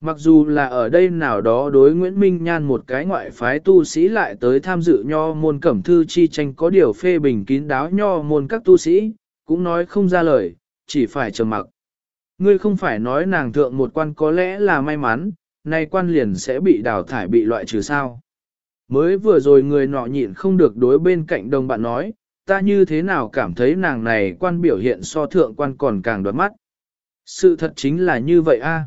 Mặc dù là ở đây nào đó đối Nguyễn Minh Nhan một cái ngoại phái tu sĩ lại tới tham dự nho môn cẩm thư chi tranh có điều phê bình kín đáo nho môn các tu sĩ, cũng nói không ra lời, chỉ phải trầm mặc. Ngươi không phải nói nàng thượng một quan có lẽ là may mắn, nay quan liền sẽ bị đào thải bị loại trừ sao. Mới vừa rồi người nọ nhịn không được đối bên cạnh đồng bạn nói, ta như thế nào cảm thấy nàng này quan biểu hiện so thượng quan còn càng đoán mắt. Sự thật chính là như vậy a.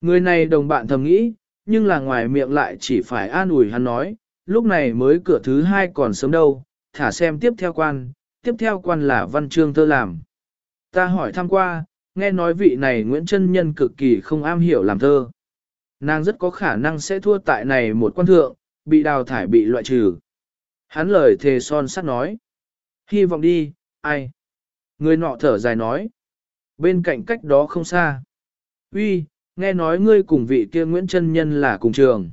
Người này đồng bạn thầm nghĩ, nhưng là ngoài miệng lại chỉ phải an ủi hắn nói, lúc này mới cửa thứ hai còn sớm đâu, thả xem tiếp theo quan, tiếp theo quan là văn chương thơ làm. Ta hỏi thăm qua, nghe nói vị này Nguyễn Trân Nhân cực kỳ không am hiểu làm thơ. Nàng rất có khả năng sẽ thua tại này một quan thượng, bị đào thải bị loại trừ. Hắn lời thề son sắt nói. Hy vọng đi, ai? Người nọ thở dài nói. Bên cạnh cách đó không xa. Uy, nghe nói ngươi cùng vị kia Nguyễn Trân Nhân là cùng trường.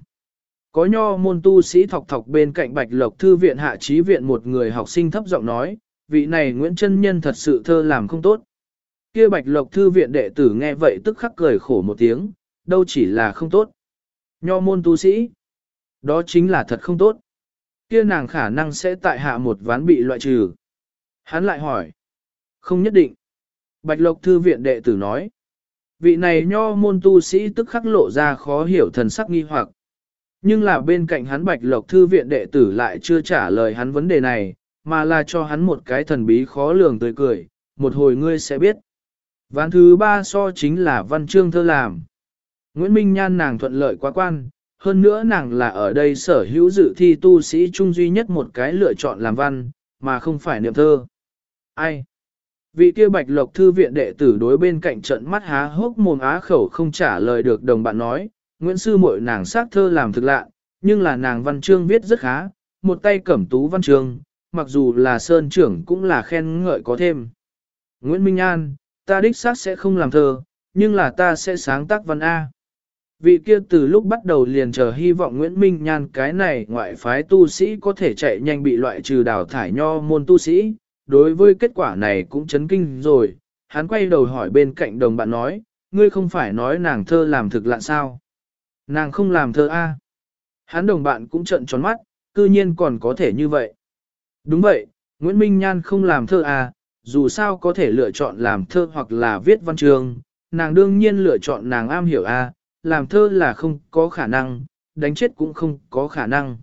Có nho môn tu sĩ thọc thọc bên cạnh Bạch Lộc Thư viện hạ trí viện một người học sinh thấp giọng nói, vị này Nguyễn Trân Nhân thật sự thơ làm không tốt. Kia Bạch Lộc Thư viện đệ tử nghe vậy tức khắc cười khổ một tiếng, đâu chỉ là không tốt. Nho môn tu sĩ, đó chính là thật không tốt. Kia nàng khả năng sẽ tại hạ một ván bị loại trừ. Hắn lại hỏi, không nhất định. Bạch Lộc Thư viện đệ tử nói, vị này nho môn tu sĩ tức khắc lộ ra khó hiểu thần sắc nghi hoặc. Nhưng là bên cạnh hắn Bạch Lộc Thư viện đệ tử lại chưa trả lời hắn vấn đề này, mà là cho hắn một cái thần bí khó lường tươi cười, một hồi ngươi sẽ biết. Ván thứ ba so chính là văn chương thơ làm. Nguyễn Minh Nhan nàng thuận lợi quá quan, hơn nữa nàng là ở đây sở hữu dự thi tu sĩ trung duy nhất một cái lựa chọn làm văn, mà không phải niệm thơ. Ai? Vị kia bạch lộc thư viện đệ tử đối bên cạnh trận mắt há hốc mồm á khẩu không trả lời được đồng bạn nói, Nguyễn Sư mội nàng sát thơ làm thực lạ, nhưng là nàng văn chương viết rất khá, một tay cẩm tú văn chương, mặc dù là sơn trưởng cũng là khen ngợi có thêm. Nguyễn Minh An, ta đích xác sẽ không làm thơ, nhưng là ta sẽ sáng tác văn A. Vị kia từ lúc bắt đầu liền chờ hy vọng Nguyễn Minh Nhan cái này ngoại phái tu sĩ có thể chạy nhanh bị loại trừ đào thải nho môn tu sĩ, đối với kết quả này cũng chấn kinh rồi, hắn quay đầu hỏi bên cạnh đồng bạn nói, ngươi không phải nói nàng thơ làm thực lạ sao? Nàng không làm thơ A. Hắn đồng bạn cũng trợn tròn mắt, cư nhiên còn có thể như vậy. Đúng vậy, Nguyễn Minh Nhan không làm thơ A, dù sao có thể lựa chọn làm thơ hoặc là viết văn chương, nàng đương nhiên lựa chọn nàng am hiểu A, làm thơ là không có khả năng, đánh chết cũng không có khả năng.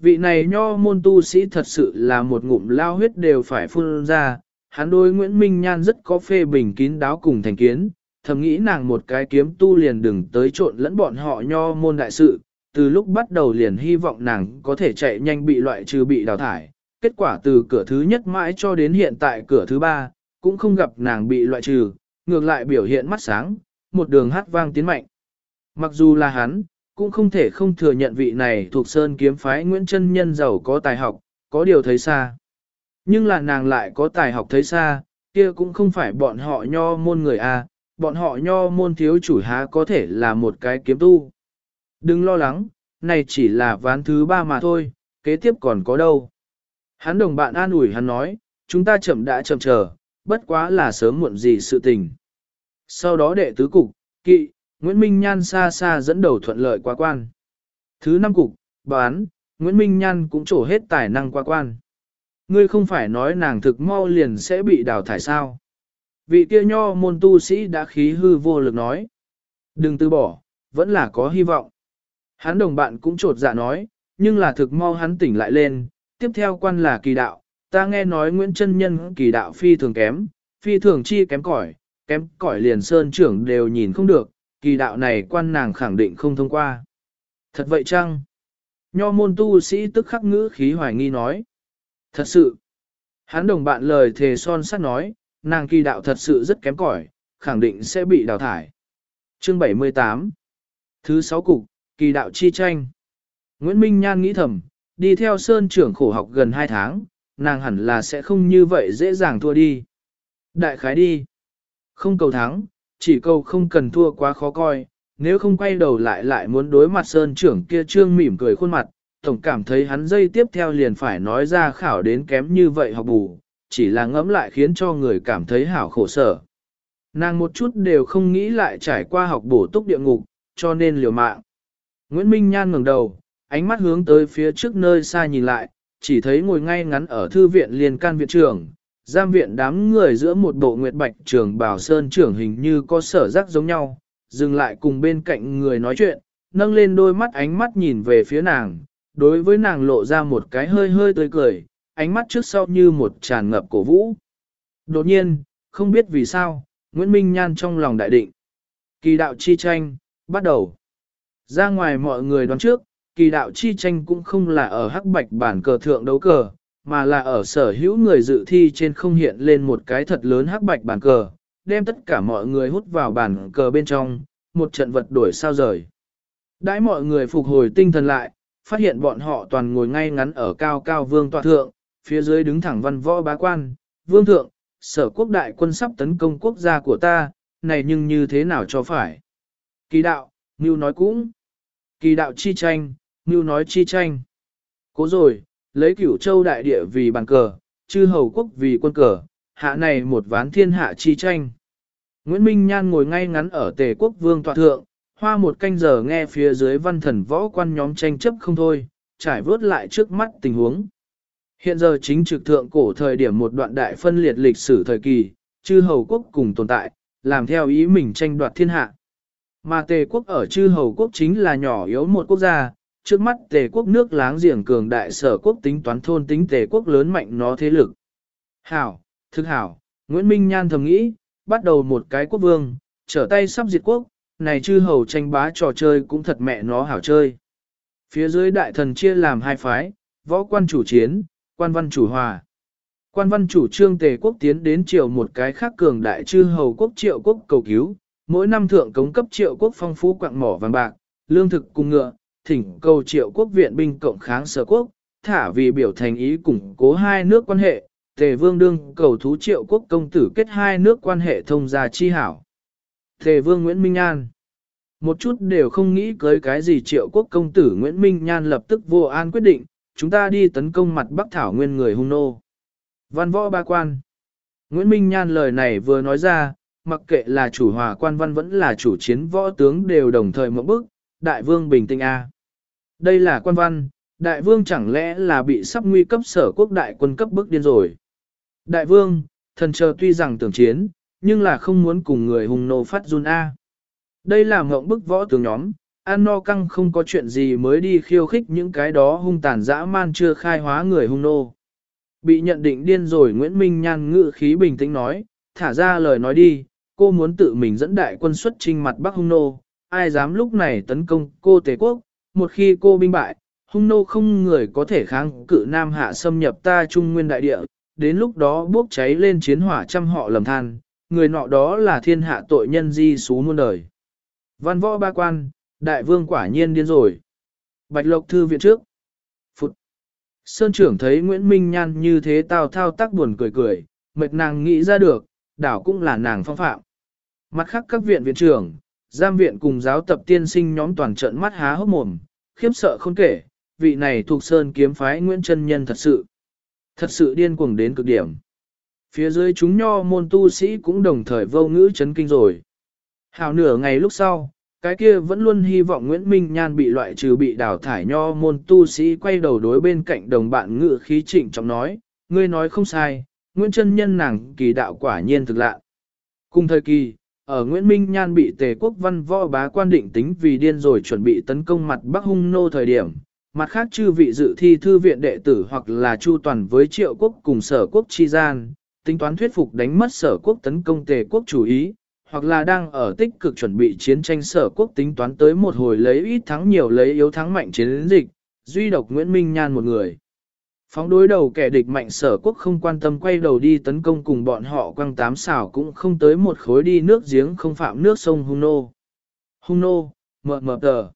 Vị này nho môn tu sĩ thật sự là một ngụm lao huyết đều phải phun ra, hắn đối Nguyễn Minh Nhan rất có phê bình kín đáo cùng thành kiến, thầm nghĩ nàng một cái kiếm tu liền đừng tới trộn lẫn bọn họ nho môn đại sự, từ lúc bắt đầu liền hy vọng nàng có thể chạy nhanh bị loại trừ bị đào thải, kết quả từ cửa thứ nhất mãi cho đến hiện tại cửa thứ ba, cũng không gặp nàng bị loại trừ, ngược lại biểu hiện mắt sáng, một đường hát vang tiến mạnh. Mặc dù là hắn, cũng không thể không thừa nhận vị này thuộc sơn kiếm phái Nguyễn Trân Nhân giàu có tài học, có điều thấy xa. Nhưng là nàng lại có tài học thấy xa, kia cũng không phải bọn họ nho môn người a, bọn họ nho môn thiếu chủ há có thể là một cái kiếm tu. Đừng lo lắng, này chỉ là ván thứ ba mà thôi, kế tiếp còn có đâu. Hắn đồng bạn an ủi hắn nói, chúng ta chậm đã chậm chờ, bất quá là sớm muộn gì sự tình. Sau đó đệ tứ cục, kỵ, Nguyễn Minh Nhan xa xa dẫn đầu thuận lợi qua quan. Thứ năm cục, bán, Nguyễn Minh Nhan cũng trổ hết tài năng qua quan. Ngươi không phải nói nàng thực mau liền sẽ bị đào thải sao. Vị kia nho môn tu sĩ đã khí hư vô lực nói. Đừng từ bỏ, vẫn là có hy vọng. Hắn đồng bạn cũng trột dạ nói, nhưng là thực mau hắn tỉnh lại lên, tiếp theo quan là kỳ đạo, ta nghe nói Nguyễn Trân Nhân kỳ đạo phi thường kém, phi thường chi kém cỏi, kém cỏi liền sơn trưởng đều nhìn không được, kỳ đạo này quan nàng khẳng định không thông qua. Thật vậy chăng? Nho môn tu sĩ tức khắc ngữ khí hoài nghi nói. Thật sự. Hắn đồng bạn lời thề son sắt nói, nàng kỳ đạo thật sự rất kém cỏi, khẳng định sẽ bị đào thải. Chương 78 Thứ 6 cục, kỳ đạo chi tranh. Nguyễn Minh Nhan nghĩ thầm, đi theo Sơn trưởng khổ học gần 2 tháng, nàng hẳn là sẽ không như vậy dễ dàng thua đi. Đại khái đi. Không cầu thắng, chỉ cầu không cần thua quá khó coi, nếu không quay đầu lại lại muốn đối mặt Sơn trưởng kia trương mỉm cười khuôn mặt, tổng cảm thấy hắn dây tiếp theo liền phải nói ra khảo đến kém như vậy học bù, chỉ là ngẫm lại khiến cho người cảm thấy hảo khổ sở. Nàng một chút đều không nghĩ lại trải qua học bổ túc địa ngục, cho nên liều mạng. Nguyễn Minh Nhan ngẩng đầu, ánh mắt hướng tới phía trước nơi xa nhìn lại, chỉ thấy ngồi ngay ngắn ở thư viện liền can viện trưởng, giam viện đám người giữa một bộ nguyệt bạch trường bảo sơn trưởng hình như có sở giác giống nhau, dừng lại cùng bên cạnh người nói chuyện, nâng lên đôi mắt ánh mắt nhìn về phía nàng, đối với nàng lộ ra một cái hơi hơi tươi cười, ánh mắt trước sau như một tràn ngập cổ vũ. Đột nhiên, không biết vì sao, Nguyễn Minh Nhan trong lòng đại định. Kỳ đạo chi tranh, bắt đầu. Ra ngoài mọi người đoán trước, kỳ đạo chi tranh cũng không là ở hắc bạch bản cờ thượng đấu cờ, mà là ở sở hữu người dự thi trên không hiện lên một cái thật lớn hắc bạch bản cờ, đem tất cả mọi người hút vào bản cờ bên trong, một trận vật đổi sao rời. Đãi mọi người phục hồi tinh thần lại, phát hiện bọn họ toàn ngồi ngay ngắn ở cao cao vương tọa thượng, phía dưới đứng thẳng văn võ bá quan, vương thượng, sở quốc đại quân sắp tấn công quốc gia của ta, này nhưng như thế nào cho phải. Kỳ đạo, Ngưu nói cũng. Kỳ đạo chi tranh, Ngưu nói chi tranh. Cố rồi, lấy cửu châu đại địa vì bàn cờ, chư hầu quốc vì quân cờ, hạ này một ván thiên hạ chi tranh. Nguyễn Minh Nhan ngồi ngay ngắn ở tề quốc vương tọa thượng, hoa một canh giờ nghe phía dưới văn thần võ quan nhóm tranh chấp không thôi, trải vớt lại trước mắt tình huống. Hiện giờ chính trực thượng cổ thời điểm một đoạn đại phân liệt lịch sử thời kỳ, chư hầu quốc cùng tồn tại, làm theo ý mình tranh đoạt thiên hạ. Mà tề quốc ở chư hầu quốc chính là nhỏ yếu một quốc gia, trước mắt tề quốc nước láng giềng cường đại sở quốc tính toán thôn tính tề quốc lớn mạnh nó thế lực. Hảo, thực hảo, Nguyễn Minh Nhan thầm nghĩ, bắt đầu một cái quốc vương, trở tay sắp diệt quốc, này chư hầu tranh bá trò chơi cũng thật mẹ nó hảo chơi. Phía dưới đại thần chia làm hai phái, võ quan chủ chiến, quan văn chủ hòa. Quan văn chủ trương tề quốc tiến đến triều một cái khác cường đại chư hầu quốc triệu quốc cầu cứu, mỗi năm thượng cống cấp triệu quốc phong phú quạng mỏ vàng bạc, lương thực cùng ngựa, thỉnh cầu triệu quốc viện binh cộng kháng sở quốc, thả vì biểu thành ý củng cố hai nước quan hệ, tề vương đương cầu thú triệu quốc công tử kết hai nước quan hệ thông gia chi hảo. Tề vương Nguyễn Minh An Một chút đều không nghĩ cưới cái gì triệu quốc công tử Nguyễn Minh Nhan lập tức vô an quyết định, chúng ta đi tấn công mặt Bắc Thảo Nguyên người hung nô. Văn võ ba quan. Nguyễn Minh Nhan lời này vừa nói ra, mặc kệ là chủ hòa quan văn vẫn là chủ chiến võ tướng đều đồng thời một bức, đại vương bình tĩnh A. Đây là quan văn, đại vương chẳng lẽ là bị sắp nguy cấp sở quốc đại quân cấp bức điên rồi. Đại vương, thần chờ tuy rằng tưởng chiến, nhưng là không muốn cùng người hùng nô phát run A. Đây là ngộng bức võ tướng nhóm, An no căng không có chuyện gì mới đi khiêu khích những cái đó hung tàn dã man chưa khai hóa người hung nô. Bị nhận định điên rồi Nguyễn Minh Nhan ngự khí bình tĩnh nói, thả ra lời nói đi, cô muốn tự mình dẫn đại quân xuất trinh mặt Bắc hung nô, ai dám lúc này tấn công cô Tề Quốc, một khi cô binh bại, hung nô không người có thể kháng cự Nam Hạ xâm nhập ta Trung Nguyên Đại Địa, đến lúc đó bốc cháy lên chiến hỏa trăm họ lầm than, người nọ đó là thiên hạ tội nhân di xú muôn đời. Văn võ ba quan, đại vương quả nhiên điên rồi. Bạch Lộc Thư viện trước. Phụt. Sơn trưởng thấy Nguyễn Minh Nhan như thế tào thao tác buồn cười cười, mệt nàng nghĩ ra được, đảo cũng là nàng phong phạm. Mặt khác các viện viện trưởng, giam viện cùng giáo tập tiên sinh nhóm toàn trận mắt há hốc mồm, khiếp sợ không kể, vị này thuộc sơn kiếm phái Nguyễn Trân Nhân thật sự. Thật sự điên cuồng đến cực điểm. Phía dưới chúng nho môn tu sĩ cũng đồng thời vô ngữ chấn kinh rồi. Hào nửa ngày lúc sau, cái kia vẫn luôn hy vọng Nguyễn Minh Nhan bị loại trừ bị đào thải nho môn tu sĩ quay đầu đối bên cạnh đồng bạn ngự khí trịnh trọng nói, ngươi nói không sai, Nguyễn Trân Nhân nàng kỳ đạo quả nhiên thực lạ. Cùng thời kỳ, ở Nguyễn Minh Nhan bị tề quốc văn võ bá quan định tính vì điên rồi chuẩn bị tấn công mặt Bắc Hung Nô thời điểm, mặt khác chư vị dự thi thư viện đệ tử hoặc là chu toàn với triệu quốc cùng sở quốc chi gian, tính toán thuyết phục đánh mất sở quốc tấn công tề quốc chủ ý, hoặc là đang ở tích cực chuẩn bị chiến tranh sở quốc tính toán tới một hồi lấy ít thắng nhiều lấy yếu thắng mạnh chiến dịch, duy độc Nguyễn Minh Nhan một người. Phóng đối đầu kẻ địch mạnh sở quốc không quan tâm quay đầu đi tấn công cùng bọn họ quăng tám xảo cũng không tới một khối đi nước giếng không phạm nước sông Hung Nô. Hung Nô, mờ mờ tờ.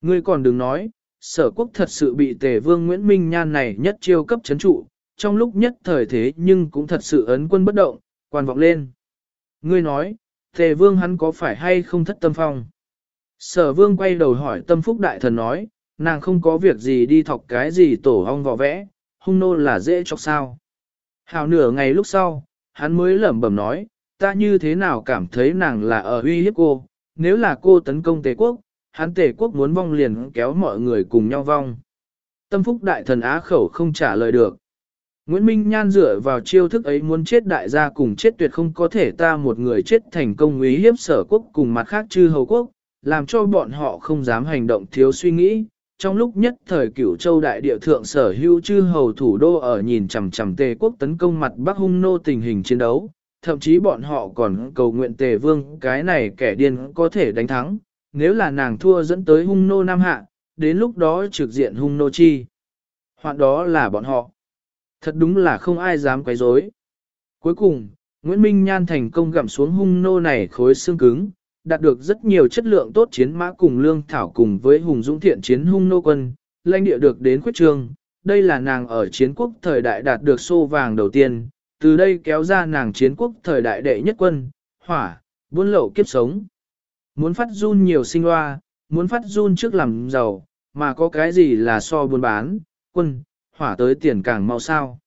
Ngươi còn đừng nói, sở quốc thật sự bị tề vương Nguyễn Minh Nhan này nhất chiêu cấp chấn trụ, trong lúc nhất thời thế nhưng cũng thật sự ấn quân bất động, quan vọng lên. Ngươi nói, tề vương hắn có phải hay không thất tâm phong? Sở vương quay đầu hỏi tâm phúc đại thần nói, nàng không có việc gì đi thọc cái gì tổ ong vỏ vẽ, hung nô là dễ chọc sao. Hào nửa ngày lúc sau, hắn mới lẩm bẩm nói, ta như thế nào cảm thấy nàng là ở uy hiếp cô, nếu là cô tấn công tề quốc, hắn tề quốc muốn vong liền kéo mọi người cùng nhau vong. Tâm phúc đại thần á khẩu không trả lời được. Nguyễn Minh Nhan dựa vào chiêu thức ấy muốn chết đại gia cùng chết tuyệt không có thể ta một người chết thành công uy hiếp sở quốc cùng mặt khác chư hầu quốc, làm cho bọn họ không dám hành động thiếu suy nghĩ, trong lúc nhất thời cửu châu đại địa thượng sở hữu chư hầu thủ đô ở nhìn chằm chằm tề quốc tấn công mặt bắc hung nô tình hình chiến đấu, thậm chí bọn họ còn cầu nguyện tề vương cái này kẻ điên có thể đánh thắng, nếu là nàng thua dẫn tới hung nô nam hạ, đến lúc đó trực diện hung nô chi. Hoặc đó là bọn họ. Thật đúng là không ai dám quấy rối. Cuối cùng, Nguyễn Minh Nhan thành công gặm xuống hung nô này khối xương cứng, đạt được rất nhiều chất lượng tốt chiến mã cùng lương thảo cùng với hùng dũng thiện chiến hung nô quân, lãnh địa được đến khuyết trương. Đây là nàng ở chiến quốc thời đại đạt được xô vàng đầu tiên, từ đây kéo ra nàng chiến quốc thời đại đệ nhất quân, hỏa, buôn lậu kiếp sống. Muốn phát run nhiều sinh hoa, muốn phát run trước làm giàu, mà có cái gì là so buôn bán, quân, hỏa tới tiền càng mau sao.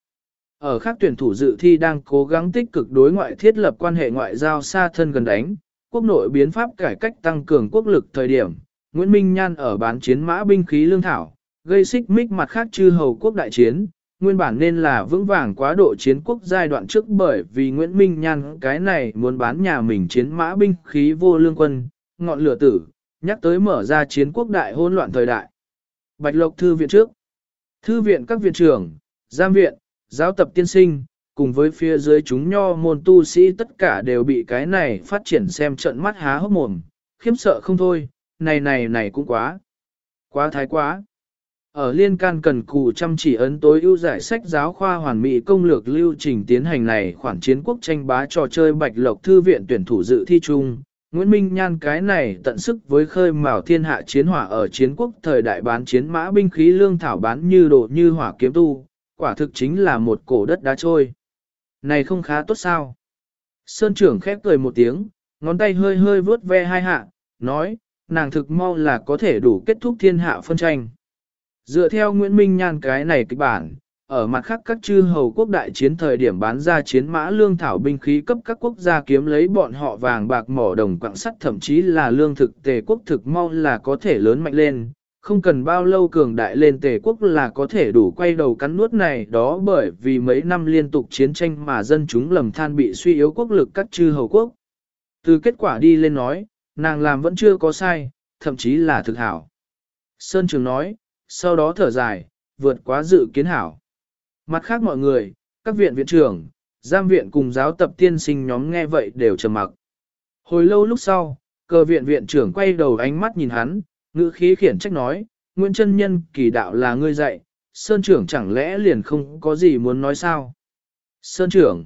Ở khác tuyển thủ dự thi đang cố gắng tích cực đối ngoại thiết lập quan hệ ngoại giao xa thân gần đánh, quốc nội biến pháp cải cách tăng cường quốc lực thời điểm, Nguyễn Minh Nhan ở bán chiến mã binh khí lương thảo, gây xích mích mặt khác chư hầu quốc đại chiến, nguyên bản nên là vững vàng quá độ chiến quốc giai đoạn trước bởi vì Nguyễn Minh Nhan cái này muốn bán nhà mình chiến mã binh khí vô lương quân, ngọn lửa tử, nhắc tới mở ra chiến quốc đại hỗn loạn thời đại. Bạch Lộc Thư viện trước, Thư viện các viện trưởng, giam viện, giáo tập tiên sinh, cùng với phía dưới chúng nho môn tu sĩ tất cả đều bị cái này phát triển xem trận mắt há hốc mồm, khiếm sợ không thôi, này này này cũng quá, quá thái quá. Ở liên can cần cù chăm chỉ ấn tối ưu giải sách giáo khoa hoàn mỹ công lược lưu trình tiến hành này khoản chiến quốc tranh bá trò chơi Bạch Lộc Thư viện tuyển thủ dự thi chung. Nguyễn Minh Nhan cái này tận sức với khơi mào thiên hạ chiến hỏa ở chiến quốc thời đại bán chiến mã binh khí lương thảo bán như đồ như hỏa kiếm tu, quả thực chính là một cổ đất đá trôi. Này không khá tốt sao? Sơn trưởng khép cười một tiếng, ngón tay hơi hơi vướt ve hai hạ, nói, nàng thực mau là có thể đủ kết thúc thiên hạ phân tranh. Dựa theo Nguyễn Minh Nhan cái này kịch bản, ở mặt khác các chư hầu quốc đại chiến thời điểm bán ra chiến mã lương thảo binh khí cấp các quốc gia kiếm lấy bọn họ vàng bạc mỏ đồng quặng sắt thậm chí là lương thực tề quốc thực mau là có thể lớn mạnh lên, không cần bao lâu cường đại lên tề quốc là có thể đủ quay đầu cắn nuốt này đó bởi vì mấy năm liên tục chiến tranh mà dân chúng lầm than bị suy yếu quốc lực các chư hầu quốc. Từ kết quả đi lên nói, nàng làm vẫn chưa có sai, thậm chí là thực hảo. Sơn Trường nói, sau đó thở dài, vượt quá dự kiến hảo. Mặt khác mọi người, các viện viện trưởng, giam viện cùng giáo tập tiên sinh nhóm nghe vậy đều trầm mặc. Hồi lâu lúc sau, cờ viện viện trưởng quay đầu ánh mắt nhìn hắn, ngữ khí khiển trách nói, Nguyễn Trân Nhân kỳ đạo là ngươi dạy, Sơn trưởng chẳng lẽ liền không có gì muốn nói sao? Sơn trưởng,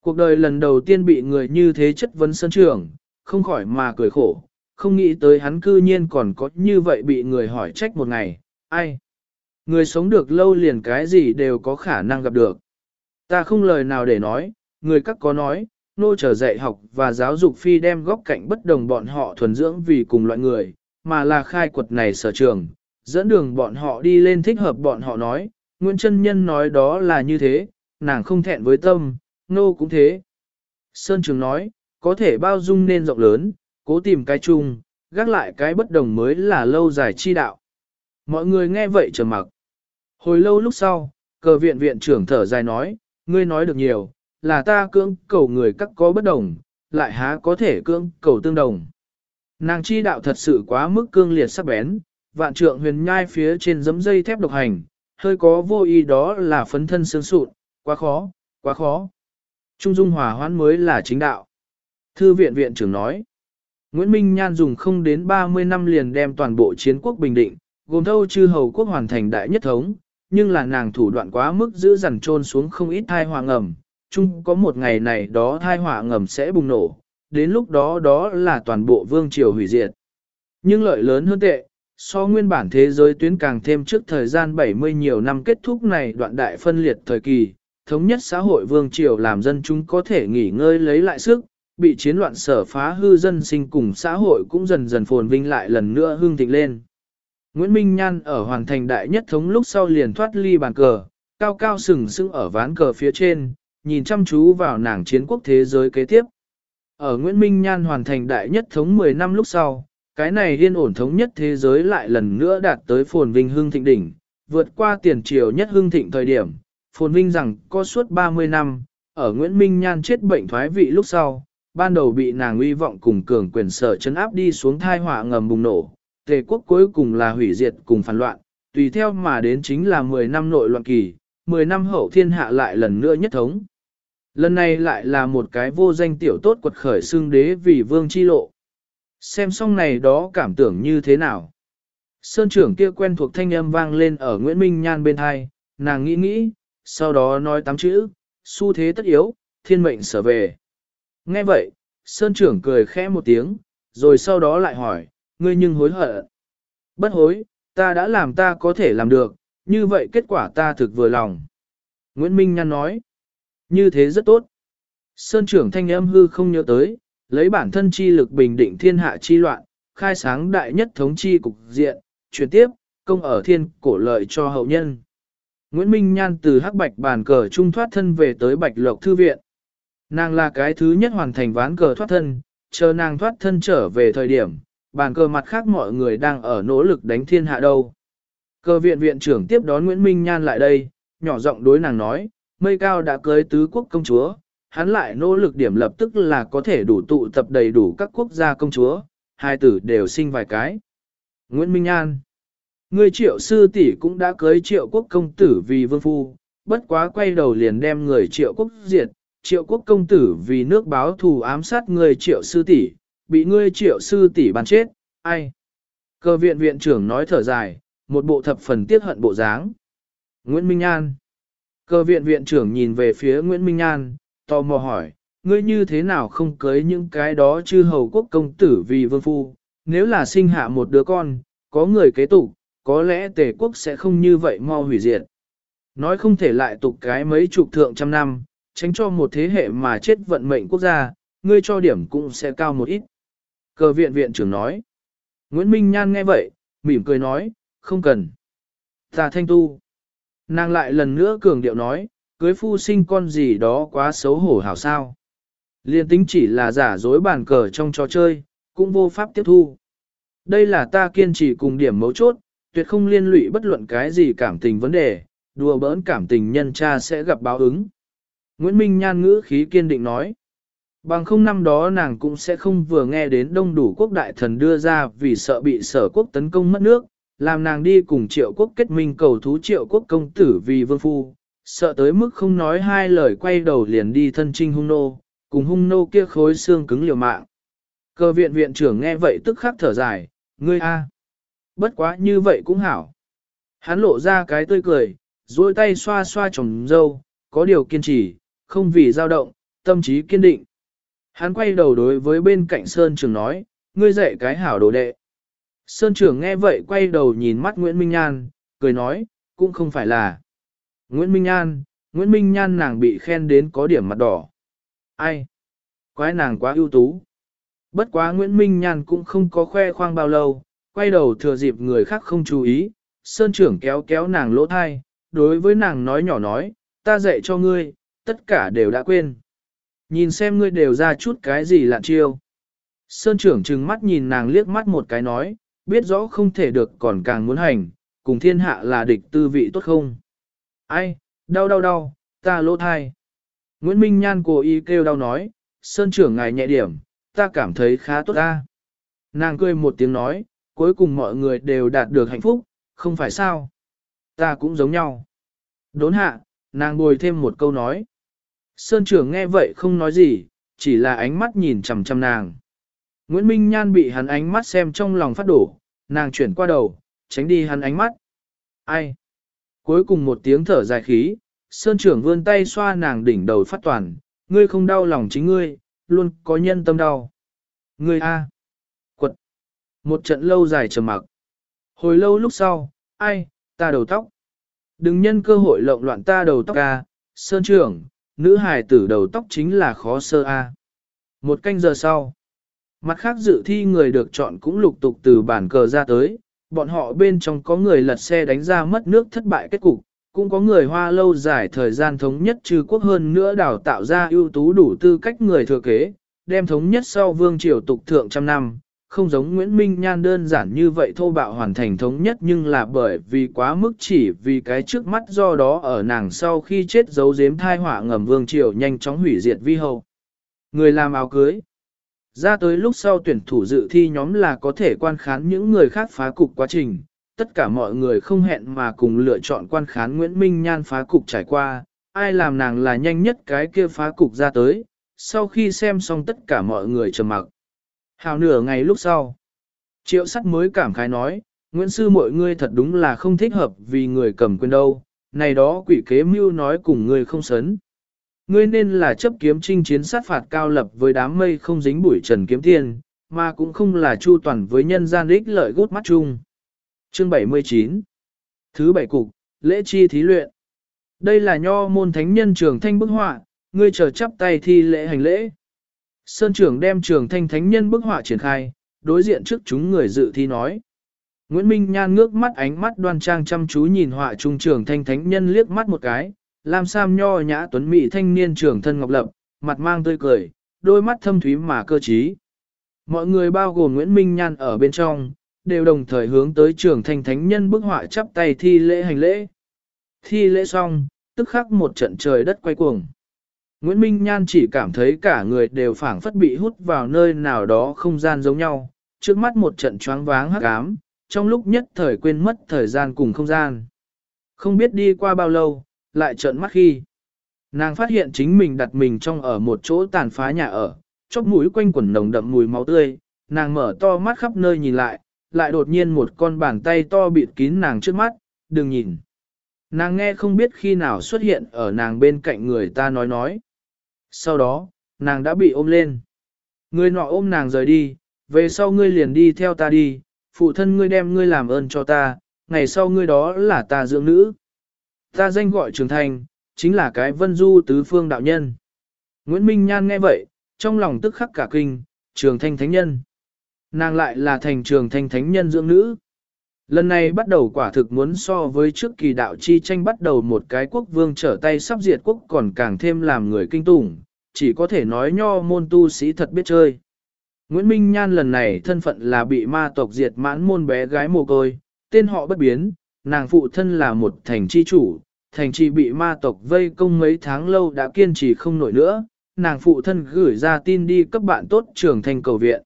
cuộc đời lần đầu tiên bị người như thế chất vấn Sơn trưởng, không khỏi mà cười khổ, không nghĩ tới hắn cư nhiên còn có như vậy bị người hỏi trách một ngày, ai? Người sống được lâu liền cái gì đều có khả năng gặp được. Ta không lời nào để nói, người các có nói, nô trở dạy học và giáo dục phi đem góc cạnh bất đồng bọn họ thuần dưỡng vì cùng loại người, mà là khai quật này sở trường, dẫn đường bọn họ đi lên thích hợp bọn họ nói, Nguyễn Trân Nhân nói đó là như thế, nàng không thẹn với tâm, nô cũng thế. Sơn Trường nói, có thể bao dung nên rộng lớn, cố tìm cái chung, gác lại cái bất đồng mới là lâu dài chi đạo. Mọi người nghe vậy trầm mặc. Hồi lâu lúc sau, cờ viện viện trưởng thở dài nói, ngươi nói được nhiều, là ta cưỡng cầu người các có bất đồng, lại há có thể cưỡng cầu tương đồng. Nàng chi đạo thật sự quá mức cương liệt sắc bén, vạn trượng huyền nhai phía trên giấm dây thép độc hành, hơi có vô ý đó là phấn thân sướng sụn, quá khó, quá khó. Trung dung hòa hoãn mới là chính đạo. Thư viện viện trưởng nói, Nguyễn Minh Nhan dùng không đến 30 năm liền đem toàn bộ chiến quốc bình định, gồm thâu chư hầu quốc hoàn thành đại nhất thống, nhưng là nàng thủ đoạn quá mức giữ dằn trôn xuống không ít thai hỏa ngầm, chung có một ngày này đó thai hỏa ngầm sẽ bùng nổ, đến lúc đó đó là toàn bộ vương triều hủy diệt. Nhưng lợi lớn hơn tệ, so nguyên bản thế giới tuyến càng thêm trước thời gian 70 nhiều năm kết thúc này đoạn đại phân liệt thời kỳ, thống nhất xã hội vương triều làm dân chúng có thể nghỉ ngơi lấy lại sức, bị chiến loạn sở phá hư dân sinh cùng xã hội cũng dần dần phồn vinh lại lần nữa hương thịnh lên. Nguyễn Minh Nhan ở hoàn thành đại nhất thống lúc sau liền thoát ly bàn cờ, cao cao sừng sững ở ván cờ phía trên, nhìn chăm chú vào nàng chiến quốc thế giới kế tiếp. Ở Nguyễn Minh Nhan hoàn thành đại nhất thống 10 năm lúc sau, cái này yên ổn thống nhất thế giới lại lần nữa đạt tới phồn vinh hương thịnh đỉnh, vượt qua tiền triều nhất hương thịnh thời điểm, phồn vinh rằng có suốt 30 năm, ở Nguyễn Minh Nhan chết bệnh thoái vị lúc sau, ban đầu bị nàng uy vọng cùng cường quyền sở chấn áp đi xuống thai họa ngầm bùng nổ, tề quốc cuối cùng là hủy diệt cùng phản loạn, tùy theo mà đến chính là 10 năm nội loạn kỳ, 10 năm hậu thiên hạ lại lần nữa nhất thống. Lần này lại là một cái vô danh tiểu tốt quật khởi xương đế vì vương chi lộ. Xem xong này đó cảm tưởng như thế nào. Sơn trưởng kia quen thuộc thanh âm vang lên ở Nguyễn Minh Nhan bên hai, nàng nghĩ nghĩ, sau đó nói tám chữ, xu thế tất yếu, thiên mệnh sở về. Nghe vậy, Sơn trưởng cười khẽ một tiếng, rồi sau đó lại hỏi, ngươi nhưng hối hận. Bất hối, ta đã làm ta có thể làm được, như vậy kết quả ta thực vừa lòng. Nguyễn Minh Nhan nói, như thế rất tốt. Sơn trưởng thanh âm hư không nhớ tới, lấy bản thân chi lực bình định thiên hạ chi loạn, khai sáng đại nhất thống chi cục diện, chuyển tiếp, công ở thiên cổ lợi cho hậu nhân. Nguyễn Minh Nhan từ hắc bạch bàn cờ trung thoát thân về tới bạch lộc thư viện. Nàng là cái thứ nhất hoàn thành ván cờ thoát thân, chờ nàng thoát thân trở về thời điểm, bàn cờ mặt khác mọi người đang ở nỗ lực đánh thiên hạ đâu. Cờ viện viện trưởng tiếp đón Nguyễn Minh Nhan lại đây, nhỏ giọng đối nàng nói, mây cao đã cưới tứ quốc công chúa, hắn lại nỗ lực điểm lập tức là có thể đủ tụ tập đầy đủ các quốc gia công chúa, hai tử đều sinh vài cái. Nguyễn Minh An Người triệu sư tỷ cũng đã cưới triệu quốc công tử vì vương phu, bất quá quay đầu liền đem người triệu quốc diệt, triệu quốc công tử vì nước báo thù ám sát người triệu sư tỷ, bị ngươi triệu sư tỷ bắn chết, ai? Cơ viện viện trưởng nói thở dài, một bộ thập phần tiết hận bộ dáng. Nguyễn Minh An Cơ viện viện trưởng nhìn về phía Nguyễn Minh An, tò mò hỏi, ngươi như thế nào không cưới những cái đó chư hầu quốc công tử vì vương phu, nếu là sinh hạ một đứa con, có người kế tục, có lẽ tề quốc sẽ không như vậy mau hủy diệt. Nói không thể lại tục cái mấy chục thượng trăm năm, tránh cho một thế hệ mà chết vận mệnh quốc gia, ngươi cho điểm cũng sẽ cao một ít. Cờ viện viện trưởng nói. Nguyễn Minh Nhan nghe vậy, mỉm cười nói, không cần. Ta thanh tu. Nàng lại lần nữa cường điệu nói, cưới phu sinh con gì đó quá xấu hổ hảo sao. Liên tính chỉ là giả dối bàn cờ trong trò chơi, cũng vô pháp tiếp thu. Đây là ta kiên trì cùng điểm mấu chốt, tuyệt không liên lụy bất luận cái gì cảm tình vấn đề, đùa bỡn cảm tình nhân cha sẽ gặp báo ứng. Nguyễn Minh Nhan ngữ khí kiên định nói. Bằng không năm đó nàng cũng sẽ không vừa nghe đến đông đủ quốc đại thần đưa ra vì sợ bị sở quốc tấn công mất nước, làm nàng đi cùng triệu quốc kết minh cầu thú triệu quốc công tử vì vương phu, sợ tới mức không nói hai lời quay đầu liền đi thân trinh hung nô, cùng hung nô kia khối xương cứng liều mạng. Cơ viện viện trưởng nghe vậy tức khắc thở dài, ngươi a, Bất quá như vậy cũng hảo. Hắn lộ ra cái tươi cười, duỗi tay xoa xoa chồng dâu, có điều kiên trì, không vì dao động, tâm trí kiên định. Hắn quay đầu đối với bên cạnh Sơn Trường nói, ngươi dạy cái hảo đồ đệ. Sơn trưởng nghe vậy quay đầu nhìn mắt Nguyễn Minh Nhan, cười nói, cũng không phải là. Nguyễn Minh Nhan, Nguyễn Minh Nhan nàng bị khen đến có điểm mặt đỏ. Ai? Quái nàng quá ưu tú. Bất quá Nguyễn Minh Nhan cũng không có khoe khoang bao lâu, quay đầu thừa dịp người khác không chú ý, Sơn trưởng kéo kéo nàng lỗ thai, đối với nàng nói nhỏ nói, ta dạy cho ngươi, tất cả đều đã quên. Nhìn xem ngươi đều ra chút cái gì lạ chiêu. Sơn trưởng trừng mắt nhìn nàng liếc mắt một cái nói, biết rõ không thể được còn càng muốn hành, cùng thiên hạ là địch tư vị tốt không. Ai, đau đau đau, ta lỗ thai. Nguyễn Minh Nhan cố ý kêu đau nói, Sơn trưởng ngài nhẹ điểm, ta cảm thấy khá tốt ta. Nàng cười một tiếng nói, cuối cùng mọi người đều đạt được hạnh phúc, không phải sao. Ta cũng giống nhau. Đốn hạ, nàng bồi thêm một câu nói. Sơn trưởng nghe vậy không nói gì, chỉ là ánh mắt nhìn chằm chằm nàng. Nguyễn Minh Nhan bị hắn ánh mắt xem trong lòng phát đổ, nàng chuyển qua đầu, tránh đi hắn ánh mắt. Ai? Cuối cùng một tiếng thở dài khí, Sơn trưởng vươn tay xoa nàng đỉnh đầu phát toàn, ngươi không đau lòng chính ngươi, luôn có nhân tâm đau. Ngươi A. Quật. Một trận lâu dài trầm mặc. Hồi lâu lúc sau, ai, ta đầu tóc. Đừng nhân cơ hội lộn loạn ta đầu tóc A, Sơn trưởng, nữ hài tử đầu tóc chính là khó sơ A. Một canh giờ sau, mặt khác dự thi người được chọn cũng lục tục từ bản cờ ra tới, bọn họ bên trong có người lật xe đánh ra mất nước thất bại kết cục, cũng có người hoa lâu dài thời gian thống nhất trừ quốc hơn nữa đào tạo ra ưu tú đủ tư cách người thừa kế, đem thống nhất sau vương triều tục thượng trăm năm, không giống Nguyễn Minh Nhan đơn giản như vậy thô bạo hoàn thành thống nhất nhưng là bởi vì quá mức chỉ vì cái trước mắt do đó ở nàng sau khi chết giấu giếm thai họa ngầm vương triều nhanh chóng hủy diệt vi hầu, Người làm áo cưới ra tới lúc sau tuyển thủ dự thi nhóm là có thể quan khán những người khác phá cục quá trình, tất cả mọi người không hẹn mà cùng lựa chọn quan khán Nguyễn Minh Nhan phá cục trải qua, ai làm nàng là nhanh nhất cái kia phá cục ra tới, sau khi xem xong tất cả mọi người trầm mặc. Hào nửa ngày lúc sau, triệu sắt mới cảm khái nói, Nguyễn Sư mọi ngươi thật đúng là không thích hợp vì người cầm quyền đâu, này đó quỷ kế mưu nói cùng ngươi không sấn. Ngươi nên là chấp kiếm trinh chiến sát phạt cao lập với đám mây không dính bụi trần kiếm tiền, mà cũng không là chu toàn với nhân gian ích lợi gút mắt chung. Chương 79 Thứ bảy cục, lễ chi thí luyện. Đây là nho môn thánh nhân trường thanh bức họa, ngươi chờ chắp tay thi lễ hành lễ. Sơn trưởng đem trường thanh thánh nhân bức họa triển khai, đối diện trước chúng người dự thi nói. Nguyễn Minh Nhan ngước mắt ánh mắt đoan trang chăm chú nhìn họa trung trường thanh thánh nhân liếc mắt một cái, Lam Sam nho nhã tuấn mỹ thanh niên trưởng thân ngọc lập, mặt mang tươi cười, đôi mắt thâm thúy mà cơ trí. Mọi người bao gồm Nguyễn Minh Nhan ở bên trong, đều đồng thời hướng tới trưởng thanh thánh nhân bức họa chắp tay thi lễ hành lễ. Thi lễ xong, tức khắc một trận trời đất quay cuồng. Nguyễn Minh Nhan chỉ cảm thấy cả người đều phảng phất bị hút vào nơi nào đó không gian giống nhau, trước mắt một trận choáng váng hắc ám, trong lúc nhất thời quên mất thời gian cùng không gian. Không biết đi qua bao lâu, lại trợn mắt khi. Nàng phát hiện chính mình đặt mình trong ở một chỗ tàn phá nhà ở, chóp mũi quanh quẩn nồng đậm mùi máu tươi, nàng mở to mắt khắp nơi nhìn lại, lại đột nhiên một con bàn tay to bịt kín nàng trước mắt, đừng nhìn. Nàng nghe không biết khi nào xuất hiện ở nàng bên cạnh người ta nói nói. Sau đó, nàng đã bị ôm lên. Người nọ ôm nàng rời đi, về sau ngươi liền đi theo ta đi, phụ thân ngươi đem ngươi làm ơn cho ta, ngày sau ngươi đó là ta dưỡng nữ. Ta danh gọi Trường thành chính là cái vân du tứ phương đạo nhân. Nguyễn Minh Nhan nghe vậy, trong lòng tức khắc cả kinh, Trường Thanh Thánh Nhân. Nàng lại là thành Trường Thanh Thánh Nhân dưỡng nữ. Lần này bắt đầu quả thực muốn so với trước kỳ đạo chi tranh bắt đầu một cái quốc vương trở tay sắp diệt quốc còn càng thêm làm người kinh tủng, chỉ có thể nói nho môn tu sĩ thật biết chơi. Nguyễn Minh Nhan lần này thân phận là bị ma tộc diệt mãn môn bé gái mồ côi, tên họ bất biến, nàng phụ thân là một thành chi chủ, thành trì bị ma tộc vây công mấy tháng lâu đã kiên trì không nổi nữa, nàng phụ thân gửi ra tin đi cấp bạn tốt trường thanh cầu viện.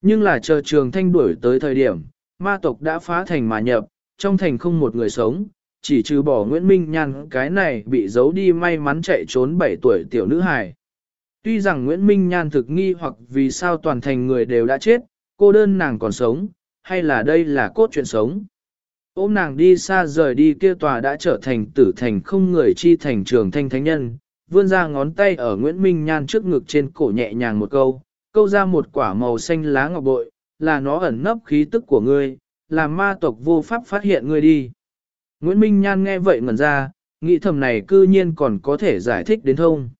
Nhưng là chờ trường thanh đuổi tới thời điểm, ma tộc đã phá thành mà nhập, trong thành không một người sống, chỉ trừ bỏ Nguyễn Minh Nhan cái này bị giấu đi may mắn chạy trốn 7 tuổi tiểu nữ hài. Tuy rằng Nguyễn Minh Nhan thực nghi hoặc vì sao toàn thành người đều đã chết, cô đơn nàng còn sống, hay là đây là cốt truyện sống. Ôm nàng đi xa rời đi kia tòa đã trở thành tử thành không người chi thành trường thanh thánh nhân, vươn ra ngón tay ở Nguyễn Minh Nhan trước ngực trên cổ nhẹ nhàng một câu, câu ra một quả màu xanh lá ngọc bội, là nó ẩn nấp khí tức của ngươi, làm ma tộc vô pháp phát hiện ngươi đi. Nguyễn Minh Nhan nghe vậy ngẩn ra, nghĩ thầm này cư nhiên còn có thể giải thích đến thông.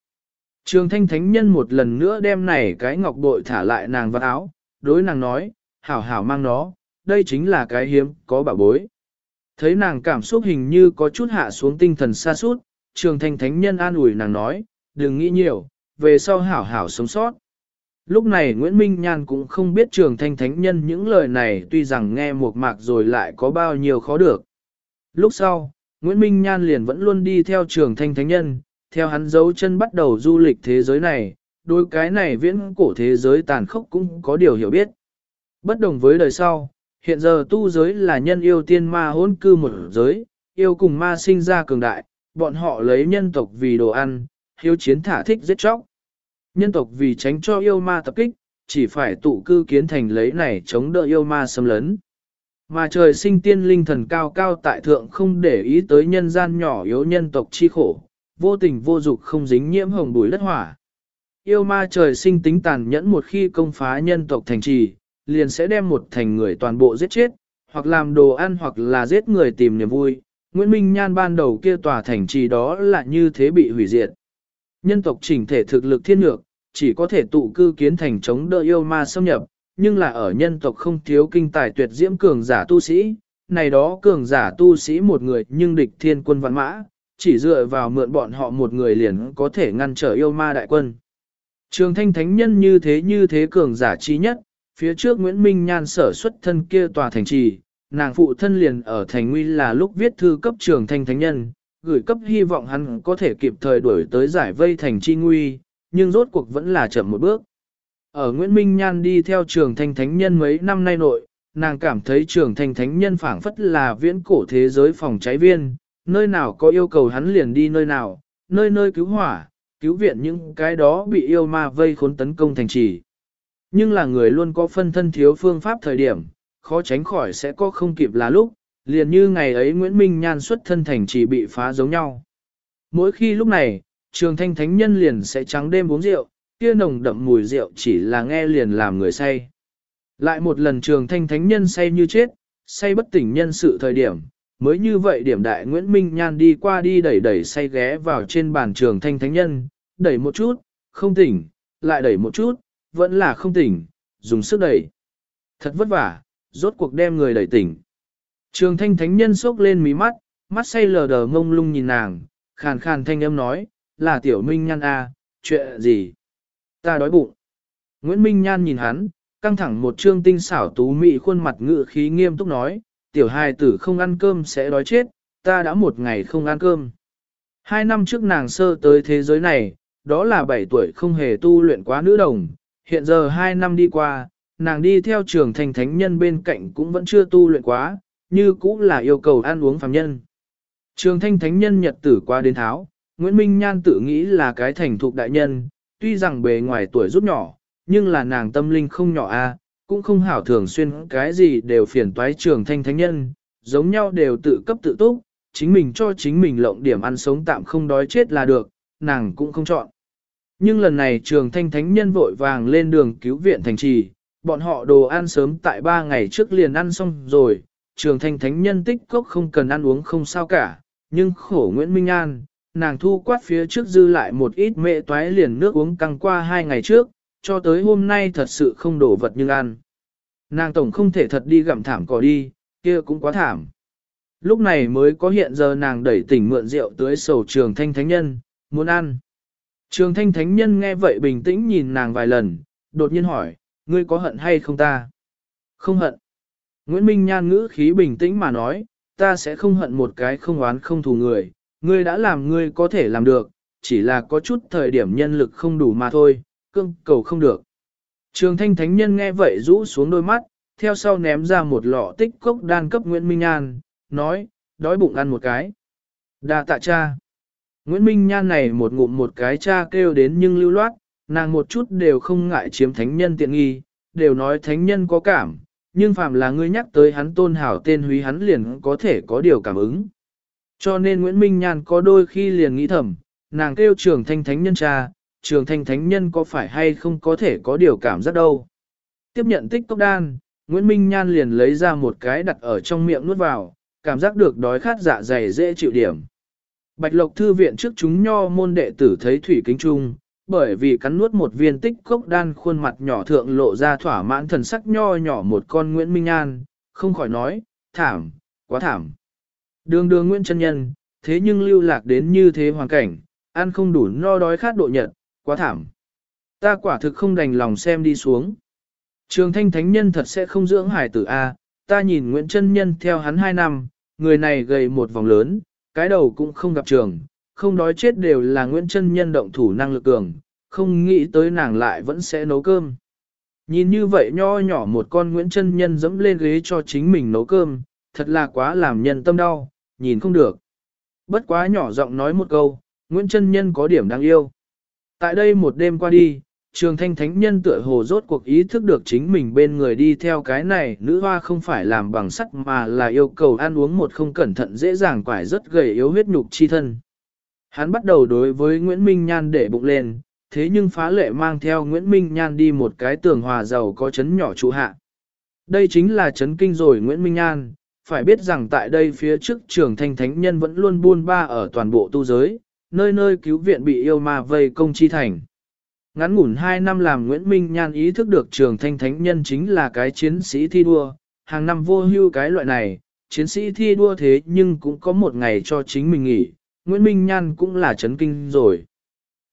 Trường thanh thánh nhân một lần nữa đem này cái ngọc bội thả lại nàng vào áo, đối nàng nói, hảo hảo mang nó, đây chính là cái hiếm, có bảo bối. Thấy nàng cảm xúc hình như có chút hạ xuống tinh thần xa suốt, trường thanh thánh nhân an ủi nàng nói, đừng nghĩ nhiều, về sau hảo hảo sống sót. Lúc này Nguyễn Minh Nhan cũng không biết trường thanh thánh nhân những lời này tuy rằng nghe một mạc rồi lại có bao nhiêu khó được. Lúc sau, Nguyễn Minh Nhan liền vẫn luôn đi theo trường thanh thánh nhân, theo hắn dấu chân bắt đầu du lịch thế giới này, đôi cái này viễn cổ thế giới tàn khốc cũng có điều hiểu biết. Bất đồng với đời sau, hiện giờ tu giới là nhân yêu tiên ma hôn cư một giới, yêu cùng ma sinh ra cường đại, bọn họ lấy nhân tộc vì đồ ăn, hiếu chiến thả thích giết chóc. Nhân tộc vì tránh cho yêu ma tập kích, chỉ phải tụ cư kiến thành lấy này chống đỡ yêu ma xâm lấn. Mà trời sinh tiên linh thần cao cao tại thượng không để ý tới nhân gian nhỏ yếu nhân tộc chi khổ, vô tình vô dục không dính nhiễm hồng bùi đất hỏa. Yêu ma trời sinh tính tàn nhẫn một khi công phá nhân tộc thành trì, liền sẽ đem một thành người toàn bộ giết chết, hoặc làm đồ ăn hoặc là giết người tìm niềm vui. Nguyễn Minh Nhan ban đầu kia tòa thành trì đó là như thế bị hủy diệt. Nhân tộc chỉnh thể thực lực thiên lược, chỉ có thể tụ cư kiến thành chống đỡ yêu ma xâm nhập, nhưng là ở nhân tộc không thiếu kinh tài tuyệt diễm cường giả tu sĩ, này đó cường giả tu sĩ một người nhưng địch thiên quân văn mã, chỉ dựa vào mượn bọn họ một người liền có thể ngăn trở yêu ma đại quân. Trường thanh thánh nhân như thế như thế cường giả chi nhất, phía trước Nguyễn Minh Nhan sở xuất thân kia tòa thành trì, nàng phụ thân liền ở thành nguy là lúc viết thư cấp trường thanh thánh nhân, gửi cấp hy vọng hắn có thể kịp thời đuổi tới giải vây thành chi nguy, nhưng rốt cuộc vẫn là chậm một bước. Ở Nguyễn Minh Nhan đi theo trường thanh thánh nhân mấy năm nay nội, nàng cảm thấy trường thanh thánh nhân phảng phất là viễn cổ thế giới phòng cháy viên, nơi nào có yêu cầu hắn liền đi nơi nào, nơi nơi cứu hỏa, cứu viện những cái đó bị yêu ma vây khốn tấn công thành trì. Nhưng là người luôn có phân thân thiếu phương pháp thời điểm, khó tránh khỏi sẽ có không kịp là lúc, liền như ngày ấy Nguyễn Minh Nhan xuất thân thành chỉ bị phá giống nhau. Mỗi khi lúc này, trường thanh thánh nhân liền sẽ trắng đêm uống rượu, kia nồng đậm mùi rượu chỉ là nghe liền làm người say. Lại một lần trường thanh thánh nhân say như chết, say bất tỉnh nhân sự thời điểm, mới như vậy điểm đại Nguyễn Minh Nhan đi qua đi đẩy đẩy say ghé vào trên bàn trường thanh thánh nhân, đẩy một chút, không tỉnh, lại đẩy một chút, vẫn là không tỉnh, dùng sức đẩy. Thật vất vả, rốt cuộc đem người đẩy tỉnh. Trường thanh thánh nhân sốc lên mí mắt, mắt say lờ đờ ngông lung nhìn nàng, khàn khàn thanh âm nói, là tiểu minh nhan a, à, chuyện gì? Ta đói bụng. Nguyễn Minh Nhan nhìn hắn, căng thẳng một trương tinh xảo tú mị khuôn mặt ngự khí nghiêm túc nói, tiểu hài tử không ăn cơm sẽ đói chết, ta đã một ngày không ăn cơm. Hai năm trước nàng sơ tới thế giới này, đó là bảy tuổi không hề tu luyện quá nữ đồng, hiện giờ hai năm đi qua, nàng đi theo trường thành thánh nhân bên cạnh cũng vẫn chưa tu luyện quá, như cũng là yêu cầu ăn uống phàm nhân. Trường thanh thánh nhân nhật tử qua đến tháo, Nguyễn Minh Nhan tự nghĩ là cái thành thục đại nhân, tuy rằng bề ngoài tuổi rút nhỏ, nhưng là nàng tâm linh không nhỏ a, cũng không hảo thường xuyên cái gì đều phiền toái trường thanh thánh nhân, giống nhau đều tự cấp tự túc, chính mình cho chính mình lộng điểm ăn sống tạm không đói chết là được, nàng cũng không chọn. Nhưng lần này trường thanh thánh nhân vội vàng lên đường cứu viện thành trì, bọn họ đồ ăn sớm tại ba ngày trước liền ăn xong rồi, trường thanh thánh nhân tích cốc không cần ăn uống không sao cả, nhưng khổ Nguyễn Minh An, nàng thu quát phía trước dư lại một ít mẹ toái liền nước uống căng qua hai ngày trước, cho tới hôm nay thật sự không đổ vật nhưng ăn. Nàng tổng không thể thật đi gặm thảm cỏ đi, kia cũng quá thảm. Lúc này mới có hiện giờ nàng đẩy tỉnh mượn rượu tới sầu trường thanh thánh nhân, muốn ăn. Trường thanh thánh nhân nghe vậy bình tĩnh nhìn nàng vài lần, đột nhiên hỏi, ngươi có hận hay không ta? Không hận. Nguyễn Minh Nhan ngữ khí bình tĩnh mà nói, ta sẽ không hận một cái không oán không thù người, ngươi đã làm ngươi có thể làm được, chỉ là có chút thời điểm nhân lực không đủ mà thôi, cưng cầu không được. Trường thanh thánh nhân nghe vậy rũ xuống đôi mắt, theo sau ném ra một lọ tích cốc đan cấp Nguyễn Minh Nhan, nói, đói bụng ăn một cái. Đa tạ cha. Nguyễn Minh Nhan này một ngụm một cái cha kêu đến nhưng lưu loát, nàng một chút đều không ngại chiếm thánh nhân tiện nghi, đều nói thánh nhân có cảm, nhưng phàm là ngươi nhắc tới hắn tôn hảo tên húy hắn liền có thể có điều cảm ứng. Cho nên Nguyễn Minh Nhan có đôi khi liền nghĩ thầm, nàng kêu trường thanh thánh nhân cha, trường thanh thánh nhân có phải hay không có thể có điều cảm giác đâu. Tiếp nhận tích cốc đan, Nguyễn Minh Nhan liền lấy ra một cái đặt ở trong miệng nuốt vào, cảm giác được đói khát dạ dày dễ chịu điểm. Bạch Lộc Thư viện trước chúng nho môn đệ tử thấy thủy kính trung, bởi vì cắn nuốt một viên tích cốc đan khuôn mặt nhỏ thượng lộ ra thỏa mãn thần sắc nho nhỏ một con Nguyễn Minh Nhan, không khỏi nói, thảm, quá thảm. Đường đường Nguyễn chân Nhân, thế nhưng lưu lạc đến như thế hoàn cảnh, ăn không đủ no đói khát độ nhật, quá thảm. Ta quả thực không đành lòng xem đi xuống. Trường thanh thánh nhân thật sẽ không dưỡng hải tử A, ta nhìn Nguyễn chân Nhân theo hắn hai năm, người này gầy một vòng lớn, cái đầu cũng không gặp trường, không đói chết đều là Nguyễn chân Nhân động thủ năng lực cường, không nghĩ tới nàng lại vẫn sẽ nấu cơm. Nhìn như vậy nho nhỏ một con Nguyễn chân Nhân dẫm lên ghế cho chính mình nấu cơm, thật là quá làm nhân tâm đau, nhìn không được. Bất quá nhỏ giọng nói một câu, Nguyễn chân Nhân có điểm đáng yêu. Tại đây một đêm qua đi, trường thanh thánh nhân tựa hồ rốt cuộc ý thức được chính mình bên người đi theo cái này, nữ hoa không phải làm bằng sắt mà là yêu cầu ăn uống một không cẩn thận dễ dàng quải rất gầy yếu huyết nhục chi thân. Hắn bắt đầu đối với Nguyễn Minh Nhan để bụng lên, thế nhưng phá lệ mang theo Nguyễn Minh Nhan đi một cái tường hòa giàu có chấn nhỏ trụ hạ. Đây chính là chấn kinh rồi Nguyễn Minh Nhan, phải biết rằng tại đây phía trước trường thanh thánh nhân vẫn luôn buôn ba ở toàn bộ tu giới, nơi nơi cứu viện bị yêu ma vây công chi thành. Ngắn ngủn 2 năm làm Nguyễn Minh Nhan ý thức được trường thanh thánh nhân chính là cái chiến sĩ thi đua, hàng năm vô hưu cái loại này, chiến sĩ thi đua thế nhưng cũng có một ngày cho chính mình nghỉ, Nguyễn Minh Nhan cũng là chấn kinh rồi.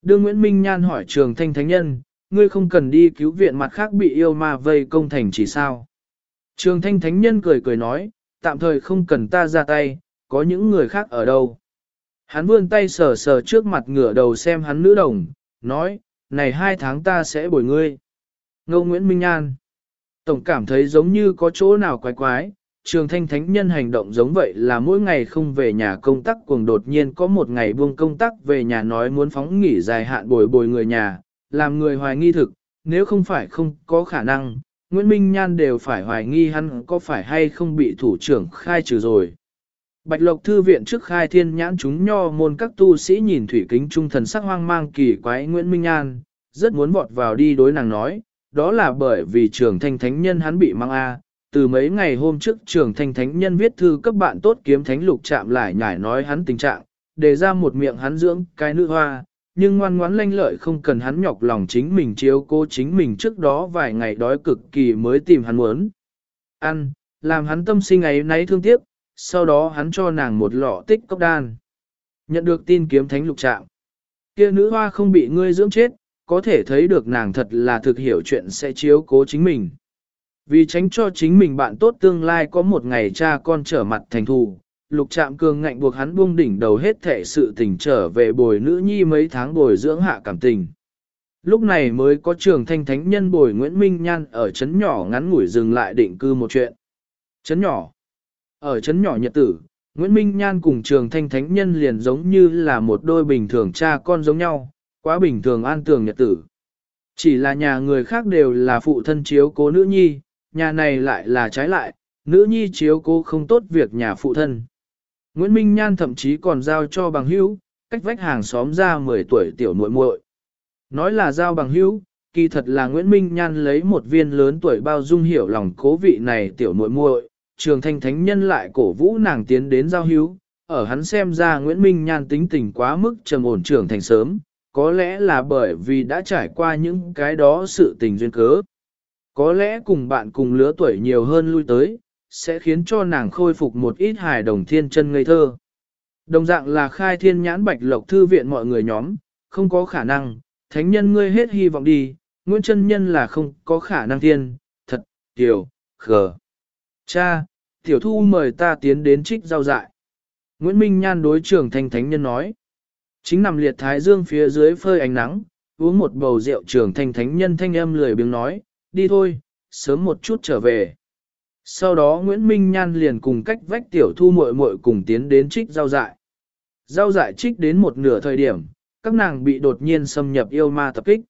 Đưa Nguyễn Minh Nhan hỏi trường thanh thánh nhân, ngươi không cần đi cứu viện mặt khác bị yêu ma vây công thành chỉ sao. Trường thanh thánh nhân cười cười nói, tạm thời không cần ta ra tay, có những người khác ở đâu. Hắn vươn tay sờ sờ trước mặt ngửa đầu xem hắn nữ đồng, nói, này hai tháng ta sẽ bồi ngươi. Ngô Nguyễn Minh An Tổng cảm thấy giống như có chỗ nào quái quái, trường thanh thánh nhân hành động giống vậy là mỗi ngày không về nhà công tác cuồng đột nhiên có một ngày buông công tác về nhà nói muốn phóng nghỉ dài hạn bồi bồi người nhà, làm người hoài nghi thực, nếu không phải không có khả năng, Nguyễn Minh Nhan đều phải hoài nghi hắn có phải hay không bị thủ trưởng khai trừ rồi. Bạch Lộc Thư viện trước khai thiên nhãn chúng nho môn các tu sĩ nhìn thủy kính trung thần sắc hoang mang kỳ quái Nguyễn Minh An rất muốn vọt vào đi đối nàng nói, đó là bởi vì trường thanh thánh nhân hắn bị mang A, từ mấy ngày hôm trước trường thanh thánh nhân viết thư cấp bạn tốt kiếm thánh lục chạm lại nhải nói hắn tình trạng, để ra một miệng hắn dưỡng cái nữ hoa, nhưng ngoan ngoãn lanh lợi không cần hắn nhọc lòng chính mình chiếu cô chính mình trước đó vài ngày đói cực kỳ mới tìm hắn muốn. Ăn, làm hắn tâm sinh ấy nấy thương tiếc, sau đó hắn cho nàng một lọ tích cốc đan. Nhận được tin kiếm thánh lục trạng. kia nữ hoa không bị ngươi dưỡng chết, có thể thấy được nàng thật là thực hiểu chuyện sẽ chiếu cố chính mình. Vì tránh cho chính mình bạn tốt tương lai có một ngày cha con trở mặt thành thù, lục trạm cường ngạnh buộc hắn buông đỉnh đầu hết thể sự tình trở về bồi nữ nhi mấy tháng bồi dưỡng hạ cảm tình. Lúc này mới có trường thanh thánh nhân bồi Nguyễn Minh Nhan ở chấn nhỏ ngắn ngủi dừng lại định cư một chuyện. Chấn nhỏ. Ở chấn nhỏ nhật tử, Nguyễn Minh Nhan cùng trường thanh thánh nhân liền giống như là một đôi bình thường cha con giống nhau, quá bình thường an tường nhật tử. Chỉ là nhà người khác đều là phụ thân chiếu cố nữ nhi, nhà này lại là trái lại, nữ nhi chiếu cố không tốt việc nhà phụ thân. Nguyễn Minh Nhan thậm chí còn giao cho bằng hữu, cách vách hàng xóm ra 10 tuổi tiểu muội muội. Nói là giao bằng hữu, kỳ thật là Nguyễn Minh Nhan lấy một viên lớn tuổi bao dung hiểu lòng cố vị này tiểu muội muội, trường thanh thánh nhân lại cổ vũ nàng tiến đến giao hữu, ở hắn xem ra Nguyễn Minh Nhan tính tình quá mức trầm ổn trưởng thành sớm, có lẽ là bởi vì đã trải qua những cái đó sự tình duyên cớ. Có lẽ cùng bạn cùng lứa tuổi nhiều hơn lui tới, sẽ khiến cho nàng khôi phục một ít hài đồng thiên chân ngây thơ. Đồng dạng là khai thiên nhãn bạch lộc thư viện mọi người nhóm, không có khả năng, thánh nhân ngươi hết hy vọng đi, Nguyễn chân nhân là không có khả năng thiên, thật, tiểu, khờ. Cha, tiểu thu mời ta tiến đến trích giao dại. Nguyễn Minh Nhan đối trưởng thanh thánh nhân nói. Chính nằm liệt thái dương phía dưới phơi ánh nắng, uống một bầu rượu trường thanh thánh nhân thanh âm lười biếng nói, đi thôi, sớm một chút trở về. Sau đó Nguyễn Minh Nhan liền cùng cách vách tiểu thu muội muội cùng tiến đến trích rau dại. Rau dại trích đến một nửa thời điểm, các nàng bị đột nhiên xâm nhập yêu ma tập kích.